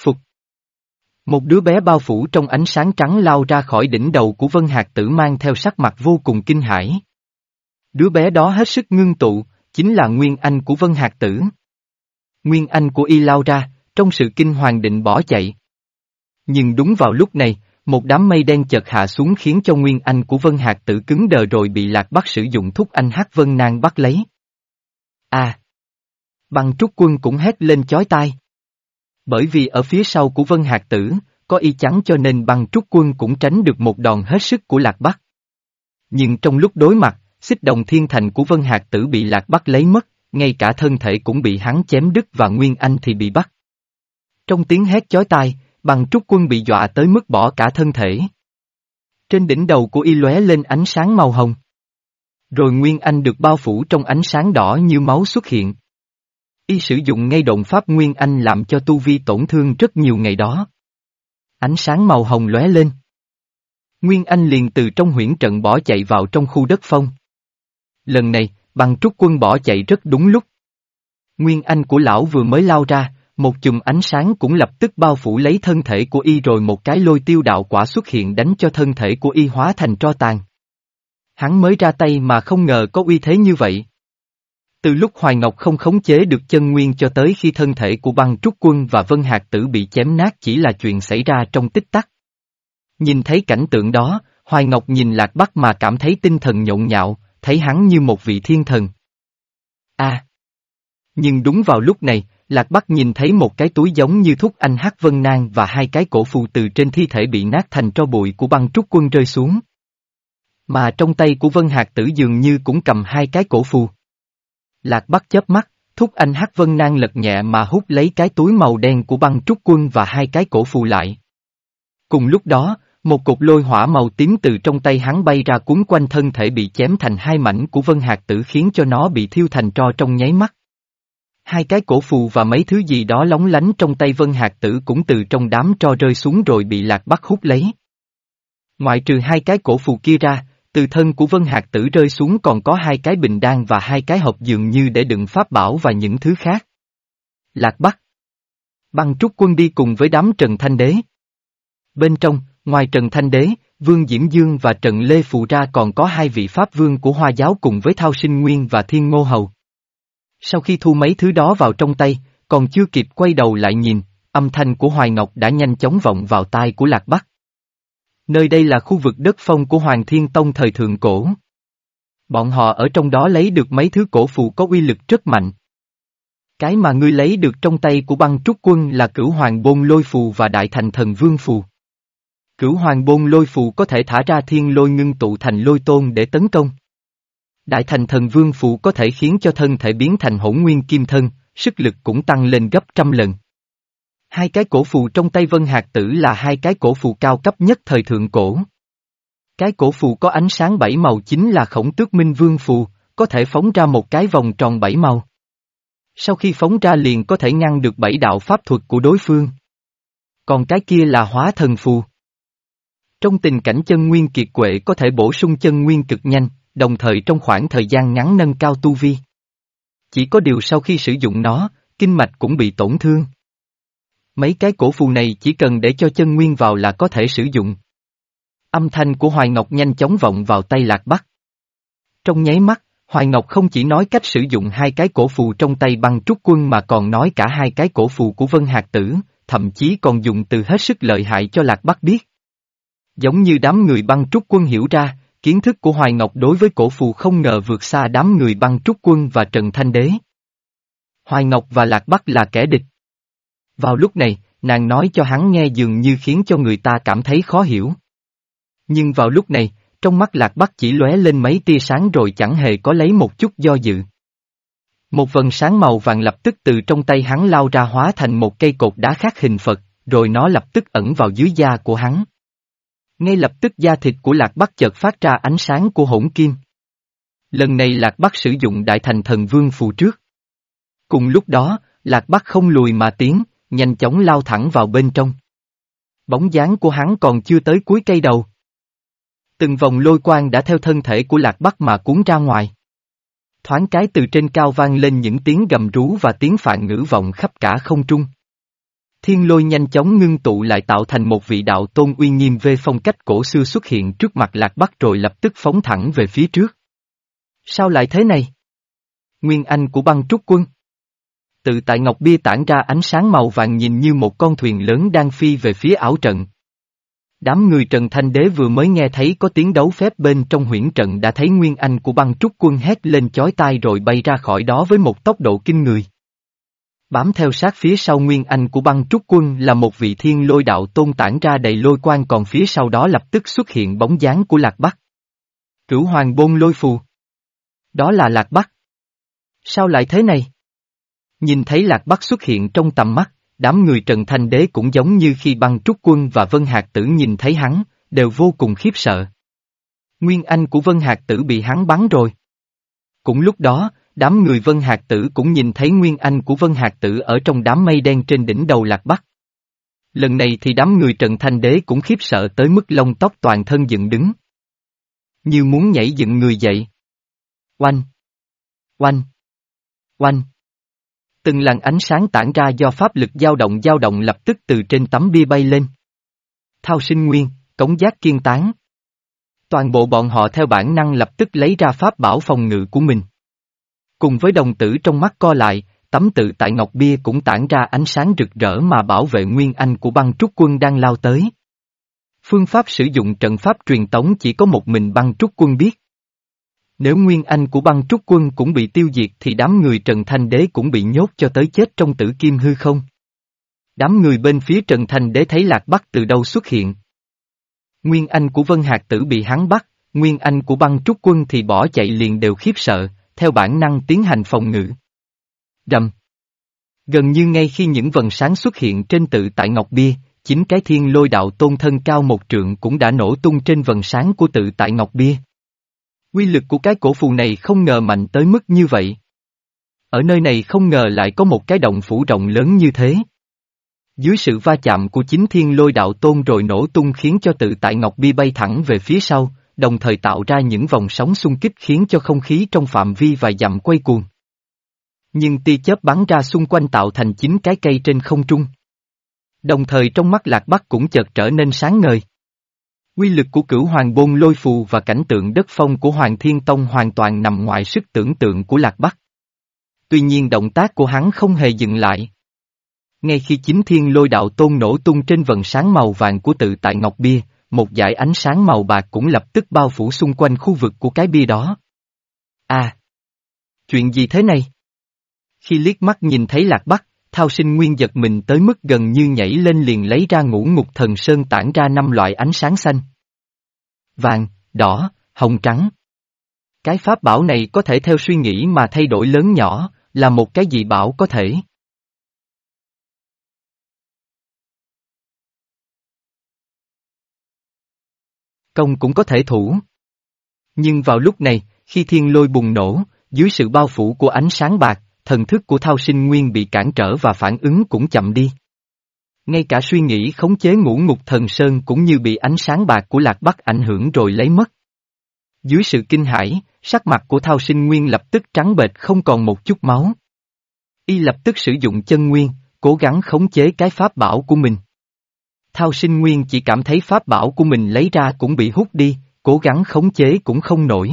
Phục Một đứa bé bao phủ trong ánh sáng trắng lao ra khỏi đỉnh đầu của Vân Hạc tử mang theo sắc mặt vô cùng kinh hãi. Đứa bé đó hết sức ngưng tụ, chính là Nguyên Anh của Vân Hạc tử. Nguyên Anh của y lao ra, trong sự kinh hoàng định bỏ chạy. Nhưng đúng vào lúc này, một đám mây đen chợt hạ xuống khiến cho Nguyên Anh của Vân Hạc tử cứng đờ rồi bị Lạc Bắc sử dụng thúc anh hát Vân Nang bắt lấy. À! Băng trúc quân cũng hét lên chói tai. Bởi vì ở phía sau của Vân Hạc tử, có y chắn cho nên băng trúc quân cũng tránh được một đòn hết sức của Lạc Bắc. Nhưng trong lúc đối mặt, xích đồng thiên thành của Vân Hạc tử bị Lạc Bắc lấy mất, ngay cả thân thể cũng bị hắn chém đứt và Nguyên Anh thì bị bắt. Trong tiếng hét chói tai, bằng trúc quân bị dọa tới mức bỏ cả thân thể. Trên đỉnh đầu của y lóe lên ánh sáng màu hồng. Rồi Nguyên Anh được bao phủ trong ánh sáng đỏ như máu xuất hiện. Y sử dụng ngay động pháp Nguyên Anh làm cho tu vi tổn thương rất nhiều ngày đó. Ánh sáng màu hồng lóe lên. Nguyên Anh liền từ trong huyễn trận bỏ chạy vào trong khu đất phong. Lần này, bằng trúc quân bỏ chạy rất đúng lúc. Nguyên Anh của lão vừa mới lao ra, một chùm ánh sáng cũng lập tức bao phủ lấy thân thể của y rồi một cái lôi tiêu đạo quả xuất hiện đánh cho thân thể của y hóa thành tro tàn. Hắn mới ra tay mà không ngờ có uy thế như vậy. Từ lúc Hoài Ngọc không khống chế được chân nguyên cho tới khi thân thể của băng trúc quân và Vân Hạc Tử bị chém nát chỉ là chuyện xảy ra trong tích tắc. Nhìn thấy cảnh tượng đó, Hoài Ngọc nhìn Lạc Bắc mà cảm thấy tinh thần nhộn nhạo, thấy hắn như một vị thiên thần. a Nhưng đúng vào lúc này, Lạc Bắc nhìn thấy một cái túi giống như thúc anh hát vân nang và hai cái cổ phù từ trên thi thể bị nát thành tro bụi của băng trúc quân rơi xuống. Mà trong tay của Vân Hạc tử dường như cũng cầm hai cái cổ phù. Lạc Bắc chớp mắt, thúc anh hát vân nang lật nhẹ mà hút lấy cái túi màu đen của băng trúc quân và hai cái cổ phù lại. Cùng lúc đó, một cục lôi hỏa màu tím từ trong tay hắn bay ra cuốn quanh thân thể bị chém thành hai mảnh của Vân Hạc tử khiến cho nó bị thiêu thành tro trong nháy mắt. Hai cái cổ phù và mấy thứ gì đó lóng lánh trong tay Vân Hạc Tử cũng từ trong đám tro rơi xuống rồi bị Lạc Bắc hút lấy. Ngoại trừ hai cái cổ phù kia ra, từ thân của Vân Hạc Tử rơi xuống còn có hai cái bình đan và hai cái hộp dường như để đựng pháp bảo và những thứ khác. Lạc Bắc Băng trúc quân đi cùng với đám Trần Thanh Đế. Bên trong, ngoài Trần Thanh Đế, Vương Diễm Dương và Trần Lê Phù ra còn có hai vị Pháp Vương của Hoa Giáo cùng với Thao Sinh Nguyên và Thiên Ngô Hầu. Sau khi thu mấy thứ đó vào trong tay, còn chưa kịp quay đầu lại nhìn, âm thanh của Hoài Ngọc đã nhanh chóng vọng vào tai của Lạc Bắc. Nơi đây là khu vực đất phong của Hoàng Thiên Tông thời thượng cổ. Bọn họ ở trong đó lấy được mấy thứ cổ phù có uy lực rất mạnh. Cái mà ngươi lấy được trong tay của băng trúc quân là cửu hoàng bôn lôi phù và đại thành thần vương phù. Cửu hoàng bôn lôi phù có thể thả ra thiên lôi ngưng tụ thành lôi tôn để tấn công. Đại thành thần vương phụ có thể khiến cho thân thể biến thành hỗn nguyên kim thân, sức lực cũng tăng lên gấp trăm lần. Hai cái cổ phù trong tay Vân Hạc Tử là hai cái cổ phù cao cấp nhất thời thượng cổ. Cái cổ phù có ánh sáng bảy màu chính là khổng tước minh vương phù, có thể phóng ra một cái vòng tròn bảy màu. Sau khi phóng ra liền có thể ngăn được bảy đạo pháp thuật của đối phương. Còn cái kia là hóa thần phù. Trong tình cảnh chân nguyên kiệt quệ có thể bổ sung chân nguyên cực nhanh, đồng thời trong khoảng thời gian ngắn nâng cao tu vi. Chỉ có điều sau khi sử dụng nó, kinh mạch cũng bị tổn thương. Mấy cái cổ phù này chỉ cần để cho chân nguyên vào là có thể sử dụng. Âm thanh của Hoài Ngọc nhanh chóng vọng vào tay Lạc Bắc. Trong nháy mắt, Hoài Ngọc không chỉ nói cách sử dụng hai cái cổ phù trong tay băng trúc quân mà còn nói cả hai cái cổ phù của Vân Hạc Tử, thậm chí còn dùng từ hết sức lợi hại cho Lạc Bắc biết. Giống như đám người băng trúc quân hiểu ra, kiến thức của Hoài Ngọc đối với cổ phù không ngờ vượt xa đám người băng trúc quân và Trần Thanh Đế. Hoài Ngọc và Lạc Bắc là kẻ địch. Vào lúc này, nàng nói cho hắn nghe dường như khiến cho người ta cảm thấy khó hiểu. Nhưng vào lúc này, trong mắt Lạc Bắc chỉ lóe lên mấy tia sáng rồi chẳng hề có lấy một chút do dự. Một vần sáng màu vàng lập tức từ trong tay hắn lao ra hóa thành một cây cột đá khác hình Phật, rồi nó lập tức ẩn vào dưới da của hắn. Ngay lập tức da thịt của Lạc Bắc chợt phát ra ánh sáng của hỗn kim. Lần này Lạc Bắc sử dụng đại thành thần vương phù trước. Cùng lúc đó, Lạc Bắc không lùi mà tiến, nhanh chóng lao thẳng vào bên trong. Bóng dáng của hắn còn chưa tới cuối cây đầu. Từng vòng lôi quang đã theo thân thể của Lạc Bắc mà cuốn ra ngoài. Thoáng cái từ trên cao vang lên những tiếng gầm rú và tiếng phạn ngữ vọng khắp cả không trung. Thiên lôi nhanh chóng ngưng tụ lại tạo thành một vị đạo tôn uy nghiêm về phong cách cổ xưa xuất hiện trước mặt Lạc Bắc rồi lập tức phóng thẳng về phía trước. Sao lại thế này? Nguyên Anh của băng trúc quân. Tự tại ngọc bia tản ra ánh sáng màu vàng nhìn như một con thuyền lớn đang phi về phía ảo trận. Đám người Trần Thanh Đế vừa mới nghe thấy có tiếng đấu phép bên trong huyễn trận đã thấy Nguyên Anh của băng trúc quân hét lên chói tai rồi bay ra khỏi đó với một tốc độ kinh người. Bám theo sát phía sau Nguyên Anh của băng trúc quân là một vị thiên lôi đạo tôn tản ra đầy lôi quang còn phía sau đó lập tức xuất hiện bóng dáng của Lạc Bắc. Cửu Hoàng Bôn lôi phù. Đó là Lạc Bắc. Sao lại thế này? Nhìn thấy Lạc Bắc xuất hiện trong tầm mắt, đám người Trần Thanh Đế cũng giống như khi băng trúc quân và Vân Hạc Tử nhìn thấy hắn, đều vô cùng khiếp sợ. Nguyên Anh của Vân Hạc Tử bị hắn bắn rồi. Cũng lúc đó, đám người Vân Hạc Tử cũng nhìn thấy Nguyên Anh của Vân Hạc Tử ở trong đám mây đen trên đỉnh đầu Lạc Bắc. Lần này thì đám người Trần Thanh Đế cũng khiếp sợ tới mức lông tóc toàn thân dựng đứng. Như muốn nhảy dựng người dậy. Oanh! Oanh! Oanh! Từng làn ánh sáng tản ra do pháp lực dao động dao động lập tức từ trên tấm bia bay lên. Thao sinh nguyên, cống giác kiên tán. Toàn bộ bọn họ theo bản năng lập tức lấy ra pháp bảo phòng ngự của mình. Cùng với đồng tử trong mắt co lại, tấm tự tại ngọc bia cũng tản ra ánh sáng rực rỡ mà bảo vệ nguyên anh của băng trúc quân đang lao tới. Phương pháp sử dụng trận pháp truyền tống chỉ có một mình băng trúc quân biết. Nếu nguyên anh của băng trúc quân cũng bị tiêu diệt thì đám người Trần Thanh Đế cũng bị nhốt cho tới chết trong tử kim hư không. Đám người bên phía Trần Thanh Đế thấy Lạc Bắc từ đâu xuất hiện. Nguyên anh của Vân Hạc Tử bị hắn bắt, nguyên anh của băng trúc quân thì bỏ chạy liền đều khiếp sợ, theo bản năng tiến hành phòng ngự. Rầm. Gần như ngay khi những vần sáng xuất hiện trên tự tại Ngọc Bia, chính cái thiên lôi đạo tôn thân cao một trượng cũng đã nổ tung trên vần sáng của tự tại Ngọc Bia. Quy lực của cái cổ phù này không ngờ mạnh tới mức như vậy. Ở nơi này không ngờ lại có một cái động phủ rộng lớn như thế. Dưới sự va chạm của chính thiên lôi đạo tôn rồi nổ tung khiến cho tự tại Ngọc Bi bay thẳng về phía sau, đồng thời tạo ra những vòng sóng xung kích khiến cho không khí trong phạm vi vài dặm quay cuồng. Nhưng tia chớp bắn ra xung quanh tạo thành chín cái cây trên không trung. Đồng thời trong mắt lạc bắc cũng chợt trở nên sáng ngời. Quy lực của cửu hoàng bôn lôi phù và cảnh tượng đất phong của Hoàng Thiên Tông hoàn toàn nằm ngoài sức tưởng tượng của Lạc Bắc. Tuy nhiên động tác của hắn không hề dừng lại. Ngay khi chính thiên lôi đạo tôn nổ tung trên vần sáng màu vàng của tự tại Ngọc Bia, một dải ánh sáng màu bạc cũng lập tức bao phủ xung quanh khu vực của cái bia đó. À! Chuyện gì thế này? Khi liếc mắt nhìn thấy Lạc Bắc, Thao sinh nguyên giật mình tới mức gần như nhảy lên liền lấy ra ngũ ngục thần sơn tản ra năm loại ánh sáng xanh. Vàng, đỏ, hồng trắng. Cái pháp bảo này có thể theo suy nghĩ mà thay đổi lớn nhỏ, là một cái gì bảo có thể. Công cũng có thể thủ. Nhưng vào lúc này, khi thiên lôi bùng nổ, dưới sự bao phủ của ánh sáng bạc, thần thức của thao sinh nguyên bị cản trở và phản ứng cũng chậm đi. Ngay cả suy nghĩ khống chế ngũ ngục thần sơn cũng như bị ánh sáng bạc của lạc bắc ảnh hưởng rồi lấy mất. Dưới sự kinh hãi, sắc mặt của thao sinh nguyên lập tức trắng bệch không còn một chút máu. Y lập tức sử dụng chân nguyên, cố gắng khống chế cái pháp bảo của mình. Thao sinh nguyên chỉ cảm thấy pháp bảo của mình lấy ra cũng bị hút đi, cố gắng khống chế cũng không nổi.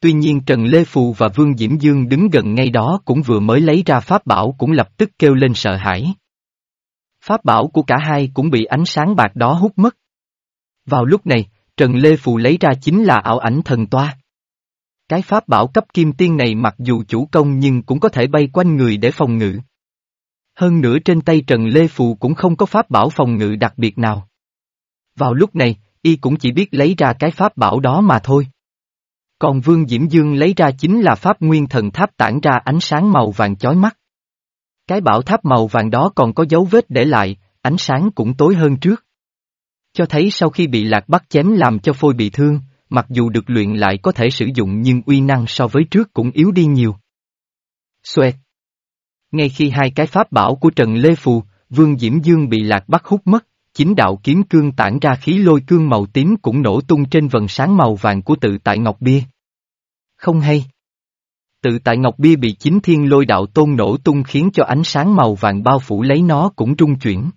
Tuy nhiên Trần Lê Phù và Vương Diễm Dương đứng gần ngay đó cũng vừa mới lấy ra pháp bảo cũng lập tức kêu lên sợ hãi. Pháp bảo của cả hai cũng bị ánh sáng bạc đó hút mất. Vào lúc này, Trần Lê Phù lấy ra chính là ảo ảnh thần toa. Cái pháp bảo cấp kim tiên này mặc dù chủ công nhưng cũng có thể bay quanh người để phòng ngự. Hơn nữa trên tay Trần Lê Phù cũng không có pháp bảo phòng ngự đặc biệt nào. Vào lúc này, y cũng chỉ biết lấy ra cái pháp bảo đó mà thôi. Còn Vương Diễm Dương lấy ra chính là pháp nguyên thần tháp tản ra ánh sáng màu vàng chói mắt. Cái bảo tháp màu vàng đó còn có dấu vết để lại, ánh sáng cũng tối hơn trước. Cho thấy sau khi bị lạc bắt chém làm cho phôi bị thương, mặc dù được luyện lại có thể sử dụng nhưng uy năng so với trước cũng yếu đi nhiều. Xoẹt. Ngay khi hai cái pháp bảo của Trần Lê Phù, Vương Diễm Dương bị lạc bắt hút mất, chính đạo kiếm cương tản ra khí lôi cương màu tím cũng nổ tung trên vần sáng màu vàng của tự tại Ngọc Bia. Không hay. Tự tại Ngọc Bia bị chính thiên lôi đạo tôn nổ tung khiến cho ánh sáng màu vàng bao phủ lấy nó cũng trung chuyển.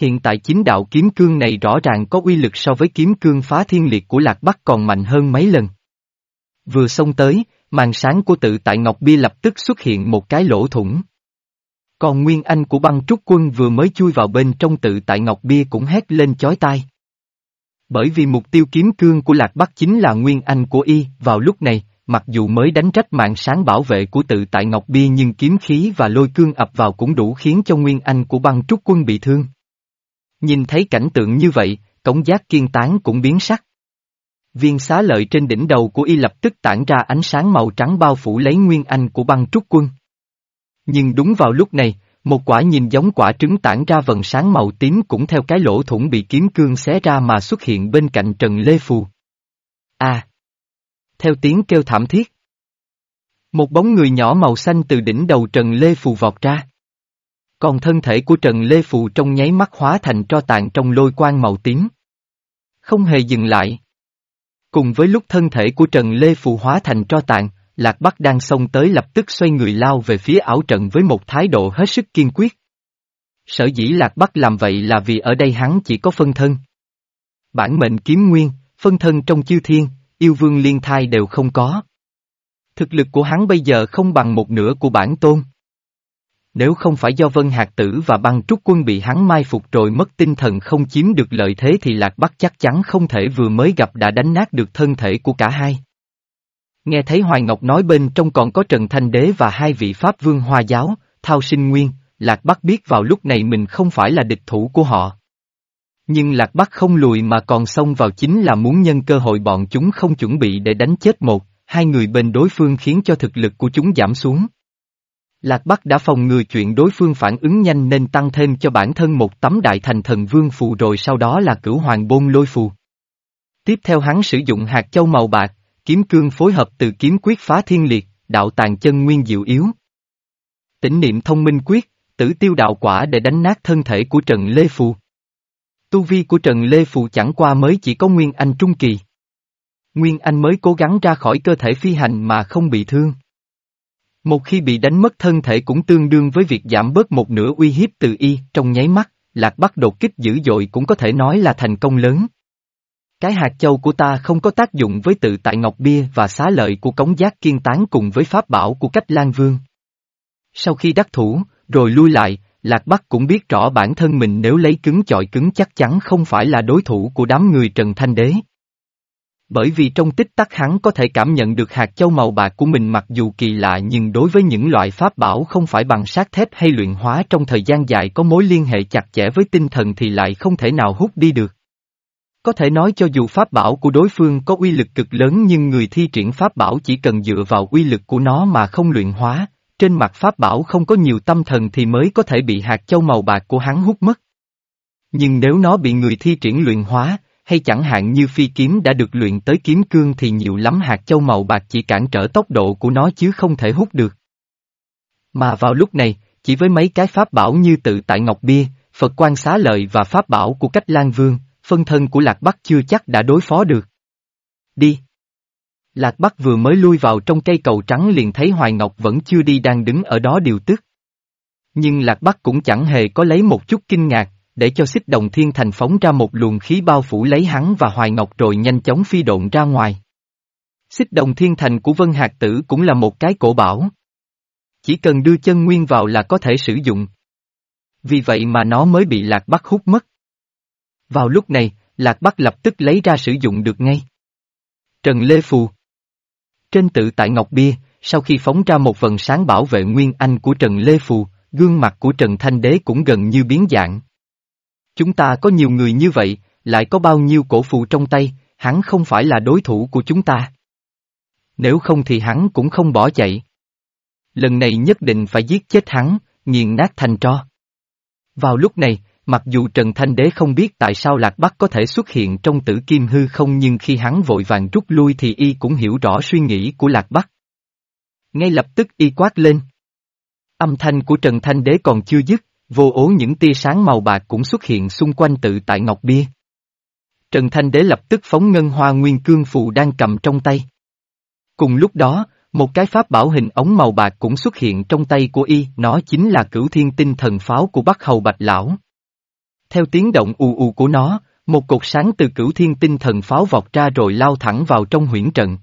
Hiện tại chính đạo kiếm cương này rõ ràng có uy lực so với kiếm cương phá thiên liệt của Lạc Bắc còn mạnh hơn mấy lần. Vừa xông tới, màn sáng của tự tại Ngọc Bia lập tức xuất hiện một cái lỗ thủng. Còn Nguyên Anh của băng trúc quân vừa mới chui vào bên trong tự tại Ngọc Bia cũng hét lên chói tai. Bởi vì mục tiêu kiếm cương của Lạc Bắc chính là Nguyên Anh của y, vào lúc này, mặc dù mới đánh trách mạng sáng bảo vệ của tự tại Ngọc Bia nhưng kiếm khí và lôi cương ập vào cũng đủ khiến cho Nguyên Anh của băng trúc quân bị thương. Nhìn thấy cảnh tượng như vậy, cống giác kiên tán cũng biến sắc. Viên xá lợi trên đỉnh đầu của y lập tức tản ra ánh sáng màu trắng bao phủ lấy Nguyên Anh của băng trúc quân. Nhưng đúng vào lúc này, một quả nhìn giống quả trứng tản ra vần sáng màu tím cũng theo cái lỗ thủng bị kiếm cương xé ra mà xuất hiện bên cạnh Trần Lê Phù. À! Theo tiếng kêu thảm thiết. Một bóng người nhỏ màu xanh từ đỉnh đầu Trần Lê Phù vọt ra. Còn thân thể của Trần Lê Phù trong nháy mắt hóa thành tro tàn trong lôi quang màu tím. Không hề dừng lại. Cùng với lúc thân thể của Trần Lê Phù hóa thành tro tàn, Lạc Bắc đang xông tới lập tức xoay người lao về phía ảo trận với một thái độ hết sức kiên quyết. Sở dĩ Lạc Bắc làm vậy là vì ở đây hắn chỉ có phân thân. Bản mệnh kiếm nguyên, phân thân trong chiêu thiên, yêu vương liên thai đều không có. Thực lực của hắn bây giờ không bằng một nửa của bản tôn. Nếu không phải do Vân Hạc Tử và băng trúc quân bị hắn mai phục rồi mất tinh thần không chiếm được lợi thế thì Lạc Bắc chắc chắn không thể vừa mới gặp đã đánh nát được thân thể của cả hai. Nghe thấy Hoài Ngọc nói bên trong còn có Trần Thanh Đế và hai vị Pháp Vương Hoa Giáo, Thao Sinh Nguyên, Lạc Bắc biết vào lúc này mình không phải là địch thủ của họ. Nhưng Lạc Bắc không lùi mà còn xông vào chính là muốn nhân cơ hội bọn chúng không chuẩn bị để đánh chết một, hai người bên đối phương khiến cho thực lực của chúng giảm xuống. Lạc Bắc đã phòng ngừa chuyện đối phương phản ứng nhanh nên tăng thêm cho bản thân một tấm đại thành thần vương phù rồi sau đó là cửu hoàng bôn lôi phù. Tiếp theo hắn sử dụng hạt châu màu bạc, kiếm cương phối hợp từ kiếm quyết phá thiên liệt, đạo tàn chân nguyên diệu yếu. Tỉnh niệm thông minh quyết, tử tiêu đạo quả để đánh nát thân thể của Trần Lê Phù. Tu vi của Trần Lê Phù chẳng qua mới chỉ có Nguyên Anh Trung Kỳ. Nguyên Anh mới cố gắng ra khỏi cơ thể phi hành mà không bị thương. Một khi bị đánh mất thân thể cũng tương đương với việc giảm bớt một nửa uy hiếp từ y trong nháy mắt, lạc bắt đột kích dữ dội cũng có thể nói là thành công lớn. Cái hạt châu của ta không có tác dụng với tự tại Ngọc Bia và xá lợi của cống giác kiên tán cùng với pháp bảo của cách Lan Vương. Sau khi đắc thủ, rồi lui lại, Lạc Bắc cũng biết rõ bản thân mình nếu lấy cứng chọi cứng chắc chắn không phải là đối thủ của đám người Trần Thanh Đế. Bởi vì trong tích tắc hắn có thể cảm nhận được hạt châu màu bạc của mình mặc dù kỳ lạ nhưng đối với những loại pháp bảo không phải bằng sắt thép hay luyện hóa trong thời gian dài có mối liên hệ chặt chẽ với tinh thần thì lại không thể nào hút đi được. Có thể nói cho dù pháp bảo của đối phương có uy lực cực lớn nhưng người thi triển pháp bảo chỉ cần dựa vào uy lực của nó mà không luyện hóa, trên mặt pháp bảo không có nhiều tâm thần thì mới có thể bị hạt châu màu bạc của hắn hút mất. Nhưng nếu nó bị người thi triển luyện hóa, hay chẳng hạn như phi kiếm đã được luyện tới kiếm cương thì nhiều lắm hạt châu màu bạc chỉ cản trở tốc độ của nó chứ không thể hút được. Mà vào lúc này, chỉ với mấy cái pháp bảo như tự tại Ngọc Bia, Phật quan xá lợi và pháp bảo của cách Lan Vương, phân thân của Lạc Bắc chưa chắc đã đối phó được. Đi. Lạc Bắc vừa mới lui vào trong cây cầu trắng liền thấy Hoài Ngọc vẫn chưa đi đang đứng ở đó điều tức. Nhưng Lạc Bắc cũng chẳng hề có lấy một chút kinh ngạc, để cho xích đồng thiên thành phóng ra một luồng khí bao phủ lấy hắn và Hoài Ngọc rồi nhanh chóng phi độn ra ngoài. Xích đồng thiên thành của Vân Hạc Tử cũng là một cái cổ bảo. Chỉ cần đưa chân nguyên vào là có thể sử dụng. Vì vậy mà nó mới bị Lạc Bắc hút mất. Vào lúc này, Lạc Bắc lập tức lấy ra sử dụng được ngay. Trần Lê Phù Trên tự tại Ngọc Bia, sau khi phóng ra một vần sáng bảo vệ nguyên anh của Trần Lê Phù, gương mặt của Trần Thanh Đế cũng gần như biến dạng. Chúng ta có nhiều người như vậy, lại có bao nhiêu cổ phụ trong tay, hắn không phải là đối thủ của chúng ta. Nếu không thì hắn cũng không bỏ chạy. Lần này nhất định phải giết chết hắn, nghiền nát thành tro. Vào lúc này, mặc dù Trần Thanh Đế không biết tại sao Lạc Bắc có thể xuất hiện trong tử kim hư không nhưng khi hắn vội vàng rút lui thì y cũng hiểu rõ suy nghĩ của Lạc Bắc. Ngay lập tức y quát lên. Âm thanh của Trần Thanh Đế còn chưa dứt, vô ố những tia sáng màu bạc cũng xuất hiện xung quanh tự tại Ngọc Bia. Trần Thanh Đế lập tức phóng ngân hoa nguyên cương phù đang cầm trong tay. Cùng lúc đó, một cái pháp bảo hình ống màu bạc cũng xuất hiện trong tay của y, nó chính là cửu thiên tinh thần pháo của Bắc Hầu Bạch Lão. Theo tiếng động ù ù của nó, một cột sáng từ cửu thiên tinh thần pháo vọt ra rồi lao thẳng vào trong huyễn trận.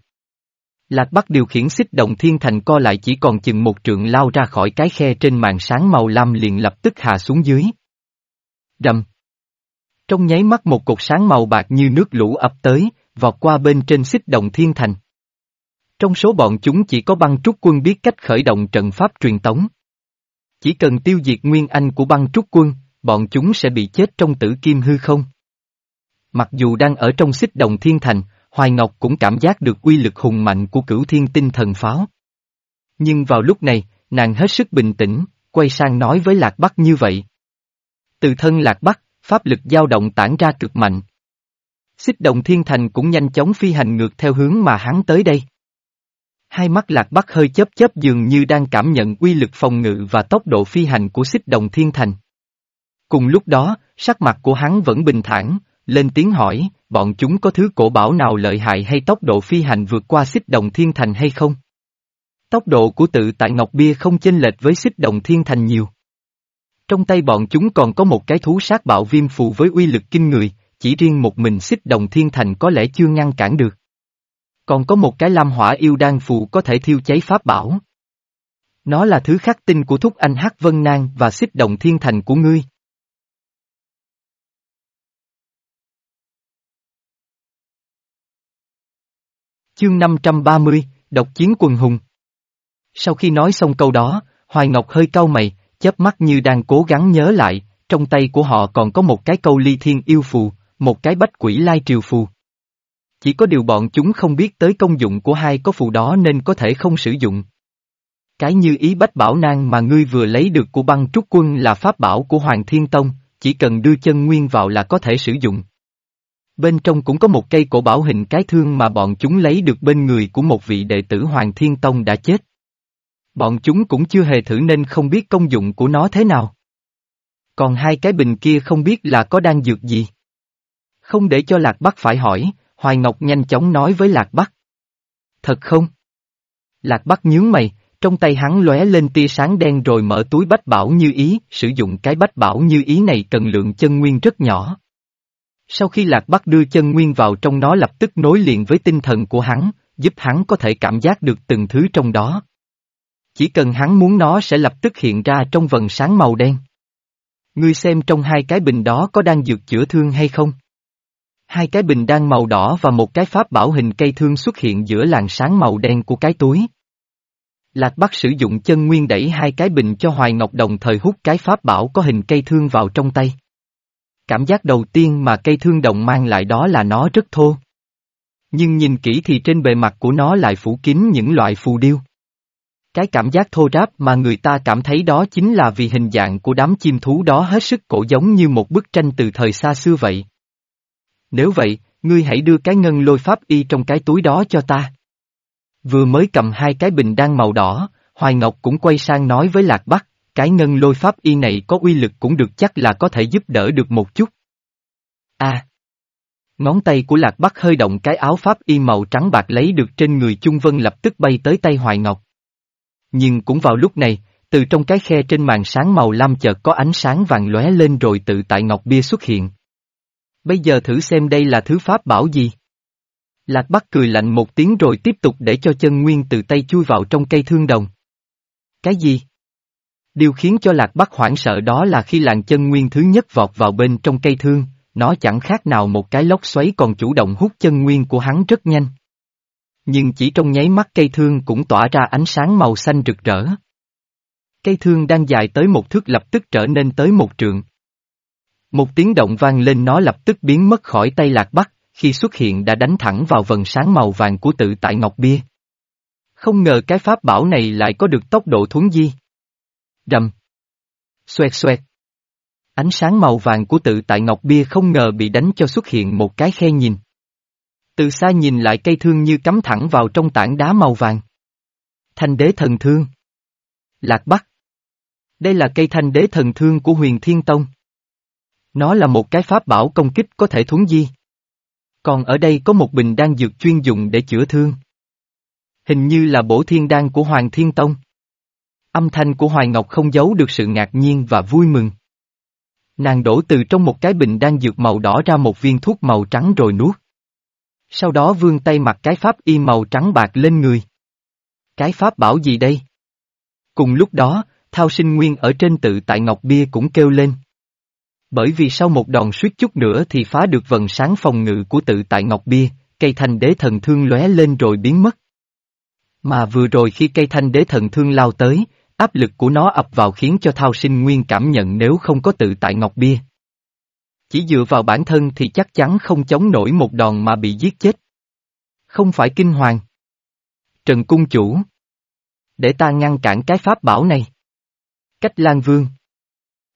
Lạc Bắc điều khiển xích động thiên thành co lại chỉ còn chừng một trượng lao ra khỏi cái khe trên màn sáng màu lam liền lập tức hạ xuống dưới. Đầm. Trong nháy mắt một cột sáng màu bạc như nước lũ ập tới, vọt qua bên trên xích động thiên thành. Trong số bọn chúng chỉ có băng trúc quân biết cách khởi động trận pháp truyền tống. Chỉ cần tiêu diệt nguyên anh của băng trúc quân, bọn chúng sẽ bị chết trong tử kim hư không. Mặc dù đang ở trong xích đồng thiên thành, Hoài Ngọc cũng cảm giác được uy lực hùng mạnh của cửu thiên tinh thần pháo. Nhưng vào lúc này, nàng hết sức bình tĩnh, quay sang nói với Lạc Bắc như vậy. Từ thân Lạc Bắc, pháp lực dao động tản ra cực mạnh. Xích động thiên thành cũng nhanh chóng phi hành ngược theo hướng mà hắn tới đây. Hai mắt Lạc Bắc hơi chớp chớp dường như đang cảm nhận uy lực phòng ngự và tốc độ phi hành của xích đồng thiên thành. Cùng lúc đó, sắc mặt của hắn vẫn bình thản, lên tiếng hỏi, bọn chúng có thứ cổ bảo nào lợi hại hay tốc độ phi hành vượt qua xích đồng thiên thành hay không? Tốc độ của tự tại Ngọc Bia không chênh lệch với xích đồng thiên thành nhiều. Trong tay bọn chúng còn có một cái thú sát bạo viêm phù với uy lực kinh người, chỉ riêng một mình xích đồng thiên thành có lẽ chưa ngăn cản được. Còn có một cái lam hỏa yêu đan phù có thể thiêu cháy pháp bảo. Nó là thứ khắc tinh của thúc anh Hắc Vân Nang và xích đồng thiên thành của ngươi. Chương 530, Độc chiến quần hùng. Sau khi nói xong câu đó, Hoài Ngọc hơi cau mày, chớp mắt như đang cố gắng nhớ lại, trong tay của họ còn có một cái câu ly thiên yêu phù, một cái bách quỷ lai triều phù. Chỉ có điều bọn chúng không biết tới công dụng của hai có phù đó nên có thể không sử dụng. Cái như ý bách bảo nang mà ngươi vừa lấy được của băng trúc quân là pháp bảo của Hoàng Thiên Tông, chỉ cần đưa chân nguyên vào là có thể sử dụng. Bên trong cũng có một cây cổ bảo hình cái thương mà bọn chúng lấy được bên người của một vị đệ tử Hoàng Thiên Tông đã chết. Bọn chúng cũng chưa hề thử nên không biết công dụng của nó thế nào. Còn hai cái bình kia không biết là có đang dược gì. Không để cho Lạc Bắc phải hỏi, Hoài Ngọc nhanh chóng nói với Lạc Bắc. Thật không? Lạc Bắc nhướng mày, trong tay hắn lóe lên tia sáng đen rồi mở túi bách bảo như ý, sử dụng cái bách bảo như ý này cần lượng chân nguyên rất nhỏ. Sau khi Lạc Bắc đưa chân nguyên vào trong nó lập tức nối liền với tinh thần của hắn, giúp hắn có thể cảm giác được từng thứ trong đó. Chỉ cần hắn muốn nó sẽ lập tức hiện ra trong vần sáng màu đen. Ngươi xem trong hai cái bình đó có đang dược chữa thương hay không? Hai cái bình đang màu đỏ và một cái pháp bảo hình cây thương xuất hiện giữa làn sáng màu đen của cái túi. Lạc Bắc sử dụng chân nguyên đẩy hai cái bình cho Hoài Ngọc đồng thời hút cái pháp bảo có hình cây thương vào trong tay. Cảm giác đầu tiên mà cây thương đồng mang lại đó là nó rất thô. Nhưng nhìn kỹ thì trên bề mặt của nó lại phủ kín những loại phù điêu. Cái cảm giác thô ráp mà người ta cảm thấy đó chính là vì hình dạng của đám chim thú đó hết sức cổ giống như một bức tranh từ thời xa xưa vậy. Nếu vậy, ngươi hãy đưa cái ngân lôi pháp y trong cái túi đó cho ta. Vừa mới cầm hai cái bình đan màu đỏ, Hoài Ngọc cũng quay sang nói với Lạc Bắc, cái ngân lôi pháp y này có uy lực cũng được chắc là có thể giúp đỡ được một chút. A. Ngón tay của Lạc Bắc hơi động cái áo pháp y màu trắng bạc lấy được trên người trung Vân lập tức bay tới tay Hoài Ngọc. Nhưng cũng vào lúc này, từ trong cái khe trên màn sáng màu lam chợt có ánh sáng vàng lóe lên rồi tự tại Ngọc Bia xuất hiện. Bây giờ thử xem đây là thứ pháp bảo gì. Lạc Bắc cười lạnh một tiếng rồi tiếp tục để cho chân nguyên từ tay chui vào trong cây thương đồng. Cái gì? Điều khiến cho Lạc Bắc hoảng sợ đó là khi làn chân nguyên thứ nhất vọt vào bên trong cây thương, nó chẳng khác nào một cái lốc xoáy còn chủ động hút chân nguyên của hắn rất nhanh. Nhưng chỉ trong nháy mắt cây thương cũng tỏa ra ánh sáng màu xanh rực rỡ. Cây thương đang dài tới một thước lập tức trở nên tới một trượng. Một tiếng động vang lên nó lập tức biến mất khỏi tay lạc bắc, khi xuất hiện đã đánh thẳng vào vần sáng màu vàng của tự tại Ngọc Bia. Không ngờ cái pháp bảo này lại có được tốc độ thuấn di. Rầm. Xoẹt xoẹt. Ánh sáng màu vàng của tự tại Ngọc Bia không ngờ bị đánh cho xuất hiện một cái khe nhìn. Từ xa nhìn lại cây thương như cắm thẳng vào trong tảng đá màu vàng. Thanh đế thần thương. Lạc Bắc. Đây là cây thanh đế thần thương của huyền Thiên Tông. Nó là một cái pháp bảo công kích có thể thuấn di. Còn ở đây có một bình đan dược chuyên dụng để chữa thương. Hình như là bổ thiên đan của Hoàng Thiên Tông. Âm thanh của Hoài Ngọc không giấu được sự ngạc nhiên và vui mừng. Nàng đổ từ trong một cái bình đang dược màu đỏ ra một viên thuốc màu trắng rồi nuốt. Sau đó vươn tay mặc cái pháp y màu trắng bạc lên người. Cái pháp bảo gì đây? Cùng lúc đó, Thao sinh nguyên ở trên tự tại Ngọc Bia cũng kêu lên. Bởi vì sau một đòn suýt chút nữa thì phá được vần sáng phòng ngự của tự tại Ngọc Bia, cây thanh đế thần thương lóe lên rồi biến mất. Mà vừa rồi khi cây thanh đế thần thương lao tới, áp lực của nó ập vào khiến cho Thao sinh nguyên cảm nhận nếu không có tự tại Ngọc Bia. Chỉ dựa vào bản thân thì chắc chắn không chống nổi một đòn mà bị giết chết. Không phải kinh hoàng. Trần Cung Chủ. Để ta ngăn cản cái pháp bảo này. Cách Lan Vương.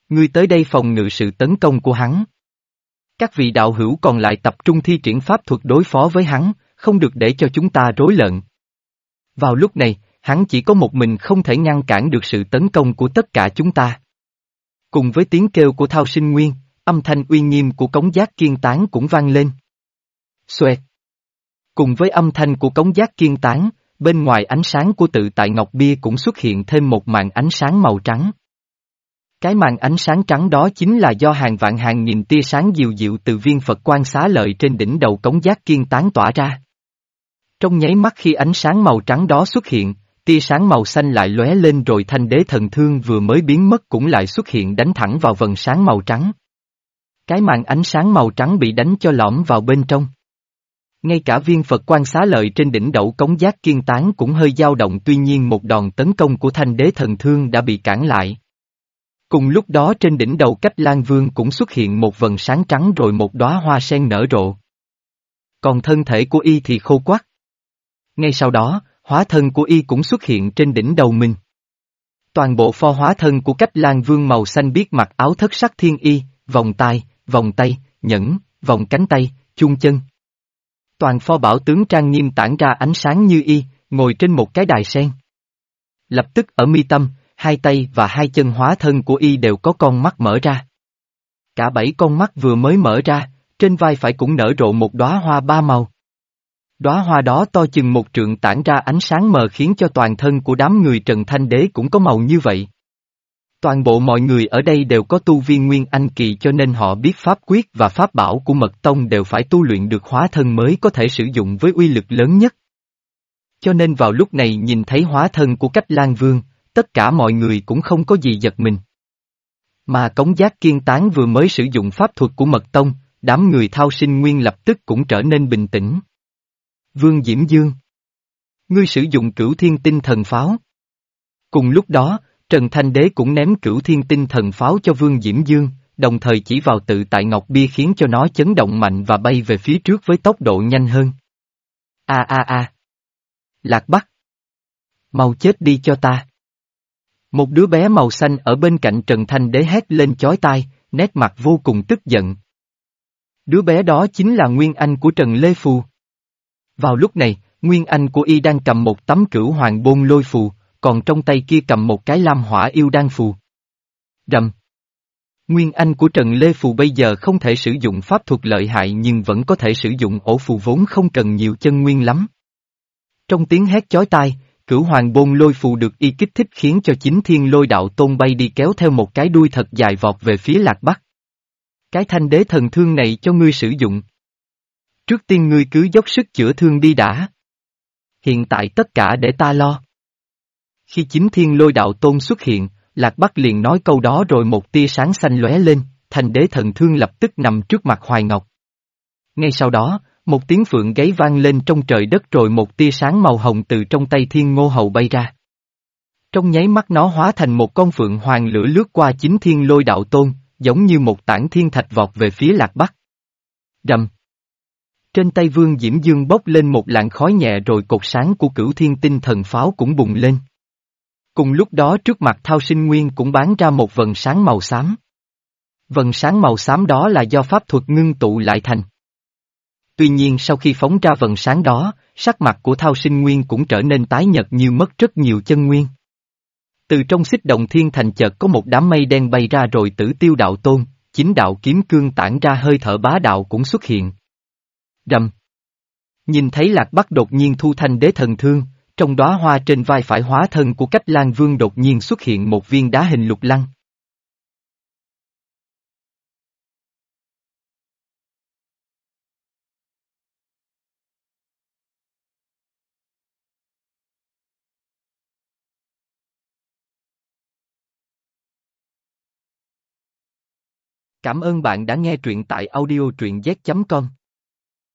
Ngươi tới đây phòng ngự sự tấn công của hắn. Các vị đạo hữu còn lại tập trung thi triển pháp thuật đối phó với hắn, không được để cho chúng ta rối lợn. Vào lúc này, hắn chỉ có một mình không thể ngăn cản được sự tấn công của tất cả chúng ta. Cùng với tiếng kêu của Thao Sinh Nguyên, âm thanh uy nghiêm của cống giác kiên tán cũng vang lên. Xoẹt. Cùng với âm thanh của cống giác kiên tán, bên ngoài ánh sáng của tự tại Ngọc Bia cũng xuất hiện thêm một màn ánh sáng màu trắng. Cái màn ánh sáng trắng đó chính là do hàng vạn hàng nghìn tia sáng dịu dịu từ viên Phật quan xá lợi trên đỉnh đầu cống giác kiên tán tỏa ra. Trong nháy mắt khi ánh sáng màu trắng đó xuất hiện, tia sáng màu xanh lại lóe lên rồi thanh đế thần thương vừa mới biến mất cũng lại xuất hiện đánh thẳng vào vần sáng màu trắng. Cái màn ánh sáng màu trắng bị đánh cho lõm vào bên trong. Ngay cả viên Phật quan xá lợi trên đỉnh đậu cống giác kiên tán cũng hơi dao động tuy nhiên một đòn tấn công của thanh đế thần thương đã bị cản lại. Cùng lúc đó trên đỉnh đầu cách Lan Vương cũng xuất hiện một vần sáng trắng rồi một đóa hoa sen nở rộ. Còn thân thể của y thì khô quắc. Ngay sau đó, hóa thân của y cũng xuất hiện trên đỉnh đầu mình. Toàn bộ pho hóa thân của cách Lan Vương màu xanh biết mặc áo thất sắc thiên y, vòng tai, vòng tay, nhẫn, vòng cánh tay, chung chân. Toàn pho bảo tướng trang nghiêm tản ra ánh sáng như y, ngồi trên một cái đài sen. Lập tức ở mi tâm, hai tay và hai chân hóa thân của y đều có con mắt mở ra. Cả bảy con mắt vừa mới mở ra, trên vai phải cũng nở rộ một đóa hoa ba màu. Đóa hoa đó to chừng một trượng tản ra ánh sáng mờ khiến cho toàn thân của đám người Trần Thanh Đế cũng có màu như vậy. Toàn bộ mọi người ở đây đều có tu viên Nguyên Anh Kỳ cho nên họ biết pháp quyết và pháp bảo của Mật Tông đều phải tu luyện được hóa thân mới có thể sử dụng với uy lực lớn nhất. Cho nên vào lúc này nhìn thấy hóa thân của cách Lan Vương, tất cả mọi người cũng không có gì giật mình. Mà cống giác kiên tán vừa mới sử dụng pháp thuật của Mật Tông, đám người thao sinh nguyên lập tức cũng trở nên bình tĩnh. Vương Diễm Dương Ngươi sử dụng cửu thiên tinh thần pháo. Cùng lúc đó, Trần Thanh Đế cũng ném cửu thiên tinh thần pháo cho Vương Diễm Dương, đồng thời chỉ vào tự tại Ngọc Bia khiến cho nó chấn động mạnh và bay về phía trước với tốc độ nhanh hơn. A a a. Lạc Bắc. Mau chết đi cho ta. Một đứa bé màu xanh ở bên cạnh Trần Thanh Đế hét lên chói tai, nét mặt vô cùng tức giận. Đứa bé đó chính là Nguyên Anh của Trần Lê Phù. Vào lúc này, Nguyên Anh của y đang cầm một tấm cửu hoàng bôn lôi phù, còn trong tay kia cầm một cái lam hỏa yêu đan phù. Rầm. Nguyên Anh của Trần Lê Phù bây giờ không thể sử dụng pháp thuật lợi hại nhưng vẫn có thể sử dụng ổ phù vốn không cần nhiều chân nguyên lắm. Trong tiếng hét chói tai, cửu hoàng bôn lôi phù được y kích thích khiến cho chính thiên lôi đạo tôn bay đi kéo theo một cái đuôi thật dài vọt về phía lạc bắc. Cái thanh đế thần thương này cho ngươi sử dụng. Trước tiên ngươi cứ dốc sức chữa thương đi đã. Hiện tại tất cả để ta lo. Khi chính thiên lôi đạo tôn xuất hiện, Lạc Bắc liền nói câu đó rồi một tia sáng xanh lóe lên, thành đế thần thương lập tức nằm trước mặt Hoài Ngọc. Ngay sau đó, một tiếng phượng gáy vang lên trong trời đất rồi một tia sáng màu hồng từ trong tay thiên ngô hầu bay ra. Trong nháy mắt nó hóa thành một con phượng hoàng lửa lướt qua chính thiên lôi đạo tôn, giống như một tảng thiên thạch vọt về phía lạc bắc. Rầm. Trên tay vương Diễm Dương bốc lên một làn khói nhẹ rồi cột sáng của cửu thiên tinh thần pháo cũng bùng lên. Cùng lúc đó trước mặt thao sinh nguyên cũng bán ra một vần sáng màu xám. Vần sáng màu xám đó là do pháp thuật ngưng tụ lại thành. Tuy nhiên sau khi phóng ra vần sáng đó, sắc mặt của thao sinh nguyên cũng trở nên tái nhật như mất rất nhiều chân nguyên. Từ trong xích động thiên thành chợt có một đám mây đen bay ra rồi tử tiêu đạo tôn, chính đạo kiếm cương tản ra hơi thở bá đạo cũng xuất hiện. Rầm. Nhìn thấy lạc bắc đột nhiên thu thanh đế thần thương, trong đóa hoa trên vai phải hóa thân của cách Lan Vương đột nhiên xuất hiện một viên đá hình lục lăng. Cảm ơn bạn đã nghe truyện tại audio truyện z.com.